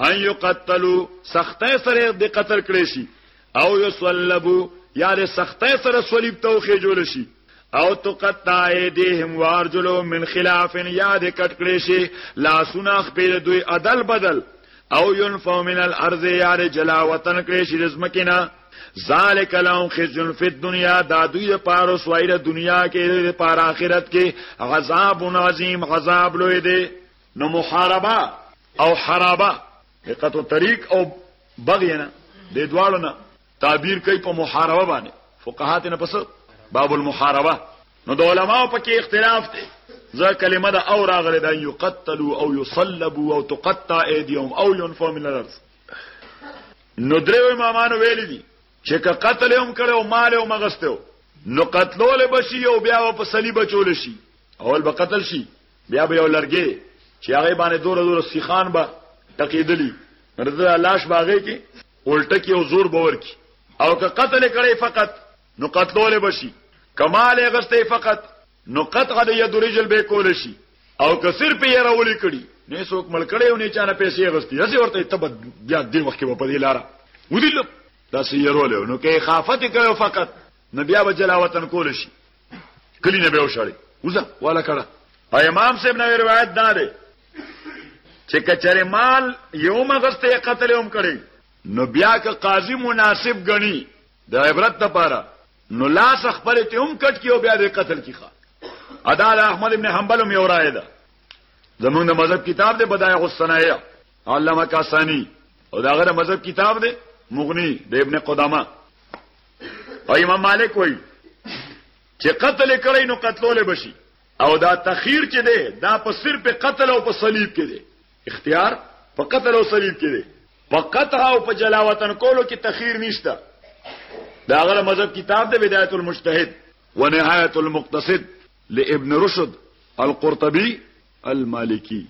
ان یقتلوا سختای سره د قتل کړي شي او یصلبوا یا د سختای سره صلیب توخه جوړ شي او تقطع ایدیهم وارجلو من خلاف یاد کټ کړي شي لا سنخ په دوی عدل بدل او ينفو من الارض یار جلا وطن کړي شي رزمکینا ذالک لهم خزن فی الدنیا دا دوی د پاره سوایره دنیا کې د پاره آخرت کې عذاب عظیم عذاب لوی دی نو محاربه او حرابه دقت الطريق او بغي نه د دواړو نه تعبیر کوي په محاربه باندې فقهات نه پس باب المحاربه نو د علماو پکې اختلاف دی ځکه کلمه د او راغله د یقتلوا او یصلبوا او تقطع ايديهم او ينفوا من الارض نو درو امامانو ویل دي چې که قتل هم کړي او مال هم غستو نو قتلول بشي او بیا په صلیب چول شي اول به قتل شي بیا به یو لرګي چې هغه باندې دور دور سیخان به تقیدلی رضا لاش باغې کې الټه کې او زور باور کې او که قتل کړي فقط نو قتلول بشي کمال غسته فقط نو قطع د ید رجل به کول شي او که صرف یې راولې کړي نه څوک مل کړي او نه چانه پیسې غستی هسه ورته تب بیا دې وخت کې په دې لار ودیل دا سیرول نو کې خافت کړو فقط نبي ابو جلاوتن کول شي کلی نه به وشړي وزه والا کړه امام صاحب نو روایت دا ده چې کچره مال یو مغسته قتل هم کړي نو بیا که قاضي مناسب غني د عبرت لپاره نو لاس خپل ته هم کټ کیو بیا د قتل کیخه ادا احمد ابن حنبل هم یو رائے ده زمونږ د مذهب کتاب دی بدایع الصنایع علامه کاسانی او دا غره مذهب کتاب دی مغنی د ابن قدامه او امام مالک وایي چې قتل کړی نو قتلول بشي او دا تخیر چې دی دا په صرف قتل او په صلیب کې دی اختیار په قتل او صلیب کې دی په قطع او په جلاوطن کولو کې تخیر نشته دا غره مذهب کتاب د بدايت المجتهد ونهايه المقتصد لابن رشد القرطبي المالکی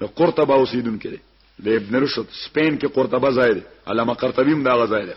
د قرطبه اوسیدونکو دی د ابن رشد سپین کې قرطبه ځای دی علامه قرطبی هم دا غځای دی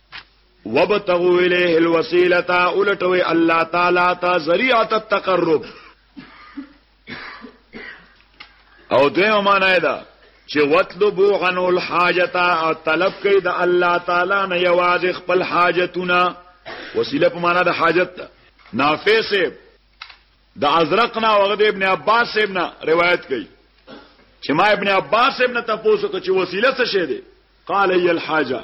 وبتغوا الیه الوسیلتا اولټوي الله تعالی تا ذریعہ التقرب او دوی معنی دا چې وطلبو عنو الحاجتا او طلب کوي د الله تعالی نه یوازې خپل حاجتونه وسیله په معنی د حاجت ده نافع سیب د ازرق نه وغد ابن عباس سیب نه روایت کوي چې ما ابن عباس سیب نه تاسو ته چې وسیله څه شه ده قال هي الحاجه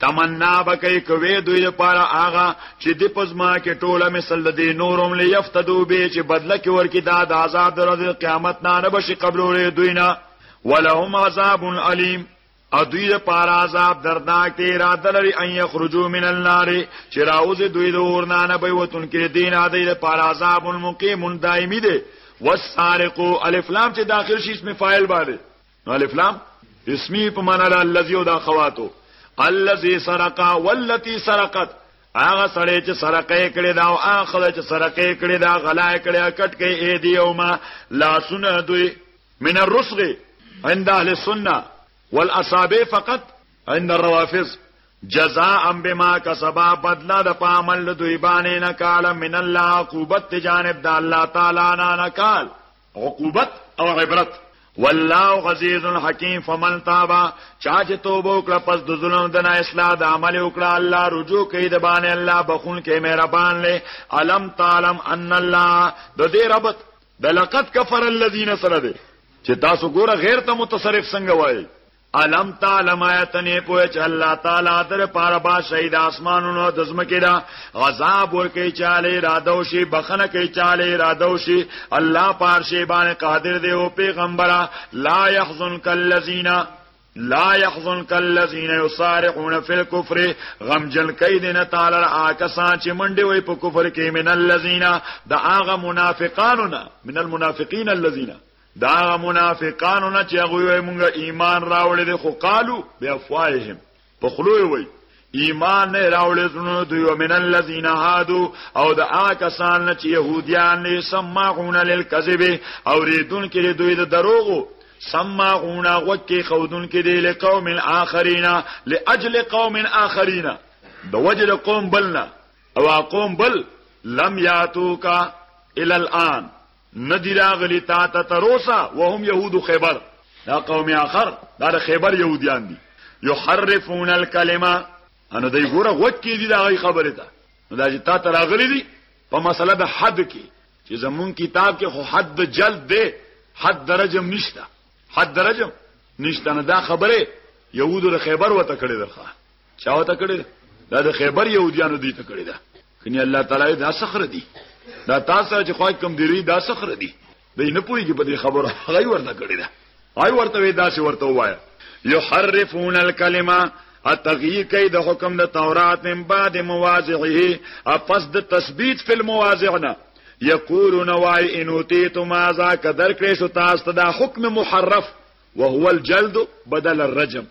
تمنا به کوي کوي دوی لپاره هغه چې د پزما کې ټوله مثل د نورم ليفتدو به چې بدله کې ورکی دا د عذاب درځ قیامت نه نه بشي قبلولې دوی نه ولهم عذاب الیم او دوی لپاره عذاب دردناک دی را دلري ان یخرجوا من النار چې راوځي دوی د اور نه نه به وتون کې دین عادی لپاره عذاب مقیم دایمي دی والسارق الف لام چې داخل شي اسم فاعل باندې نو الف لام اسمی په معنا د الذی او د اخواتو الذی سرقا والتی سرقت هغه سړی چې سرقې کړي دا او هغه خلک چې سرقې کړي دا غلا کړي کټ کې اې دی او ما لا سن دوی من الرسغ عند اهل السنه والاصابع فقط عند الروافض جزاء بما کسبا بدلا د پامل دوی باندې نه کال من الله عقوبت جانب د الله تعالی نه نه کال عقوبت او عبرت والله غزیز حکیم فمن تابا چا چې توبه وکړه پس د ظلم د نه اصلاح د عمل وکړه الله رجوع کوي د باندې الله بخون کې مهربان لې علم تعلم ان الله د دې ربط د لقد کفر الذين سره دي چې تاسو ګوره غیر ته متصرف څنګه وایي علم تعلم آیت نه پوهه چې الله تعالی در پاره با شهید اسمانونو د زمکه دا غذاب ورکه چاله را دوشي بخنه کوي چاله را دوشي الله پارشه باندې قادر دی او پیغمبره لا يحزن کلذین لا يحزنك الذين يصارعون في الكفر غم جن کوي دینه تعالی آکسان چې منډي وي په کفر کې من الذين دا هغه منافقانو نه من المنافقين الذين د هغه منافقانو نه چې هغوی وایي مونږ ایمان راوړی دی خو قالو بافواههم په خلو یې وایي ایمان نه راوړل زنو دوی ومن الذين هادو او د آکسان نه چې يهوديان نه سمعون للكذب او ریدون کې دوی د دروغو سمعون وکي خودون کې دی لقوم اخرين لاجل قوم اخرين د وجل قوم بلنا او قوم بل لم ياتوکا الى الان ندی راغلی تا ته تروسا وهم يهود خیبر دا قوم اخر دا خیبر يهوديان دي يحرفون الكلمه انو دای ګوره غوږ کې دي دا غي خبره ده دا چې تا ته راغلی دي په مسله د حد کې چې زمون کتاب کې خو حد جلد ده حد درجم نشته حد درجم نشته نه دا خبره يهودو د خیبر وته کړی درخه چا وته کړی دا د خیبر يهوديانو دی ته کړی دا کني الله تعالی دا سخر دی دا تاسو چې خو کوم دی دا سخر دی دوی نه پوهیږي په دې خبره هغه ورته کړی دا هاي ورته وې دا چې ورته وایا يحرفون الكلمه التغییر کوي د حکم د تورات من بعد مواضعه اپس د تثبیت فی المواضعنا یقولون وای ان اوتیت ما ذا قدر کړې شو تاسو ته دا حکم محرف وهو الجلد بدل الرجم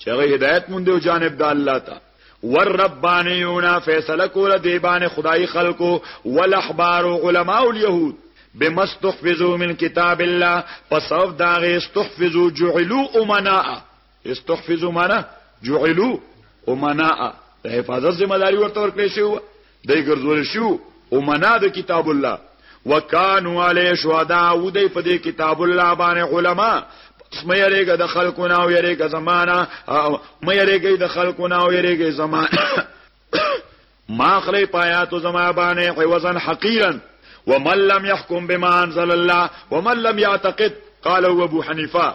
چې هغه هدایت مونږ دی جانب د الله ته والربانیون فیصله کول دی باندې خدای خلقو والاحبار علماء اليهود بما استحفظوا من كتاب الله فصف داغ استحفظوا جعلوا امناء استحفظوا معنا جعلوا امناء حفاظت ذمہ داری ورته ورکړې شو دی ګرځول شو او منا د کتاب الله وکانو علی شهدا او دی په دې کتاب الله باندې علما مې یریګه د خلقونه او یریګه زمانہ مې یریګه د خلقونه او یریګه زمانہ ما خلی پایاتو زما باندې عوضن حقیرا ومن لم يحكم بما انزل الله ومن لم يعتقد قال ابو حنيفه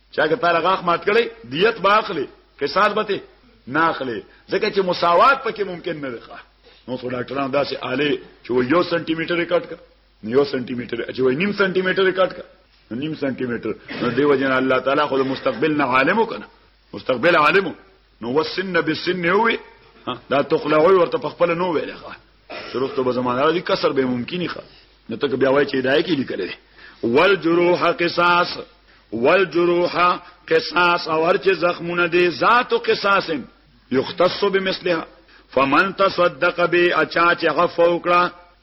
چا که تاله غاخ مات کړي دیت به اخلي قصاص به ته نه اخلي ځکه چې مساوات پکې ممکن نه ښه نو څو ډاکټران داسې آله چې یو سانتي میټر ریکارډ کړ یو سانتي میټر چې وای نیم سانتي میټر ریکارډ کړ نیم سانتي میټر نو دیو جن الله تعالی خو مستقبل نه عالم وکنه مستقبل عالمو نو وسن بسن وي دا تخلعوي ورته په خپل نو ویل ښه شروطه به زمانه راځي کسر به ممکنی ښه نو ته بیا وای چې دای کې لیکل دي والجروح قصاص والجروح قصاص او هر چې زخمونه دي ذات قصاص یختص بمثلها فمن تصدق به اچا چې عفو وکړه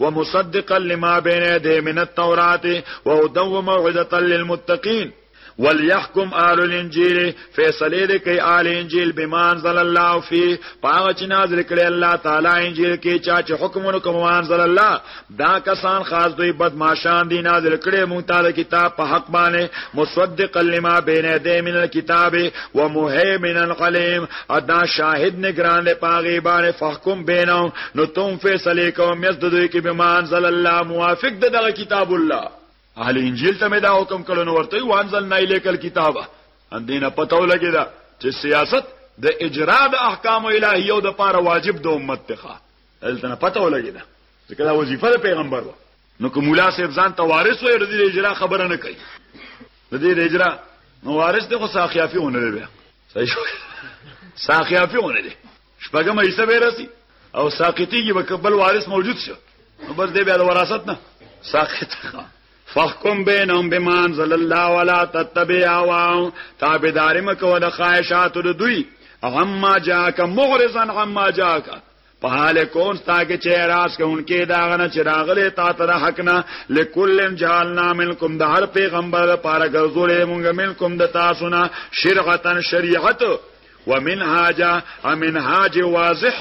ومصدقا لما بين يديه من التوراة وهدى وموعظة للمتقين وليحكم آل الانجيل فیصله دې کوي آل انجیل بمان زل الله فی پاغه چې نازل کړي الله تعالی انجیل کې چا چې حکمونه کوم مان زل الله دا کسان خاص دوی بدمعشان دي نازل کړي مونږ تعالی کتاب په حق باندې مصدق لما بین یدی من الكتاب ومهیمن القلیم ادا شاهد نگران له پاغي باندې فحکم بینو نو تم فیصله کوم یز دوی کې به منزل الله موافق د دغه کتاب الله اهل انجیل ته مې دا حکم کړو نو ورته وانزل نه لیکل کتابه ان دینه پتو لګی دا چې سیاست د اجرا د احکام الهی او د پاره واجب د امت ته ښه دلته پتو لګی دا ځکه دا وظیفه د پیغمبر و نو که مولا صاحب ځان ته وارث وي رضی اجرا خبره نه کوي د دې اجرا نو وارث د خو ساخیافي ونه لري صحیح شو ساخیافي ونه لري شپږم ایسه به راسي او ساقطيږي وکبل وارث موجود شو نو بس دې بیا د وراثت نه ساقط فحکم بینهم بمان زل الله ولا تتبع اواو تابعداري مکو د خواهشات دوی او اما جاءک مغرزا عما جاءک په حال کون ستا کې چې اعتراض کوونکې دا غنه چې راغلي تا ته د حق نه لکلن جعلنا منکم د هر پیغمبر لپاره ګرځولې مونږ منکم د تاسو نه شرعتا شریعت ومنهاجا امنهاج واضح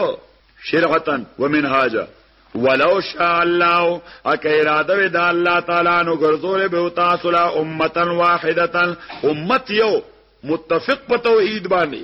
شرعتا ومنهاجا ولو شاء الله اک اراده وی دا الله تعالی نو ګرځول به تاسو لا امه واحده امت یو متفق په توحید باندې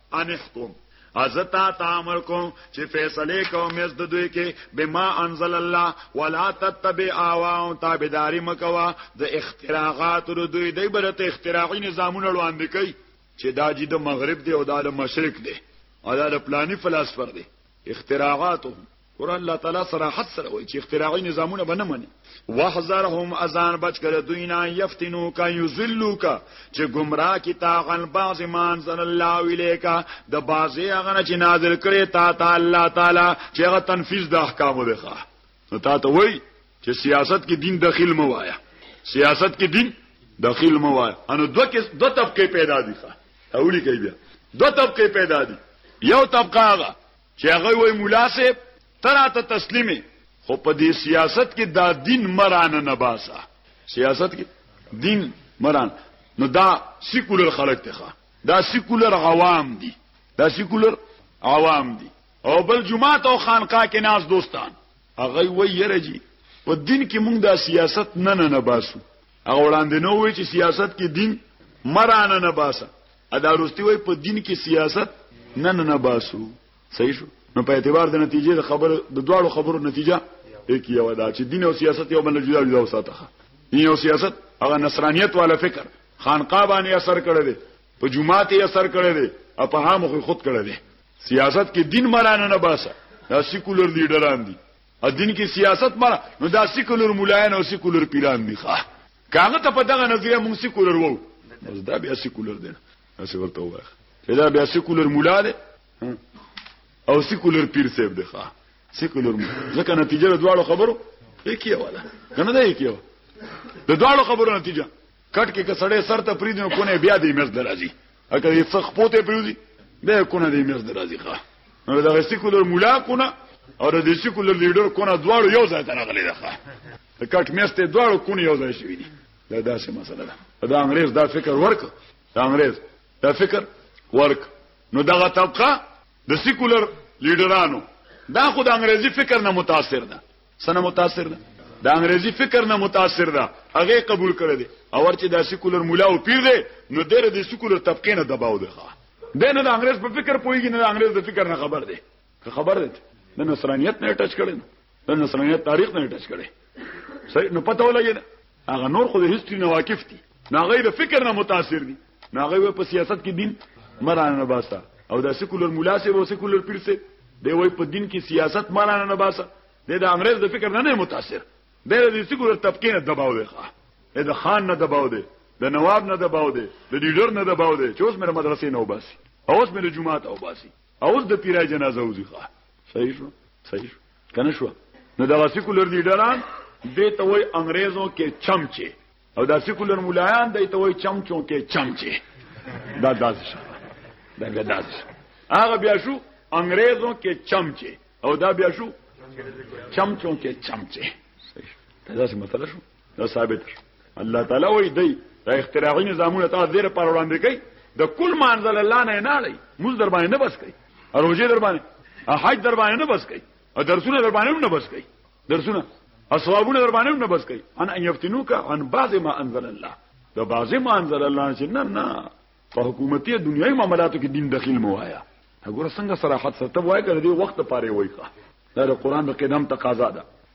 انحکم ازتا تعامل کوم چې فیصله کوم یز د دوی کې بما انزل الله ولا تتبع اواهم تابعداري مکوا د اختراعات ور دوی دی برته اختراعي نظامونه وړاندې کوي چې دا جی د مغرب دی او دا د مشرق دی او دا د پلاني فلسفر دی اختراعاتهم قران الله تعالی صراحت سره وایي چې اختراعي نظامونه به نه مني واحذرهم اذان بچ کړه دوی نه یفتنو کا یذلو کا چې گمراه کی تاغن بعض مان زن الله الیکا د بعضی هغه چې نازل کړي تا ته الله تعالی چې هغه تنفیذ د احکام وکړه نو تا ته وایي چې سیاست کې دین داخل مو وایا سیاست کې دین داخل مو وایا انو دوه کې دوه طبقه پیدا دي ښه اولی کوي بیا دوه طبقه پیدا دي یو طبقه هغه چې هغه وای مولا صاحب تراته تسلیمه خو په دې سیاست کې دا دین مرانه نه باسه سیاست کې دین مران نو دا سیکولر خلک ته دا سیکولر عوام دي دا سیکولر عوام دي او بل جمعه او خانقاه کې ناز دوستان هغه وای یره جی په دین کې موږ دا سیاست نه نه نه باسو هغه وړاندې نو وی چې سیاست کې دین مرانه نه باسه ادا رستی وای په دین کې سیاست نه نه باسو صحیح شو نو په اعتبار د نتیجې د خبر د دواړو خبرو نتیجه یک یو دا چې دین او سیاست یو بل جدا جدا وساته دین او سیاست هغه نصرانیت والا فکر خانقاه باندې اثر کړی دی په جمعات یې اثر کړی دی او په هامو خو خود کړی دی سیاست کې دین مرانه نه باسه دا سیکولر لیډران دي ا دین کې سیاست مرا نو دا سیکولر مولایان او سیکولر پیران دي ښه که هغه ته په دغه نظریه مونږ سیکولر وو نو دا بیا سیکولر دی هسې ورته ووایه چې دا بیا سیکولر مولا دی او سیکولر پیر صاحب دی ښه سیکولر مولا ځکه نتیجه د دواړو خبرو یکیه والا که نه ده یکیه د دواړو خبرو نتیجه کټ کې که سړی سر ته پریدي نو کونه بیا دی مزد راځي اګه یې څخ پوته پریوزي به کو نه دی مېز درازي ښه نو دا سیکولر مولا کو نه او د سیکولر لیډر کو نه دواړو یو ځای ته راغلي ده ښه د کټ مېز ته دواړو کو نه یو ځای شوی دي دا داسې مسله ده دا انګريز دا فکر ورک دا انګريز دا فکر ورک نو دغه طبقه د سیکولر لیډرانو دا خو د انګريزي فکر نه متاثر ده سنه متاثر ده د انګريزي فکر نه متاثر ده هغه قبول کړی دی او ورته د سیکولر مولا او پیر دی نو ډېر د سیکولر طبقه نه دباو دی ښا دنه د انګريز په فکر پويږي نه د انګريز د فکر نه خبر دی که خبر دی د نصرانيت نه ټچ کړي د نصرانيت تاریخ نه ټچ کړي صحیح نو پته ولګي هغه نور خو د هیستوري نه واقف دي نه هغه د فکر نه متاثر دي نه هغه په سیاست کې دین مرانه نه باسه او د سیکولر مولا سه او سیکولر پیر سه دی وای په دین کې سیاست مرانه نه باسه د انګريز د فکر نه نه متاثر دی د سیکولر طبقه نه دباو دی ښه د خان نه دباو دی د نواب نه دباو دی د لیډر نه دباو دی چې اوس مې مدرسې نه وباسي اوس مې جمعه ته وباسي اوس د پیرای جنازه وځي ښه صحیح شو صحیح شو کنه شو نو دغه سیکولر لیډران دې ته وای انګريزو کې چمچه او دا سیکولر مولایان دې ته وای چمچو کې چمچه دا داسې شو دا بیا داسې شو هغه بیا شو انګريزو کې چمچه او دا بیا شو چمچو کې چمچه دا څه مطلب شو دا ثابت شو الله تعالی وای دی دا اختراعي نظامونه تاسو ډیر پر وړاندې کوي د کل منزل الله نه نه لای موږ در باندې نه بس کوي اروجه در باندې حج در باندې نه بس کوي درسونه در باندې نه بس کوي درسونه اسوابونه در باندې نه بس کوي ان ان یفتنوک ان بعض ما انزل الله دا بعض ما انزل الله چې نه نه په حکومتي دنیوي معاملاتو کې دین دخیل مو وایا وګوره څنګه صراحت سره ته وای کړې وخت پاره وای ښه دا قرآن د قدم تقاضا ده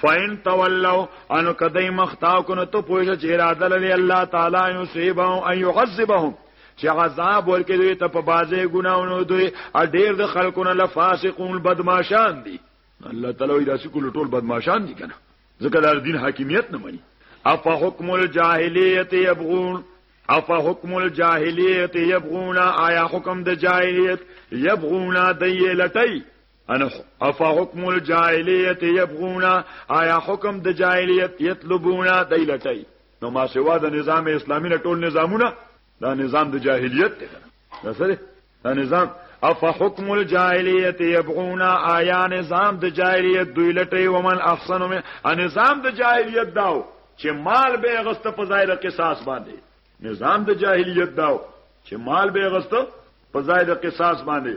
فاین تولوا انو کدی مختا کو نو ته پوهه چې اراده لري الله تعالی یو سیبا او یعذبهم چې عذاب ورکړي دوی ته په بازه ګناونو دوی ا ډیر د خلکو نه لفاسقون بدمعشان دي الله تعالی دا سکول ټول بدمعشان دي کنه ځکه دا دین حاکمیت نه مني اف حکم الجاهلیت یبغون اف حکم الجاهلیت یبغون آیا حکم د جاهلیت یبغون دی لټی ان افا حکم الجاهلیت یبغونا آیا حکم د جاهلیت یطلبونا دی لټای نو ما سوا د نظام اسلامی نه ټول نظامونه دا نظام د جاهلیت دی دا سره دا نظام افا حکم الجاهلیت یبغونا آیا نظام د جاهلیت دوی لټای ومن احسن من نظام د جاهلیت داو چې مال به غست په ظاهر قصاص باندې نظام د جاهلیت داو چې مال به غست په ظاهر قصاص باندې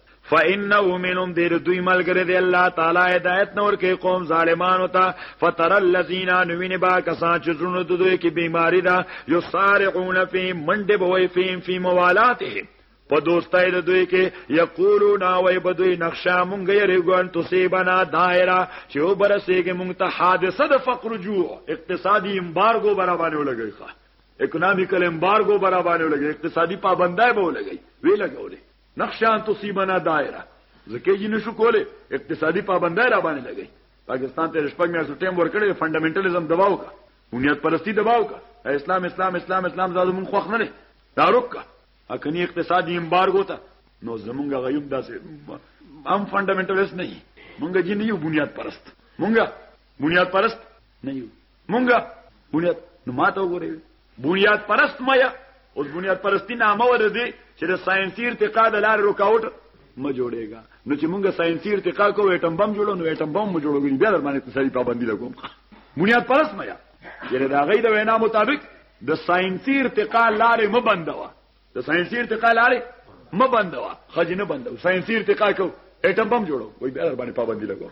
فانه منهم دیر دوی ملګری دی الله تعالی هدایت نور کې قوم ظالمانو ته فتر الذین نوین با کسان چې زړونو دوی کې بیماری ده یسارعون فی منډه بوي فی فی موالاتهم په دوستای د دوی کې یقولون وای بدوی نقشا مونږ یې رګون تصيبنا دایره چې وبرسېږي مونږ ته حادثه د فقر جو اقتصادي امبارګو برابر ولګي ښه اکونومیکل امبارګو برابر ولګي اقتصادي پابندای به ولګي وی لګولې نقشه ان تصيبنا دایره ځکه یې نشو کولای اقتصادي پابندۍ را باندې لګي پاکستان ته شپږ میاشتو ټیم ورکړي فندامنټالیزم دباو کا بنیاد پرستی دباو کا اسلام اسلام اسلام اسلام زادو مونږ خوښ نه نه داروک کا اکني اقتصادي امبارګو ته نو زمونږ غیوب داسې هم فندامنټالیست نه مونږ جن یو بنیاد پرست مونږ بنیاد پرست نه یو مونږه بنیاد نو ماته وګورئ بنیاد پرست میا اوس بنیاد پرستی نامه ور دي چې د ساينسي ارتقا د لارې رکاوټ ما جوړېږي نو چې مونږه ساينسي ارتقا کوو اټم بم جوړو نو اټم بم مو جوړوي بیا در باندې اقتصادي پابندي لګوم بنیاد پرست میا یره دا غي د وینا مطابق د ساينسي ارتقا لارې م بندوا د ساينسي ارتقا لارې م بندوا خځنه بندو ساينسي ارتقا کو اټم بم جوړو وای بیا در باندې پابندي لګوم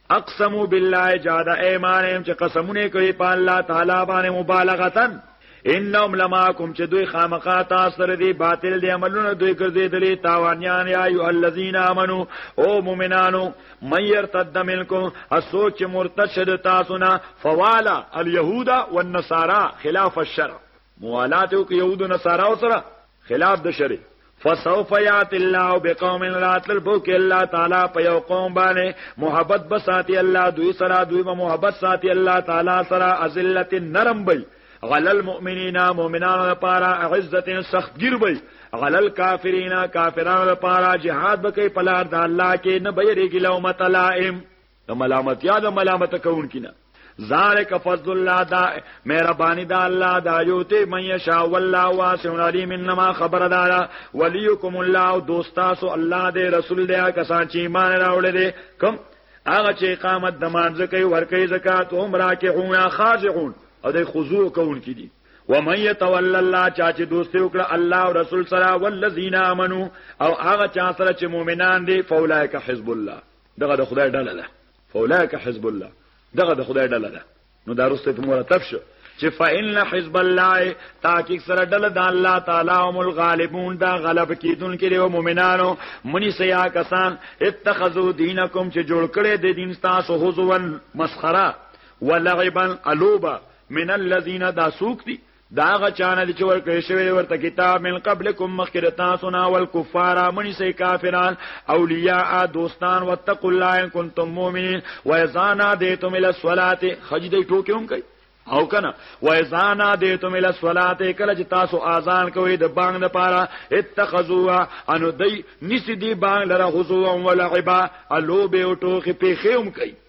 اقسمو بالله جاد ایمانهم چې قسمونه کوي په الله تعالی باندې مبالغتن انهم لماکم چې دوی خامخا تاسو سره دي باطل دي عملونه دوی ګرځېدلې تاوانيان یا ایو الذین امنو او مؤمنانو من يرتد منکم اسوچ مرتشد تاسو نه فوالا اليهود والنصارى خلاف الشرع موالات یو یهود نصارا سره خلاف د شرع فسوف یات الله بقوم راتل بوک الله تعالی په یو قوم باندې محبت بساتی الله دوی سره دوی به محبت ساتي الله تعالی سره ازلت نرم بی غل المؤمنین مؤمنان لپاره عزت سختگیر بی غل الکافرین کافران لپاره جهاد بکی پلار د الله کې نه بیریږي لومت لائم د ملامتیا د ملامت کوونکی نه ذالک فضل الله دا مهربانی دا الله دا یوتی من یشا والله واسع علیم انما خبر دارا ولیکم الله دوستاسو الله دې رسول دې کسان چې ایمان راوړل دي کم هغه چې اقامت د مانځ کوي ور کوي زکات هم راکعون خاضعون او د خضوع کوونکي دي ومن يتول الله چا چې دوستي وکړه الله او رسول سره والذین امنو او هغه چا سره چې مؤمنان دي فولایک حزب الله دغه د خدای ډله ده فولائک حزب الله دغه د خدای ډله ده نو دا رسته په مرتب شو چې فإن حزب الله تاکي سره ډله د الله تعالی هم الغالبون دا غلب کیدون کې له مؤمنانو منی سیا کسان اتخذو دینکم چې جوړ کړي د دین تاسو حضوان مسخره ولعبا الوبا من الذين دا سوق دي دا هغه چانه دي چې ورکړی شوی دی ورته کتاب من قبلکم مخکره تاسو نه ول کفار منی سي کافران اولیاء دوستان وتق الله ان کنتم مؤمنین و یزانا دیتم ال الصلاه خجدی ټوکی هم کوي او کنه وایزانا دیتم ال الصلاه کله چې تاسو اذان کوئ د بانګ د پاره اتخذوا انو دی نسی دی بانګ لره حضور او لعبا الو به ټوخي پیخوم کوي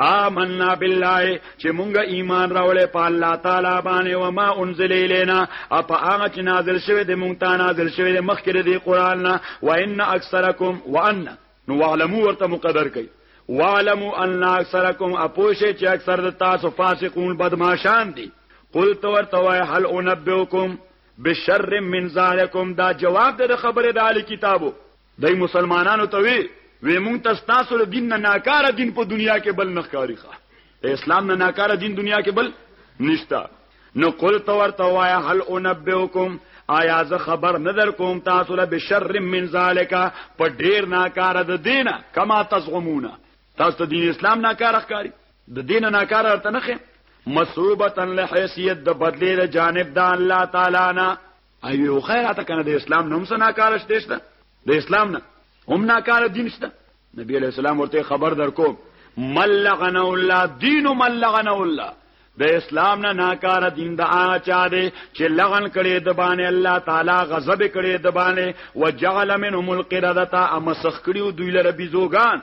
آمنا بالله چې مونږه ایمان راولې په الله تعالی باندې و ما انزل الینا اپ هغه چې نازل شوی د مونږ ته نازل شوی د مخکې د قران نه و ان اکثرکم وان نو وعلمو ورته مقدر کړي وعلمو ان اکثرکم اپوشه چې اکثر د تاسو فاسقون بدمعشان دي قل تو ورته وای هل انبئکم بشر من ذالکم دا جواب د خبره د علی کتابو دای مسلمانانو ته وی وی مونږ ته ستاسو د دین نه ناکاره دین په دنیا کې بل نه ښکاری ښه د اسلام نه ناکاره دین دنیا کې بل نشتا نو قل تو ورته وایا هل انبئکم آیا زه خبر نظر کوم تاسو له بشر من ذالک په ډیر ناکاره د دینه کما تزغمون تاسو د دین اسلام ناکاره ښکاری د دین ناکاره ته نه مسوبتن لحیثیت د بدلی د جانب د الله تعالی نه ایو یو خیر اته کنه د اسلام نوم سنا کار شته شته د اسلام نه هم نه کار دین شته نبی علیہ السلام ورته خبر درکو ملغنا الله دین ملغنا الله د اسلام نه ناکاره دین د آچا دی چې لغن کړي د باندې الله تعالی غضب کړي د باندې وجعل منهم القردتا امسخ کړي دوی لره بيزوغان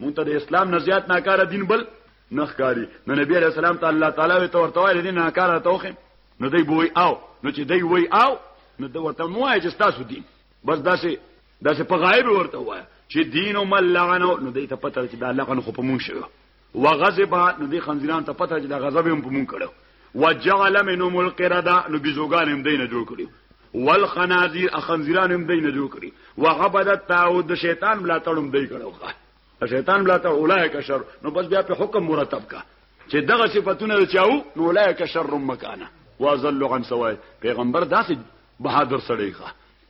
مونږ ته د اسلام نه زیات ناکاره دین بل نخکاری نو نبی علیہ السلام ته الله تعالی وی تور توای دین ناکاره توخه نو دی بوئی او نو چې دی وی او نو د ورته موای چې تاسو دین بس داسې داسې په غایب ورته وای چې دین او مل لعنه نو دی ته پته چې دا لغن خو په مونږ شوی وغضب نو دی خنزیران ته پته چې دا غضب هم په مونږ کړو وجعل منهم القرده نو بيزوګان هم دینه جوړ کړی والخنازير اخنزيران هم دینه جوړ کړی وعبد الطاغوت د شیطان ملاتړ هم دی کړو ښه شیطان ملاتړ اولایک شر نو بس بیا په حکم مرتب کا چې دغه صفاتونه چاو نو اولایک شر مکانه واذل عن سوای پیغمبر داسې بهادر سړی ښه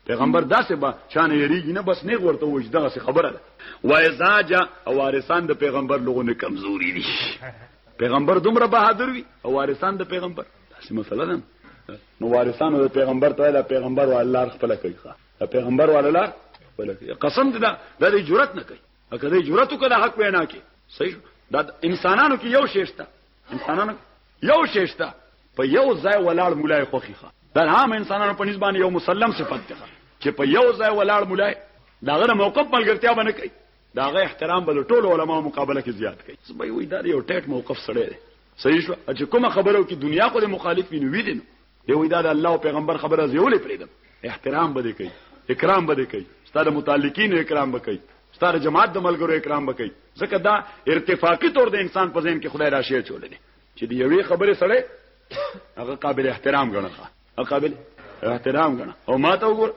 پیغمبر داسې با چانه یریږي نه بس نه ورته وځي دغه څه خبره ده وای زاجا او وارثان د پیغمبر لغو نه کمزوري دي پیغمبر دومره بهادر وي او وارثان د پیغمبر داسې مسله ده نو وارثانو د پیغمبر ته ویل پیغمبر او الله خپل کوي ښه پیغمبر او الله خپل کوي قسم دې دا د جرأت نه کوي اګه دې جرأت وکړه حق وینا کې صحیح دا انسانانو کې یو شیشته انسانانو یو شیشته په یو ځای ولاړ مولای خوخي ښه د عام انسانانو په نسبت یو مسلم صفت ده چې په یو ځای ولاړ مولای داغه موقف ملګرتیا باندې کوي داغه احترام بل ټول علما مقابله کې زیات کوي سبي وي دا یو ټیټ موقف سره دی صحیح شو چې کومه خبرو کې دنیا خو د مخالف ویني ویلنو دی وی دا د الله او پیغمبر خبره زیولې پرېدم احترام به کوي اکرام به کوي ستاره متعلقین اکرام به کوي ستاره جماعت د ملګرو اکرام به کوي ځکه دا ارتفاقی طور د انسان په ذهن کې خدای راشي چولې چې دی یوې خبره سره هغه قابل احترام ګڼه هغه قابل احترام ګڼه او ما ته وګور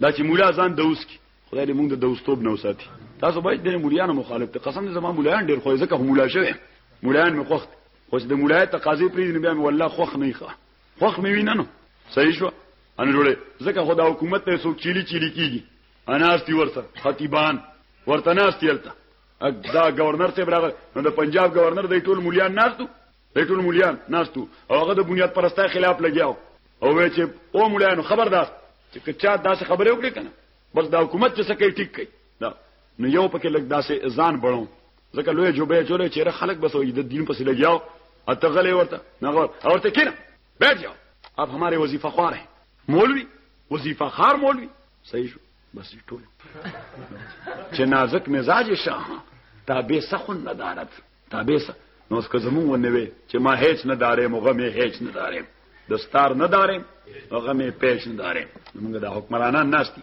دا چې مولا ځان دوس کی خدای دې موږ د دوستوب نو ساتي تاسو باید د مولیانو مخالفت قسم دې زما مولایان ډیر خو ځکه مولا شوی مولایان مخخت خو چې د مولایت تقاضې پرې نه بیا مې والله خوخ نه ښه خوخ مې ویننه صحیح شو ان جوړه ځکه خدا حکومت ته څوک چيلي چيلي کیږي اناستي ورته خطيبان ورته ناستيلته دا گورنر ته برابر نو د پنجاب گورنر د ټول مليان ناستو د ټول مليان ناستو او هغه د بنیاد پرسته خلاف لګیاو او وی چې او مليانو خبردار چې چا داسې خبره وکړي کنه بس دا حکومت چې سکه ټیک کوي دا نو یو پکې لګ داسې ځان بړو ځکه لوی جوبه چولې چیرې خلک بس وي د دین پسې لګیاو اته غلې ورته نه ورته کینه بیٹھ جاؤ اب ہمارے وظیفہ خوار ہیں مولوی وظیفہ خار مولوی صحیح شو بس ټول چې نازک مزاج شاه تابع سخن ندارت تابع نو اس که زمون ونوي چې ما هیڅ نه دارې مغه مې هیڅ نه دارې دستار نه دارې هغه مې پېښ نه دارې موږ د حکمرانان ناشتي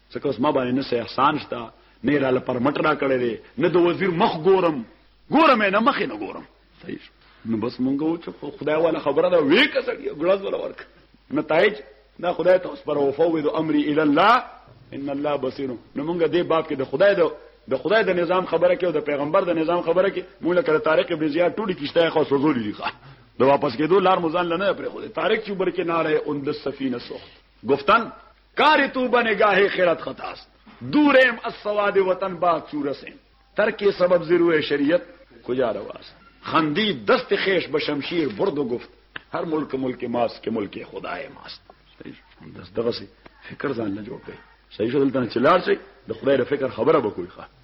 ځکه اوس ما باندې نه څه احسان شته نه را لپاره مټ را کړی دی نه د وزیر مخ ګورم ګورم نه مخ نه ګورم صحیح نو بس مونږ و چې خدای والا خبره دا وې کسړي ګلاس ولا ورک نتایج دا خدای ته اوس پر وفوض امري الى الله ان الله بصير نو مونږ دې باب کې د خدای د د خدای د نظام خبره کې او د پیغمبر د نظام خبره کې موږ لکه طارق ابن زیاد ټولې کیشته خو سوزولې دي د واپس کېدو لار مزان لنه پرې خو طارق چې برکه ناره اون د سفینه سوخت گفتن کاری تو به نگاهی خرد خطاست دوریم از سواد وطن با چورسیم ترک سبب زروع شریعت کجا رواست خندی دست خیش به شمشیر برد و گفت هر ملک ملک ماست که ملک خدای ماست دغه فکر ځان نه جوړ کړي صحیح شو دلته چې لاړ شي د خدای د فکر خبره به کوي ښه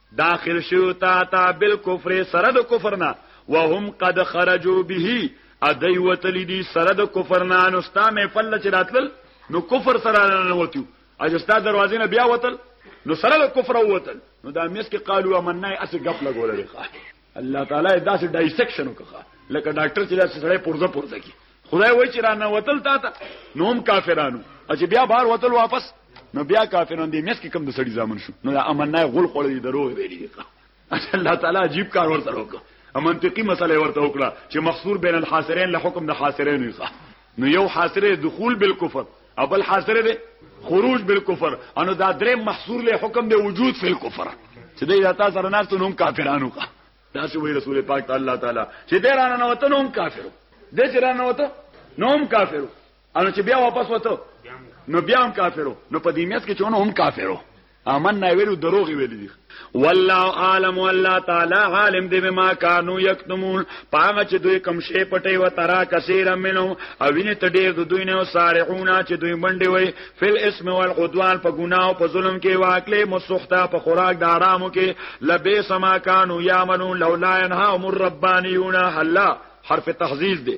داخل شو تا تا بالکفر سره د کفرنا وهم قد خرجوا به ادی وتلی دی سره د کفرنا نو ستا مې فل چې راتل نو کفر سره نه وتیو اجستا دروازې نه بیا وتل نو سره د کفر وتل نو دا مس کې قالو امنای اس غپ لګول لري الله تعالی دا سه ډایسیکشن وکړه لکه ډاکټر چې دا سړی پرزه پرزه کی خدای وای چې رانه وتل تا ته نوم کافرانو چې بیا بهر وتل واپس نو بیا کافرانو دې مس کې کم د سړی ځامن شو نو امن نه غول خړلې درو ویلي الله تعالی عجیب کار ورته وکړه منطقي مسله ورته وکړه چې مخصور بین الحاصرین له حکم د حاصرین وي نو یو حاصله دخول بالکفر او بل حاصله ده خروج بالکفر انو دا درې محصور له حکم به وجود فی الکفر چې دا تاسو سره ناس نوم کافرانو کا دا شوی رسول پاک الله تعالی چې درانه نو ته نوم کافرو د چې رانه وته نوم کافرو انو چې بیا واپس وته نو بیا هم کافرو نو په دې میاس کې چې نو هم کافرو آمنا ویلو دروغ ویل دي والله عالم والله تعالی عالم دی بما كانوا يكتمون پاغه چې دوی کم شی پټي و ترا کثیر منو او ویني ته ډیر د دوی نه سارحونا چې دوی منډي وي فل اسم والعدوان په ګناه او په ظلم کې واکله مسخته په خوراک د آرامو کې لبي سما كانوا يعملون لولا ينهاهم الربانيون هلا حرف تحذير دی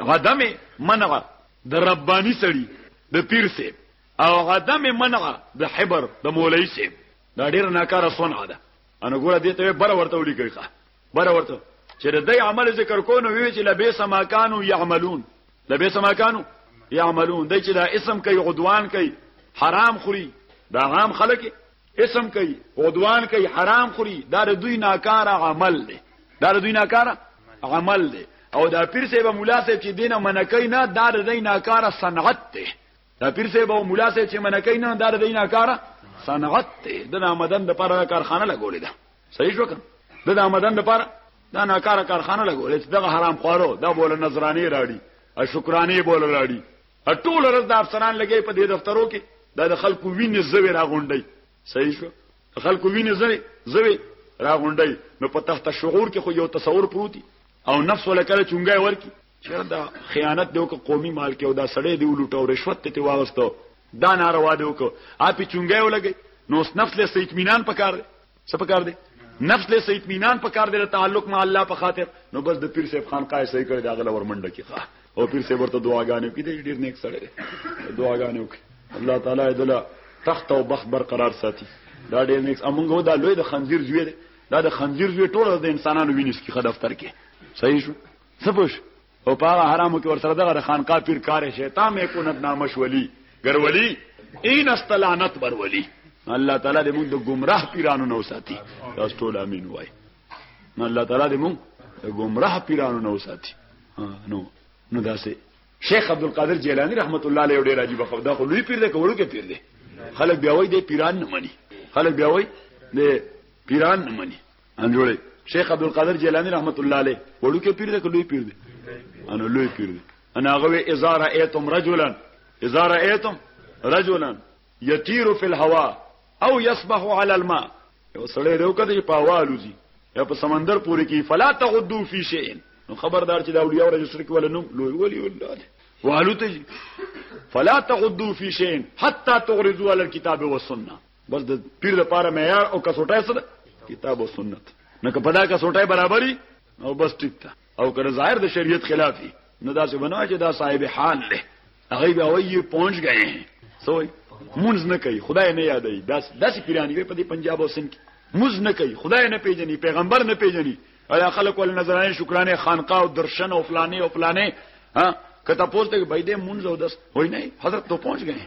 عدم منع د ربانی سړی د پیر سه او عدم منع د حبر د مولای سه دا ډیر ناکاره صنع ده ان ګوره دې ته بر ورته ولي کوي بر ورته چې د دې عمل ذکر کو نو وی چې لبه سما کانو يعملون لبه سما کانو يعملون دای چې دا اسم کوي عدوان کوي حرام خوري دا عام خلک اسم کوي عدوان کوي حرام خوري دا د دوی ناکاره عمل دی دا د دوی ناکاره عمل دی او دا پیر صاحب مولا صاحب چې دینه منکای نه دا د دوی ناکاره صنعت دی دا پیر صاحب او مولا صاحب چې منکای نه دا د دوی ناکاره صنعت دی د آمدن د پر کارخانه لګولې ده صحیح شو کنه د آمدن د پر دا ناکاره کارخانه لګولې دغه حرام خورو دا بوله نظرانی راړي او شکرانه بوله راړي ا ټول ورځ د افسران لګي په دې دفترو کې دا د خلکو وینې زوی راغونډي صحیح شو خلکو وینې زوی زوی راغونډي نو په تحت شعور کې خو یو تصور پروتي او نفس ولا کله چونګای ورکی چر دا خیانت دیو که قومي مال کې او دا سړی دی ولټو رشوت ته واغستو دا ناروا دیو که اپی چونګای ولګي نو اس نفس له اطمینان پکار دی څه پکار دی نفس له سید مینان په کار دی تعلق ما الله په خاطر نو بس د پیر صاحب خان قای صحیح کړی دا غل ورمنډه کی ښه او پیر صاحب ورته دعاګانې کوي ډیر نیک سره دعاګانې کوي الله تعالی دلا تخت او بخت برقرار ساتي دا ډیر نیک امونګه دا لوی د خنزیر زوی دی دا د خنزیر زوی ټول د انسانانو وینس کی خدافتر کې صحیح شو سپوش او په هغه حرامو کې ورسره دغه د خانقاه پیر کار شیطان مې کو ندنا مشولی ګرولی این استلانت برولی الله تعالی دې موږ د گمراه پیرانو نه وساتي تاسو ټول امين وای نو الله تعالی دې موږ د گمراه پیرانو نه وساتي نو نو داسې شیخ عبد القادر جیلانی رحمت الله علیه ډیر عجیب خو دا خو لوی پیر دی کوړو کې پیر دی خلک بیا وای دې پیران نه مني خلک بیا وای دې پیران نه مني ان جوړي شیخ عبد القادر جیلانی رحمت الله علیه وړو کې پیر دی کلوې پیر دی ان لوی پیر دی ان هغه اذا رايتم رجلا اذا رايتم رجلا يطير في الهواء او يسبح على الماء یو سړی دیو کده په هوا لوزي یا په سمندر پورې کې فلا تغدو فی شیء نو خبردار چې دا اولیاء او رجسټر کې ولا نو لوی ولی الله وعلو ته فلا تغدو فی شیء حتا تغرضوا علی الكتاب والسنه بس د پیر لپاره معیار او کسوټه سره کتاب او سنت نه که پدا کسوټه برابرۍ او بس ټیک تا او کړه ظاهر د شریعت خلافي نه دا څه بنو چې دا صاحب حال له هغه به وایي پہنچ گئے ہیں سوې مونږ نه کوي خدای نه یادای داس داس پیرانی په دې پنجاب او سند کې مونږ نه کوي خدای نه پیژني پیغمبر نه پیژني ایا خلک ول نظرانه شکرانه خانقاه او درشن او فلانه او فلانه ها کته پوسټ کې بيدې مونږ او داس وای نه حضرت ته پہنچ گئے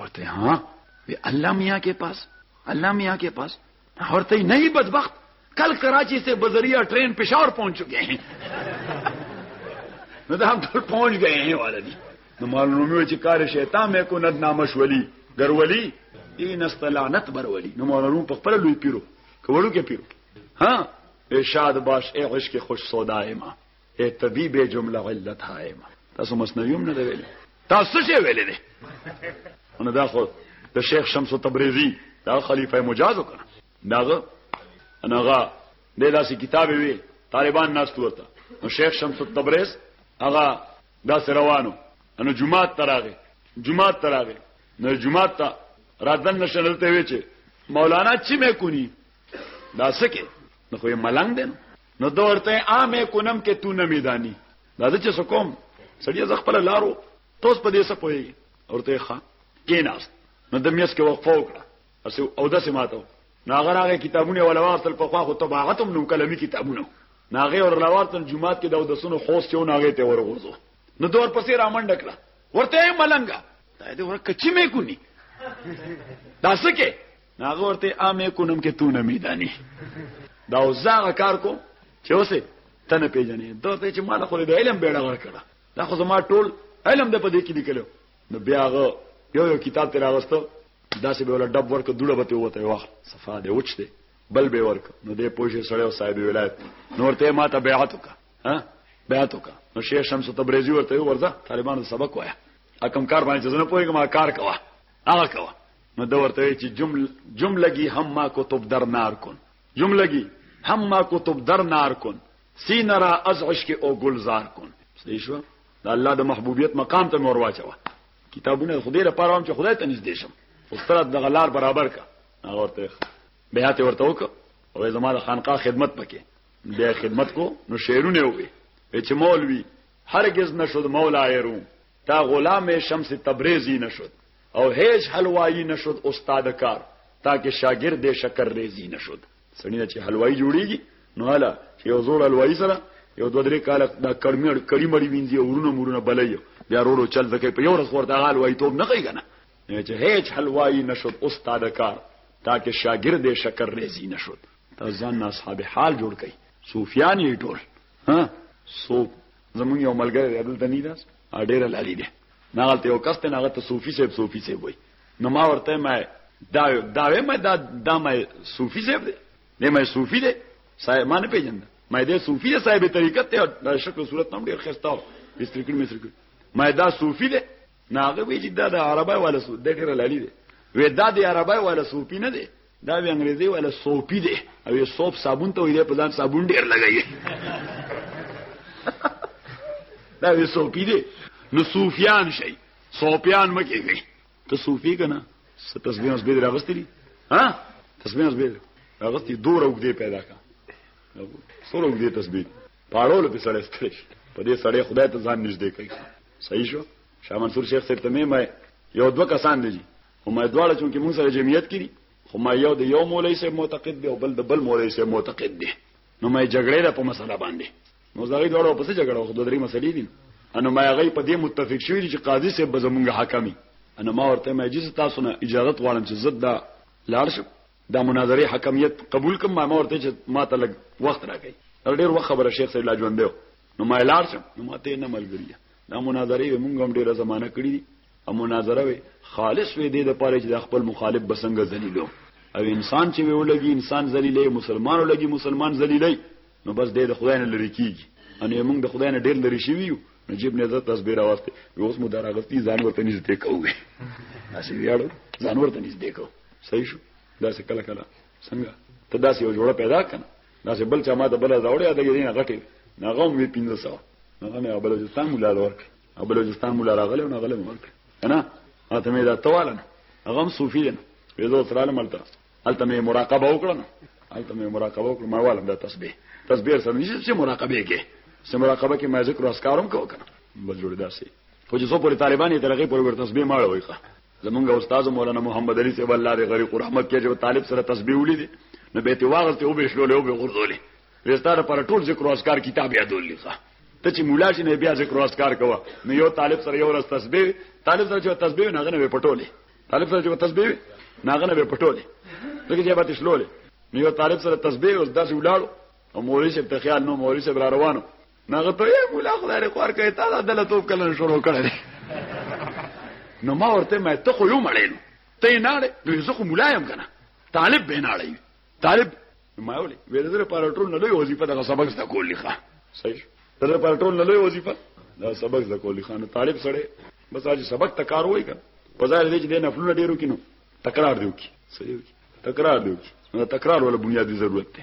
ورته ها وی الله میا کې پاس الله میا کې پاس ورته نه بدبخت کل کراچی سے بذریعہ ٹرین پشاور پہنچ چکے ہیں نو دا هم ټول پہنچ گئے ہیں والا دی نو معلومه چې کار شیطان مې کو ند نامش ولی ګرولی دین استلانت برولی نو معلومه په خپل لوی پیرو کولو کې پیرو ها ارشاد باش اے عشق خوش سودا ما اے تبی به جمله علت هایم تاسو مسنوی هم نه ویل تاسو څه ویل دي نو دا خو د شیخ شمس تبریزی دا خلیفہ مجاز وکړه داغه انغه د داسې کتاب وی طالبان ناس ورته نو شیخ شمس تبریز هغه داسې روانو انو جمعه تراغه جمعه تراغه نو جمعه ته راتن نشنلته وی چې مولانا چې مې کونی دا سکه نو خو یې ملنګ دی نو نو دا ورته عامه کونم کې تو نه میدانی دا د چ سکوم سړی ز خپل لارو توس په دې سپوي ورته ښا کیناس نو د میس کې وقفه وکړه اسو او د سماتو ناغه راغه کتابونه ولا واصل په خوا خو طباعتم نو کلمي کتابونه ناغه ور لوارتن جمعات کې دا د سونو خوست چې ناغه ته ورغوزو نو دور پسې رامنډ کړه ورته ملنګا دا دې ورکه چې مې کونی دا سکه نو هغه ورته امې کونم کې تو نه میدانی دا وزغه کار کو چې اوسه تنه پیژنې دا ته چې مال خو د علم بیړه ورکړه دا خو زما ټول علم د پدې کې لیکلو نو بیا هغه یو یو کتاب تر راوستو دا سه به ول ډب ورک دوړه به ته وته واه صفه دې وچته بل به ورک نو دې پوجي سړی او صاحب ولایت نور ته ما ته بیعت وکا ها بیعت وکا نو شیخ شمس تبریزی ورته ورځه طالبانو سبق وایا اکم کار باندې ځنه پوهیږم کار کوا هغه کوا نو ده ورته وی چې جمل جملګي هم ما کتب در نار کن جملګي هم ما کتب در نار کن سین را از عشق او گلزار کن صحیح شو دا الله د محبوبیت مقام ته مور واچوه کتابونه خدای لپاره هم چې خدای ته نږدې شم استاد د غلار برابر کا هغه ورته بیا ته ورته وک او زما د خانقاه خدمت پکې بیا خدمت کو نو شعرونه وي چې مولوی هرگز نشد مولا ایرو تا غلام شمس تبریزی نشد او هیچ حلوایی نشد استاد کار تاکه شاگرد شکر ریزی نشد سړی نه چې حلوایی جوړیږي نو هله چې یو زوړ حلوایی سره یو دوه درې کال دا کړمړ کړی مړی وینځي ورونه مورونه بلایو بیا ورو چل دکې په یو رس ورته حال وای توب نه کوي کنه چې هیڅ حلوایی نشد استاد کار تاکه شاگرد شکر ریزی نشد ته ځان اصحاب حال جوړ کړي صوفیان یې ټول ها سو زمون یو ملګری عبدل تنی داس اډیر لالی دی ناغل ته یو کس ته ناغه ته صوفي صاحب صوفي صاحب وای نو ما ورته ما دا دا ما دا دا ما صوفي صاحب دی نه ما صوفي دی صاحب ما نه پیژند ما دې صوفي دی صاحب طریقت ته شکل صورت نم ډیر خسته استرکل مې سرکل ما دا صوفي دی نه هغه وی چې دا د عربی والا سو د ډیر لالی دی وې دا د عربی والا سوپی نه دی دا وی انګریزي والا سوپی دی او یې سوپ صابون ته ویلې په ځان صابون ډیر لګایي دا وی سوپی دی نو صوفیان شي صوفیان مکه گئی ته صوفی کنه تسبیح اس به راغستې دي ها تسبیح اس به راغستې دور او دې پیدا کا سره دې تسبیح پاړول په سړی ستړي په دې سړی خدای ته ځان نږدې کوي صحیح شو شاه منصور شیخ صاحب ته مې ما یو دوه کسان دي خو ما دواړه چې موږ سره جمعیت کړي خو ما یو د یو مولوی صاحب معتقد دی او بل د بل مولوی صاحب معتقد دی نو ما جګړه ده په مسله باندې نو زغی دواړو په څه جګړه خو دوه درې مسلې دي انو ما غي په دې متفق شوی چې قاضي صاحب زمونږ حاکمي انو ما ورته ما جز تاسو نه اجازه غواړم چې زد دا لاړ شم دا مناظرې حکمیت قبول کوم ما ورته چې ما ته لګ وخت راکې تر ډیر وخت خبره شیخ صاحب لا ژوند دی نو ما لار شم نو ما ته نه ملګری دا مناظرې به مونږ هم ډیره زمانہ کړی دي او مناظره وي خالص وي د لپاره چې د خپل مخالف بسنګ ذلیلو او انسان چې ولګي انسان ذلیلې مسلمان ولګي مسلمان ذلیلې نو بس د خدای نه لری کیږي ان موږ د خدای نه ډیر لری شوی یو نو جیب نه زړه تصویر واست اوس مو دراغستی ځان ورته نږدې کوو اسی ویاړو ځان ورته نږدې کوو صحیح شو دا څه کله کله څنګه ته دا یو جوړه پیدا کنه دا څه بل چا ما ته بل راوړی دا یې نه غټي نه غوم وی 1500 هغه مې بلوچستان مولا ورک بلوچستان مولا راغله نه غله ورک کنه اته مې دا تواله هغه صوفي نه وېزو سره ملته الته مې مراقبه وکړه الته مې مراقبه وکړه ما والم دا تسبیح تسبیح سره نشي چې مراقبه کې سم مراقبه کې ما ذکر اسکارم کو کنه بل جوړ داسي خو چې څو پورې طالبان یې ترغه پورې ورته تسبیح ماړه وایخه زمونږ استاد مولانا محمد علي صاحب الله دې غریق رحمت کې چې طالب سره تسبیح ولیدي نو به تی واغسته او به شلولې او به غردولې رستاره پر ټول ذکر او اسکار کتاب یادولې ښه ته چې مولا شي نه بیا ذکر او اسکار کوه نو یو طالب سره یو رس تسبیح طالب سره چې تسبیح نه غنه پټولې طالب سره چې تسبیح نه غنه به پټولې دغه چې به تشلولې نو یو طالب سره تسبیح او داسې ولاړو او مولوی صاحب ته خیال نو مولوی صاحب را روانو نو هغه ته یې مولا خدای لري خوار کوي تا دا دله توپ کلن شروع کړی نو ما ورته مې ته خو یو مړې نو ته نه اړې نو زه خو مولا یم کنه طالب به نه اړې طالب ما ولې ویل زه پر ټول نه لوی وظیفه دغه سبق زده کولې ښه صحیح زه پر ټول نه لوی وظیفه دا سبق زده کولې خان طالب سره بس اج سبق تکار وای کنه په ځای دې چې دې نفلونه ډیرو کینو تکرار دیو کی صحیح تکرار دیو کی تکرار ولا بنیادی ضرورت ده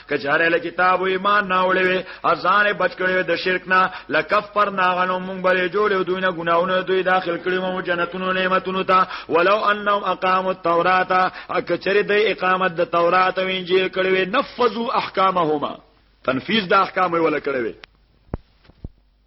کچاره له کتاب او ایمان نه وړي وي ازان بچ کړي د شرک نه لکف پر ناغنو مونږ بلې جوړې دوی نه ګناونه دوی داخل کړي مو جنتونو نعمتونو ته ولو انهم اقاموا التوراۃ اکچره د اقامت د تورات او انجیل کړي وي نفذوا احکامهما تنفیذ د احکام ولا کړي وي